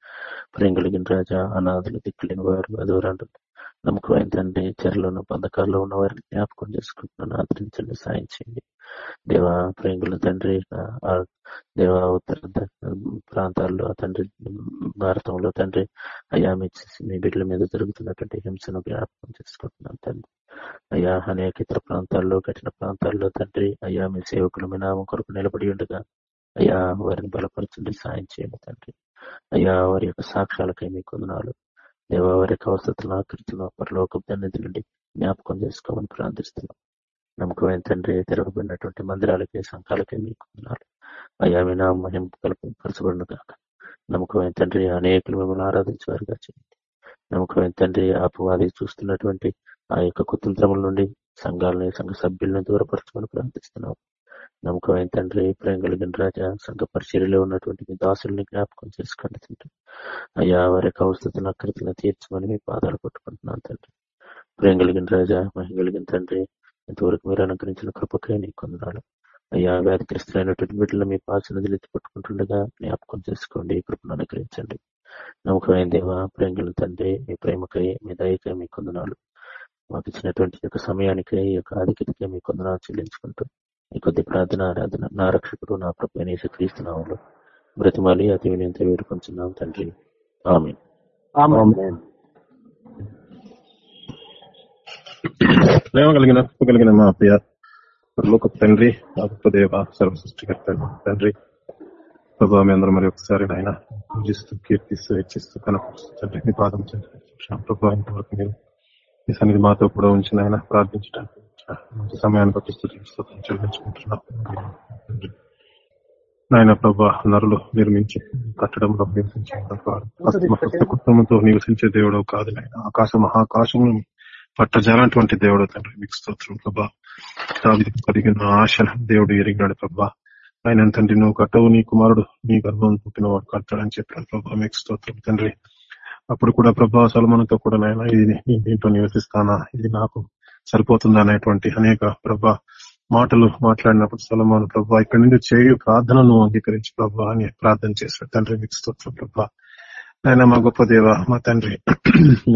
ప్రేమ కలిగిన రాజా అనాథులు దిక్కులేని వారు అదూరాలు నమ్మకమైన తండ్రి చెరలోను పథకాల్లో ఉన్న వారిని జ్ఞాపకం చేసుకుంటున్నాను. ఆదరించండి సాయం చేయండి. దేవా ప్రేంగుల తండ్రి దేవ ఉత్తర ప్రాంతాల్లో తండ్రి భారతంలో తండ్రి అయ్యా మీ మీ బిడ్డల మీద జరుగుతున్నటువంటి హింసను జ్ఞాపకం చేసుకుంటున్నాను తండ్రి. అయ్యా అనేక ఇతర ప్రాంతాల్లో కఠిన ప్రాంతాల్లో తండ్రి అయ్యా మీ సేవకులు మీ నామం కొరకు నిలబడి ఉండగా అయ్యా వారిని బలపరచండి సాయం చేయండి తండ్రి. అయ్యా వారి యొక్క సాక్ష్యాలకై మీ కొందనాలు దేవా వారి యొక్క అవసరతలను ఆకరిస్తున్నాం నుండి జ్ఞాపకం చేసుకోమని ప్రార్థిస్తున్నాం. నమ్మకమైన తండ్రి తెరవబడినటువంటి మందిరాలకి సంఘాలకే మీకు అయ్యా మీ నా మహిమ కాక నమ్మకమైన తండ్రి అనేకులు మిమ్మల్ని ఆరాధించేవారుగా చేయండి. నమ్మకమైన తండ్రి అపవాది చూస్తున్నటువంటి ఆ యొక్క కుతంత్రముల నుండి సంఘాలని సంఘ సభ్యులను దూరపరచమని ప్రార్థిస్తున్నాం. నమ్మకమైన తండ్రి ప్రేమ కలిగిన రాజా సంఘ పరిచర్యలో ఉన్నటువంటి మీ దాసుల్ని జ్ఞాపకం చేసుకోండి తండ్రి. అయ్యా వారి యొక్క అవసరతను అక్కడికి తీర్చమని మీ పాదాలు పట్టుకుంటున్నాను తండ్రి. ప్రేమ కలిగిన రాజా మహిమ కలిగిన తండ్రి ఇంతవరకు మీరు అనుగ్రహించిన కృపకే నీ కొందనాలు అయ్యా వ్యాధిగ్రస్తులైనటువంటి బిడ్డలు మీ పాసన ఎత్తి పట్టుకుంటుండగా జ్ఞాపకం చేసుకోండి కృపను అనుగ్రహించండి. నమ్మకమైన దేవ ప్రేంగుల తండ్రి మీ ప్రేమకై మీ దయకై మీ కొందనాలు మాకు ఇచ్చినటువంటి యొక్క సమయానికై ఈ యొక్క ఆధిక్యతకై మీ కొందనాలు చెల్లించుకుంటూ ఈ కొద్ది ప్రార్థన ఆరాధన. నా రక్షకుడు నా ప్రపేనేసి క్రీస్తునామంలో బ్రతిమాలి అతి వినయంత వేడుకొంచున్నాం తండ్రి. ఆమె ప్రేమ కలిగిన కలిగిన మా ప్రియ లోక తండ్రి దేవ సర్వ సృష్టికర్త తండ్రి. ప్రభావ మీ అందరూ మరి ఒకసారి ఆయన పూజిస్తూ కీర్తిస్తూ హెచ్చిస్తూ కనపరుస్తూ తండ్రి మీ పాదం ప్రభావ ఇంతవరకు మీరు మీ సన్నిధి మాతో కూడా ఉంచిన ఆయన ప్రార్థించడానికి మంచి సమయాన్ని బట్టి స్థుతిస్తూ చెల్లించుకుంటున్నాం నాయన ప్రభా నరులు నిర్మించి కట్టడంలో నివసించే కుటుంబంతో నివసించే దేవుడు కాదు నాయన ఆకాశ మహాకాశం పట్టజాలంటువంటి దేవుడు తండ్రి మీకు స్తోత్రం ప్రభా కలిగిన ఆశ దేవుడు ఎరిగినాడు ప్రభా ఆయన తండ్రి నువ్వు కట్టవు నీ కుమారుడు నీ గర్భం పుట్టిన వాడు కట్టాడని చెప్పాను ప్రభా మీకు స్తోత్రం తండ్రి అప్పుడు కూడా ప్రభా సలమనతో కూడా నాయన ఇది దీంట్లో నివసిస్తానా ఇది నాకు సరిపోతుందా అనేటువంటి అనేక ప్రభా మాటలు మాట్లాడినప్పుడు సలమాను ప్రభా ఇక్కడి నుండి చేయు ప్రార్థనను అంగీకరించి ప్రభా అని ప్రార్థన చేశాడు. తండ్రి మీకు స్తోత్రం ప్రభా. ఆయన మా గొప్ప దేవ మా తండ్రి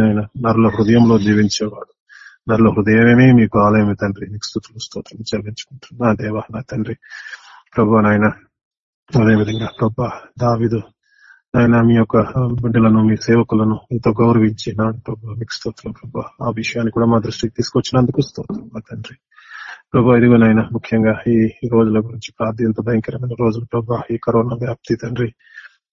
ఆయన నరుల హృదయంలో జీవించేవాడు. నరుల హృదయమే మీకు ఆలయమే తండ్రి. మీకు స్థుతులు స్తోత్రం చెల్లించుకుంటున్నా. దేవ నా తండ్రి ప్రభా నాయన అదేవిధంగా ప్రభా దావిదు ఆయన మీ యొక్క బిడ్డలను మీ సేవకులను ఎంతో గౌరవించి నాడు ప్రభా మీకు స్తోత్రం ప్రభా. ఆ విషయాన్ని కూడా మా దృష్టికి తీసుకొచ్చినందుకు స్తోత్రం మా తండ్రి. ప్రభా ఇదిగోనైనా ముఖ్యంగా ఈ రోజుల గురించి ప్రార్థ్యంత భయంకరమైన రోజులు ప్రభా ఈ కరోనా వ్యాప్తి తండ్రి.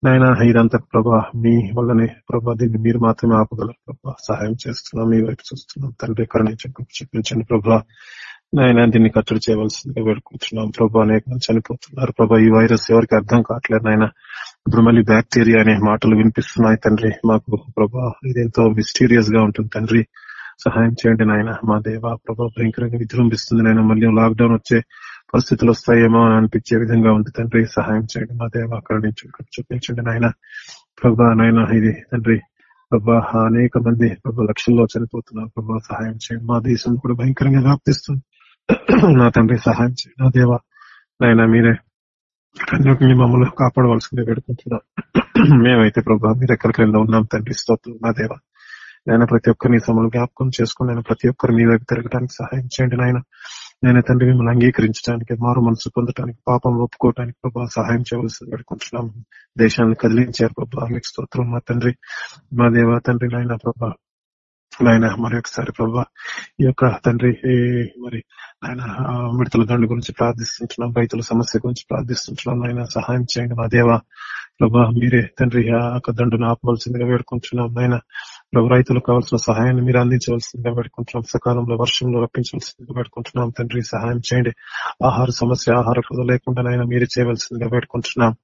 నాయన ఇదంతా ప్రభా మీ వల్లనే ప్రభా దీన్ని మీరు మాత్రమే ఆపగలరు ప్రభా. సహాయం చేస్తున్నాం మీ వైపు చూస్తున్నాం. తండ్రి కరుణించండి చూపించండి ప్రభా. నాయన దీన్ని కట్టడి చేయవలసిందిగా వేడుకుంటున్నాం ప్రభా. అనేక చనిపోతున్నారు ప్రభా. ఈ వైరస్ ఎవరికి అర్థం కావట్లేదు నాయన. ఇప్పుడు మళ్ళీ బ్యాక్టీరియా అనే మాటలు వినిపిస్తున్నాయి తండ్రి. మాకు ప్రభా ఇది ఎంతో మిస్టీరియస్గా ఉంటుంది తండ్రి. సహాయం చేయండి నాయన. మా దేవ ప్రభా భయంకరంగా విజృంభిస్తుంది నాయన. మళ్ళీ లాక్డౌన్ వచ్చే పరిస్థితులు వస్తాయేమో అని అనిపించే విధంగా ఉంది తండ్రి. సహాయం చేయండి మా దేవ. నుంచి చూపించండి నాయన. ప్రభా నాయన ఇది తండ్రి. ప్రభా అనేక మంది ప్రభా లక్షల్లో చనిపోతున్నారు. ప్రభా సహాయం చేయండి. మా దేశం కూడా భయంకరంగా వ్యాప్తిస్తుంది. నా తండ్రి సహాయం చేయండి. నా దేవ నాయన మీరే కన్యకుని మమ్మల్ని కాపాడవలసిందే పెడుకుంటున్నా మేమైతే ప్రభా మీ దగ్గరికి క్రింద ఉన్నాం తండ్రి స్తోత్రం నా దేవ. నేను ప్రతి ఒక్కరిని సమలు జ్ఞాపకం చేసుకుని నేను ప్రతి ఒక్కరు మీ వైపు తిరగడానికి సహాయం చేయండి నాయన. నేను తండ్రి మిమ్మల్ని అంగీకరించడానికి మారు మనసు పొందడానికి పాపం ఒప్పుకోవడానికి ప్రభా సహాయం చేయవలసింది పెట్టుకుంటున్నాం దేశాన్ని కదిలించారు ప్రభా మీకు స్తోత్రం మా తండ్రి. మా దేవ తండ్రి నాయన ప్రభా నాయన మరి ఒకసారి ప్రభా ఈ యొక్క తండ్రి మరి ఆయన మిడతల దండు గురించి ప్రార్థిస్తుంటున్నాం రైతుల సమస్య గురించి ప్రార్థిస్తుంటున్నాం ఆయన సహాయం చేయండి మా దేవ. ప్రభా మీరే తండ్రి ఆ యొక్క దండును ఆపవలసిందిగా వేడుకుంటున్నాం నాయన. ప్రభు రైతులకు కావాల్సిన సహాయాన్ని మీరు అందించవలసిందిగా పెట్టుకుంటున్నాం సకాలంలో వర్షంలో రప్పించవలసిందిగా పెట్టుకుంటున్నాం తండ్రి సహాయం చేయండి. ఆహార సమస్య ఆహార కొద లేకుండా నాయన మీరు చేయవలసిందిగా పెట్టుకుంటున్నాం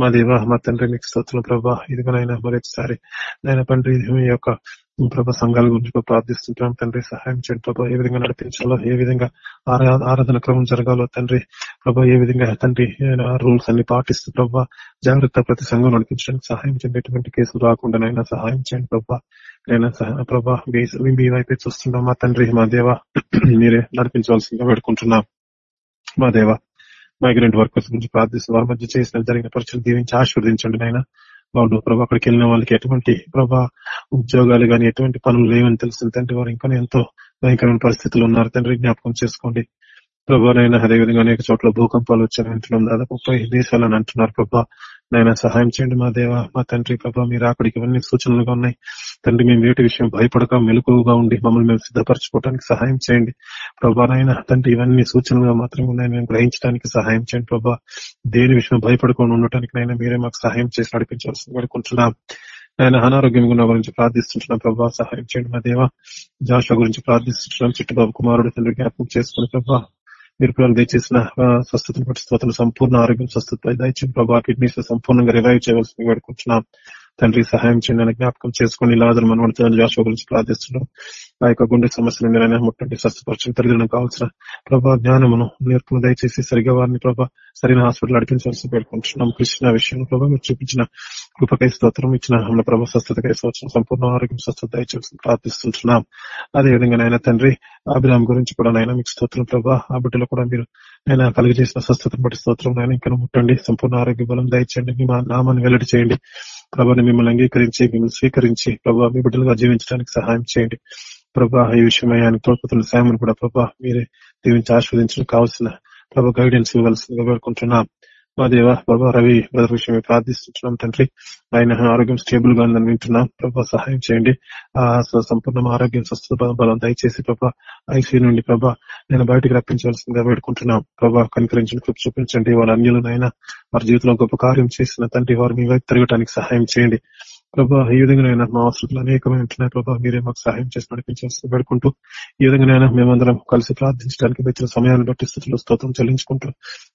మా దేవ మా తండ్రి మీకు స్తోత్రం ప్రభా. ఇదిగోనైనా మరొకసారి నాయన తండ్రి మీ యొక్క ప్రభా సంఘాల గురించి ప్రార్థిస్తుంటాం తండ్రి సహాయం చేయండి ప్రభా. ఏ విధంగా నడిపించాలో ఏ విధంగా ఆరాధన క్రమం జరగాలో తండ్రి ప్రభా ఏ విధంగా తండ్రి రూల్స్ అన్ని పాటిస్తూ ప్రభా జాగ్రత్త ప్రతి సంఘం నడిపించడానికి సహాయం చేయండి. ఎటువంటి కేసులు రాకుండా నైనా సహాయం చేయండి ప్రభా. నేను ప్రభా మీ వైపే చూస్తున్నాం. మా తండ్రి మా దేవ మీరే నడిపించవలసిందిగా పెట్టుకుంటున్నాం మా దేవ మైగ్రెంట్ వర్కర్స్ గురించి ప్రార్థిస్తూ వారి మధ్య చేసిన జరిగిన పరిచయం దీవించి ఆశీర్వదించండి నాయన. వాళ్ళు ప్రభా అక్కడికి వెళ్ళిన వాళ్ళకి ఎటువంటి ప్రభా ఉద్యోగాలు గాని ఎటువంటి పనులు లేవని తెలుసు తండ్రి వారు. ఇంకా ఎంతో భయంకరమైన పరిస్థితులు ఉన్నారు తండ్రి. జ్ఞాపకం చేసుకోండి. ప్రభానైనా అదేవిధంగా అనేక చోట్ల భూకంపాలు వచ్చాయని అంటున్నాం. దాదాపు ముప్పై దేశాలని అంటున్నారు ప్రభా. నైనా సహాయం చేయండి మా దేవ మా తండ్రి ప్రభావ మీరు అక్కడికి ఇవన్నీ సూచనలుగా ఉన్నాయి. తండ్రి మేము వేటి విషయం భయపడక మెలకువగా ఉండి మమ్మల్ని మేము సిద్ధపరచుకోవడానికి సహాయం చేయండి. ప్రభానైనా తండ్రి ఇవన్నీ సూచనలుగా మాత్రమే ఉన్నాయి మేము గ్రహించడానికి సహాయం చేయండి ప్రభా. దేని విషయం భయపడకుండా ఉండటానికి నైనా మీరే మాకు సహాయం చేసి నడిపించాల్సింది పడుకుంటున్నాం ఆయన అనారోగ్యం గుణ గురించి ప్రార్థిస్తుంటున్నాం ప్రభావ సహాయం చేయండి మా దేవ. జాషా గురించి ప్రార్థిస్తుంటున్నాం. చిట్టుబాబు కుమారుడు తండ్రి జ్ఞాపకం చేసుకుని ప్రభావ మీరు ప్రభు దయచేసిన స్వస్థతను బట్టి స్తోత్రం సంపూర్ణ ఆరోగ్యం స్వస్థత దయచేసి ప్రభావ కిడ్నీస్ సంపూర్ణంగా రివైవ్ చేయవలసింది వేడుకుంటున్నాం. తండ్రి సహాయం చేయండి జ్ఞాపకం చేసుకుని లాదరు మనవడుతున్న జాషువ గురించి ప్రార్థిస్తున్నాం. ఆ యొక్క గుండె సమస్యలు మీద ముట్టండి స్వస్థపరచని తల్లిదండ్రులకు కావాల్సిన ప్రభా జ్ఞానమును నేర్పును దయచేసి సరిగా వారిని ప్రభా సరైన హాస్పిటల్ అడిపించవలసి పెట్టుకుంటున్నాం కృష్ణ విషయం ప్రభా మీరు చూపించిన కృపకై స్తోత్రం ఇచ్చిన హమ్మ ప్రభా స్వస్థతకై సంవత్సరం సంపూర్ణ ఆరోగ్యం స్వస్థత దయచేసి ప్రార్థిస్తుంటున్నాం. అదేవిధంగా నాయన తండ్రి అభిరామ్ గురించి కూడా నాయన మీకు స్తోత్రం ప్రభా. ఆ బిడ్డలో కూడా మీరు ఆయన కలిగజేసిన స్వస్థతను బట్టి స్తోత్రం నాయన ఇంకా ముట్టండి. సంపూర్ణ ఆరోగ్య బలం దయచేయండి. మీ నామాన్ని వెల్లడి చేయండి. ప్రభాని మిమ్మల్ని అంగీకరించి మిమ్మల్ని స్వీకరించి ప్రభావ మీ బిడ్డలుగా జీవించడానికి సహాయం చేయండి. ప్రభా ఈ విషయమై ఆయన తోడ్పతున్న సాయమని కూడా ప్రభా మీరే దీవించి ఆస్వాదించడం కావాల్సిన ప్రభా గైడెన్స్ ఇవ్వాల్సిందిగా వేడుకుంటున్నాం మా దేవ ప్రభా రవి బ్రదర్ విషయమే ప్రార్థిస్తున్నాం తండ్రి ఆయన ఆరోగ్యం స్టేబుల్గా ఉందని వింటున్నాం ప్రభా సహాయం చేయండి ఆ సంపూర్ణ ఆరోగ్యం స్వస్థత బలం దయచేసి ప్రభా ఐసీ నుండి ప్రభా నేను బయటకు రప్పించవలసిందిగా వేడుకుంటున్నాం. ప్రభా కనికరించిన కృప చూపించండి. వాళ్ళ అన్యులనైనా వారి జీవితంలో గొప్ప కార్యం చేసిన తండ్రి వారు మీ వైపు సహాయం చేయండి. ప్రభా ఈ విధంగా మా అవసరాలు అనేకమైన ఉంటున్నాయి ప్రభా. మీరే మాకు సహాయం చేసి నడిపించాల్సి పెడుకుంటూ ఈ విధంగా మేమందరం కలిసి ప్రార్థించడానికి వచ్చిన సమయాన్ని బట్టి స్థితిలో స్తోత్రం చెల్లించుకుంటూ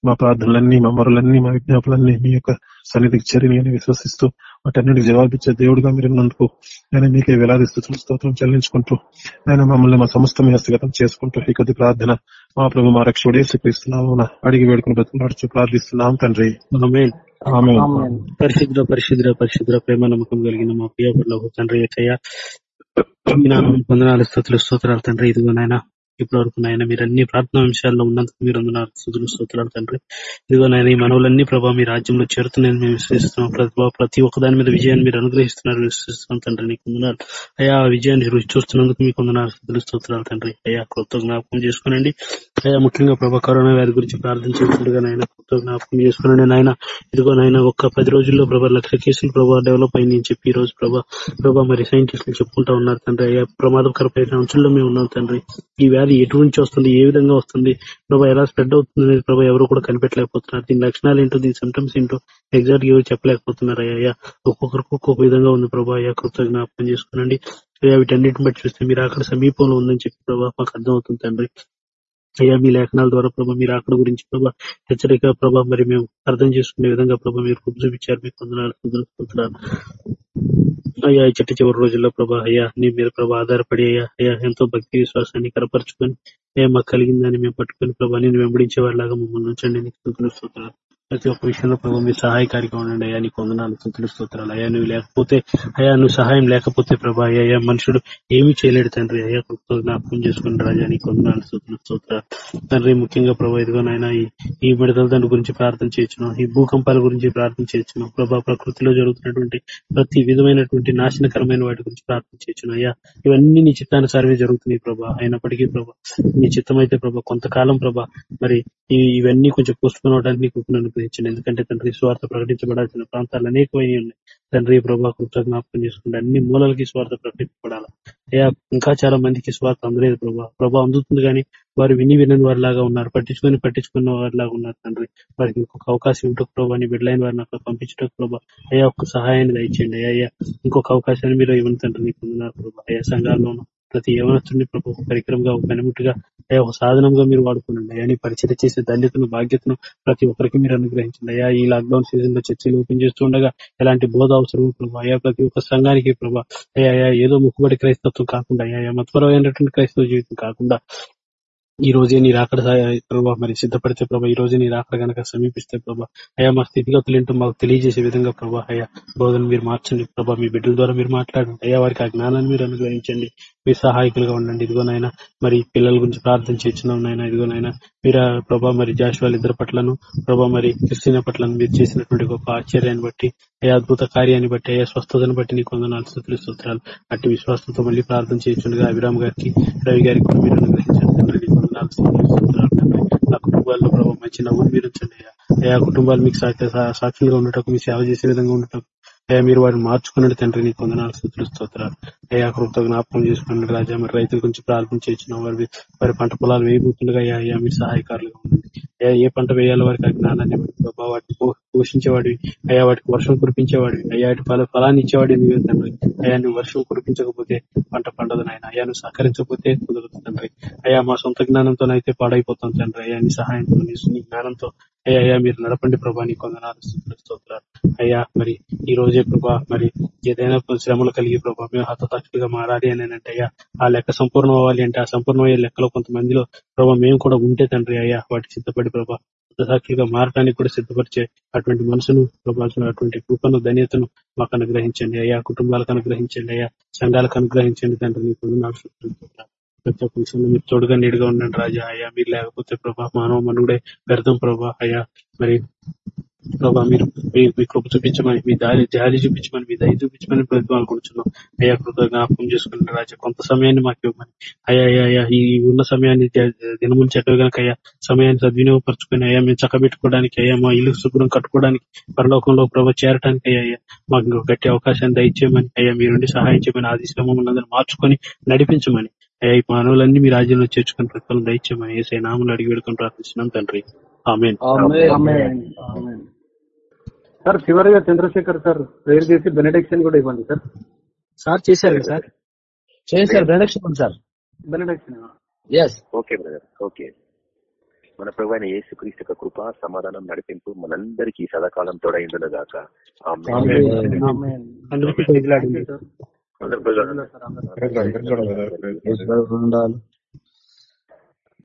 మా ప్రార్థనలన్నీ మా మరులన్నీ మా విజ్ఞాపనలన్నీ మీ యొక్క సన్నిధికి చర్యని అని విశ్వసిస్తూ వాటన్నిటికి జవాబిచ్చే దేవుడిగా మీరు నందుకు నేను మీకే వేలాది స్థుతులు స్తోత్రం చెల్లించుకుంటూ నేను మమ్మల్ని మా సమస్త హస్తగతం చేసుకుంటూ ఈ కొద్ది ప్రార్థన మా ప్రభు మా రక్షుడే శ్రీకరిస్తున్నాము అడిగి వేడుకుని బతుకులాడుచు ప్రార్థిస్తున్నాం తండ్రి. పరిశుద్ర పరిశుద్ర పరిశుద్ర ప్రేమ నమ్మకం కలిగిన మా ప్రియ తండ్రి పొందనాలు స్థుతులు స్తోత్రాలు తండ్రి ఇదిగోనైనా ఇప్పటి వరకు నాయన మీరు అన్ని ప్రార్థనా అంశాల్లో ఉన్నందుకు మీరు అందున్నారు స్థుతులు స్తోత్రాలు తండ్రి. ఇదిగో నాయన ఈ మనవులన్నీ ప్రభావ మీ రాజ్యంలో చేరుతున్నాయని మేము విశ్వసిస్తున్నాం. ప్రభావ ప్రతి ఒక్క దాని మీద విజయాన్ని మీరు అనుగ్రహిస్తున్నారు విశ్వసిస్తున్నాం తండ్రి నీకు వందనాలు. అయ్యా ఆ విజయాన్ని రుచి చూస్తున్నందుకు మీకు వందనాలు స్థుతులు స్తోత్రాలు తండ్రి. అయ్యా కొత్త జ్ఞాపకం చేసుకోనండి. అయ్యా ముఖ్యంగా ప్రభా కరోనా వ్యాధి గురించి ప్రార్థించినట్టుగా నాయన కొత్త జ్ఞాపకం చేసుకోనండి నాయన ఇదిగో నాయన ఒక్క పది రోజుల్లో ప్రభా లక్ష కేసులు ప్రభా డెవలప్ అయింది అని చెప్పి ఈ రోజు ప్రభా ప్రభా మరి సైంటిస్టులు చెప్పుకుంటా ఉన్నారు తండ్రి. అయ్యా ప్రమాదకరమైన అంచుల్లో మేము ఉన్నాం తండ్రి. ఈ వ్యాధి ఎటు నుంచి వస్తుంది ఏ విధంగా వస్తుంది ప్రభా ఎలా స్ప్రెడ్ అవుతుంది అనేది ప్రభా ఎవరు కూడా కనిపెట్టలేకపోతున్నారు. దీని లక్షణాలు ఏంటో దీని సిమ్టమ్స్ ఏంటో ఎగ్జాక్ట్ ఎవరు చెప్పలేకపోతున్నారు అయ్యా ఒక్కొక్కరికి ఒక్కొక్క విధంగా ఉంది ప్రభా. అయ్యా కృత జ్ఞాపకం వీటన్నిటిని బట్టి చూస్తే మీరు అక్కడ సమీపంలో ఉందని చెప్పి ప్రభా మాకు అర్థం అవుతుంది తండ్రి. అయ్యా మీ లేఖనాల ద్వారా ప్రభా మీరు అక్కడ గురించి ప్రభా హెచ్చరిక ప్రభా మరి మేము అర్థం చేసుకునే విధంగా ప్రభా మీరు కృప చూపించారు మీకు వందనాలు అయ్యా ఈ చెట్టు చివరి రోజుల్లో ప్రభా అయ్యా నీ మీద ప్రభా ఆధారపడి అయ్యా అయ్యా ఎంతో భక్తి విశ్వాసాన్ని కనపరచుకొని ఏ మాకు కలిగిందని మేము పట్టుకొని ప్రభా నేను వెంబడించే వాళ్ళగా మమ్మల్ని ఉంచండి నీకు ప్రతి ఒక్క విషయంలో ప్రభు మీరు సహాయకారిగా ఉండండి. అయ్యా నీకు వందనాలు స్థుతులు స్తోత్రాలు అయ్యా నువ్వు లేకపోతే అయ్యా నువ్వు సహాయం లేకపోతే ప్రభా అయ్యా మనుషుడు ఏమీ చేయలేడు తండ్రి. అయ్యా కృపతో జ్ఞాపకం చేసుకుని రాజా నీకు వందనాలు స్థుతులు స్తోత్రాలు. తండ్రి ముఖ్యంగా ప్రభా ఇదిగో నాయన ఈ ఈ విడుదల గురించి ప్రార్థన చేయొచ్చును ఈ భూకంపాల గురించి ప్రార్థన చేయొచ్చును ప్రభా ప్రకృతిలో జరుగుతున్నటువంటి ప్రతి విధమైనటువంటి నాశనకరమైన వాటి గురించి ప్రార్థన చేయొచ్చును అయ్యా ఇవన్నీ నీ చిత్తానుసారమే జరుగుతున్నాయి ప్రభా. అయినప్పటికీ ప్రభా నీ చిత్తం అయితే ప్రభా కొంతకాలం ప్రభా మరి ఇవన్నీ కొంచెం పోస్ట్పోన్ అవడానికి నీకు అనుగ్రహించండి ఎందుకంటే తండ్రి స్వార్థ ప్రకటించబడాల్సిన ప్రాంతాలు అనేకమైనవి ఉన్నాయి. తండ్రి ప్రభా కృత జ్ఞాపకం చేసుకుంటే అన్ని మూలలకి స్వార్థ ప్రకటించబడాలి? అయ్యా ఇంకా చాలా మందికి స్వార్థ అందలేదు ప్రభా. ప్రభా అందుతుంది కానీ వారు విని వినని వారిలాగా ఉన్నారు. పట్టించుకొని పట్టించుకున్న వారిలాగా ఉన్నారు తండ్రి. వారికి ఇంకొక అవకాశం ఉంటూ ప్రభా అని బిడ్డలైన వారిని అక్కడ పంపించడం ప్రభా. అయ్యా ఒక్క సహాయాన్ని దయచేయండి. అయ్యా ఇంకొక అవకాశాన్ని మీరు ఇవ్వండి తండ్రి నీకు ఉన్నారు ప్రభా. అయ్యా సంఘాల్లోనూ ప్రతి యవనస్తుడిని ప్రభు ఒక పరికరంగా ఒక పనిముట్టుగా అయ్యా ఒక సాధనంగా మీరు వాడుకోనండి. అయ్యా నీ పరిచయం చేసే దళితను బాధ్యతను ప్రతి ఒక్కరికి మీరు అనుగ్రహించండి. అయ్యా ఈ లాక్డౌన్ సీజన్లో చర్చలు ఓపెన్ చేస్తుండగా ఎలాంటి బోధ అవసరం ప్రభా అయ్యా ప్రతి ఒక్క సంఘానికి ప్రభా. అయ్యా ఏదో ముక్కుబడి క్రైస్తత్వం కాకుండా అయ్యా మత్పరమైనటువంటి క్రైస్తవ జీవితం కాకుండా ఈ రోజే నీ రాకడ సా- ప్రభా మరి సిద్ధపడితే ప్రభా ఈ రోజే నీ రాకడ గనక సమీపిస్తే ప్రభా అయ్యా మా స్థితిగతులు ఏంటో మాకు తెలియజేసే విధంగా ప్రభా అయా బోధన మీరు మార్చండి ప్రభా మీ బిడ్డల ద్వారా మీరు మాట్లాడండి. అయ్యా వారికి ఆ జ్ఞానాన్ని మీరు అనుగ్రహించండి. మీరు సహాయకులుగా ఉండండి. ఇదిగోనైనా మరి పిల్లల గురించి ప్రార్థన చేస్తున్నాం నాయన ఇదిగోనైనా మీరు ప్రభా మరి జాషువాల్ ఇద్దరు పట్లను ప్రభా మరి క్రిస్టియన్ పట్లను మీరు చేసినటువంటి గొప్ప ఆశ్చర్యాన్ని బట్టి అయ్యా అద్భుత కార్యాన్ని బట్టి అయ్యా స్వస్థతను బట్టి నీకు వందనాలు స్థుతులు స్తోత్రాలు. అట్టి విశ్వాసంతో మళ్ళీ ప్రార్థన చేయొచ్చుండగా అభిరామ్ గారికి రవి గారికి మీరు అనుగ్రహించండి. ఆ కుటుంబాల్లో ప్రభావ మంచి నవ్వును మీరు ఉంచండి అయ్యా కుటుంబాలు మీకు సాక్షి ఉండటం మీ సేవ చేసే విధంగా ఉండటం అయ్యా మీరు వారిని మార్చుకున్నాడు తండ్రి నీకు వందనాలు స్థుతులు స్తోత్రాలు. అయ్యా కృత జ్ఞాపకం చేసుకున్నాడు రాజా మరి రైతుల గురించి ప్రార్థన చేయించిన వారి వారి పంట పొలాలు వేయబోతుండగా అయ్యా అయ్యా మీరు సహాయకారులుగా ఉండండి. అయ్యా ఏ పంట వేయాలో వారికి ఆ జ్ఞానాన్ని వాటిని పోషించేవాడివి. అయ్యా వాటికి వర్షం కురిపించేవాడివి. అయ్యా వాటి ఫల ఫలాన్ని ఇచ్చేవాడివి నీవే తండ్రి. అయ్యా నువ్వు వర్షం కురిపించకపోతే పంట పండదు నాయన. అయ్యా నువ్వు సహకరించకపోతే కుదరదు తండ్రి. అయ్యా మా సొంత జ్ఞానంతోనైతే పాడైపోతాం తండ్రి. అయ్యా నీ సహాయంతో నీ జ్ఞానంతో అయ్యా అయ్యా మీరు నడపండి ప్రభా నీ కొందనాలు స్తోత్రాలు. అయ్యా మరి ఈ రోజే ప్రభా మరి ఏదైనా శ్రమలు కలిగి ప్రభా మేము హతసాక్షులుగా మారాలి అని అంటే అయ్యా ఆ లెక్క సంపూర్ణం అవ్వాలి అంటే ఆ సంపూర్ణమయ్యే లెక్కలో కొంతమందిలో ప్రభా మేము కూడా ఉంటే తండ్రి అయ్యా వాటికి సిద్ధపడి ప్రభా హతసాక్షులుగా మారడానికి కూడా సిద్ధపరిచే అటువంటి మనసును ప్రభావం అటువంటి కృపను ధన్యతను మాకు అనుగ్రహించండి. అయ్యా కుటుంబాలకు అనుగ్రహించండి. అయ్యా సంఘాలకు అనుగ్రహించండి తండ్రి నీ కొందనాలు స్తోత్రాలు. ప్రతి ఒక్క విషయంలో మీరు తోడుగా నీడుగా ఉండండి రాజా. అయ్యా మీరు లేకపోతే ప్రభా మానవ మనుడే వ్యర్థం ప్రభా. అయ్యా మరి ప్రభా మీరు మీ కృప చూపించమని మీ దారి జాలి చూపించమని మీ దయ చూపించమని ప్రతిభాలు అయ్యా కృత జ్ఞాపకం చేసుకుని రాజా కొంత సమయాన్ని మాకు ఇవ్వమని. అయ్యా అయ్యా అయ్యా ఈ ఉన్న సమయాన్ని ద- దినములు చెట్టు కనుక అయ్యా సమయాన్ని సద్వినియోగపరచుకుని అయ్యా మేము చక్కబెట్టుకోవడానికి అయ్యా మా ఇల్లు శుభ్రం కట్టుకోవడానికి పరలోకంలో ప్రభు చేరటానికి అయ్యా అయ్యా మాకు గట్టి అవకాశాన్ని దయచేయమని అయ్యా మీ నుండి సహాయం చేయమని ఆది శ్రమం మార్చుకొని నడిపించమని. ఈ మానవులన్నీ మీ రాజ్యంలో చేర్చుకుని ప్రతిఫలం దయచేయమని ఏసై నామలు అడిగి వేడుకొని ప్రార్థిస్తున్నాం తండ్రి. ఆమెన్. సార్ చివరిగా చంద్రశేఖర్ సార్ ప్రేయర్ చేసి బెనడిక్షన్ కూడా ఇవ్వండి సార్. సార్ చేశారు సార్? చేశారు benediction sir. Benediction yes okay brother okay. మన ప్రభు అయిన యేసు క్రీస్తు యొక్క కృప సమాధానం నడిపింపు మనందరికీ సదాకాలం తోడైందును గాక ఉండాలి.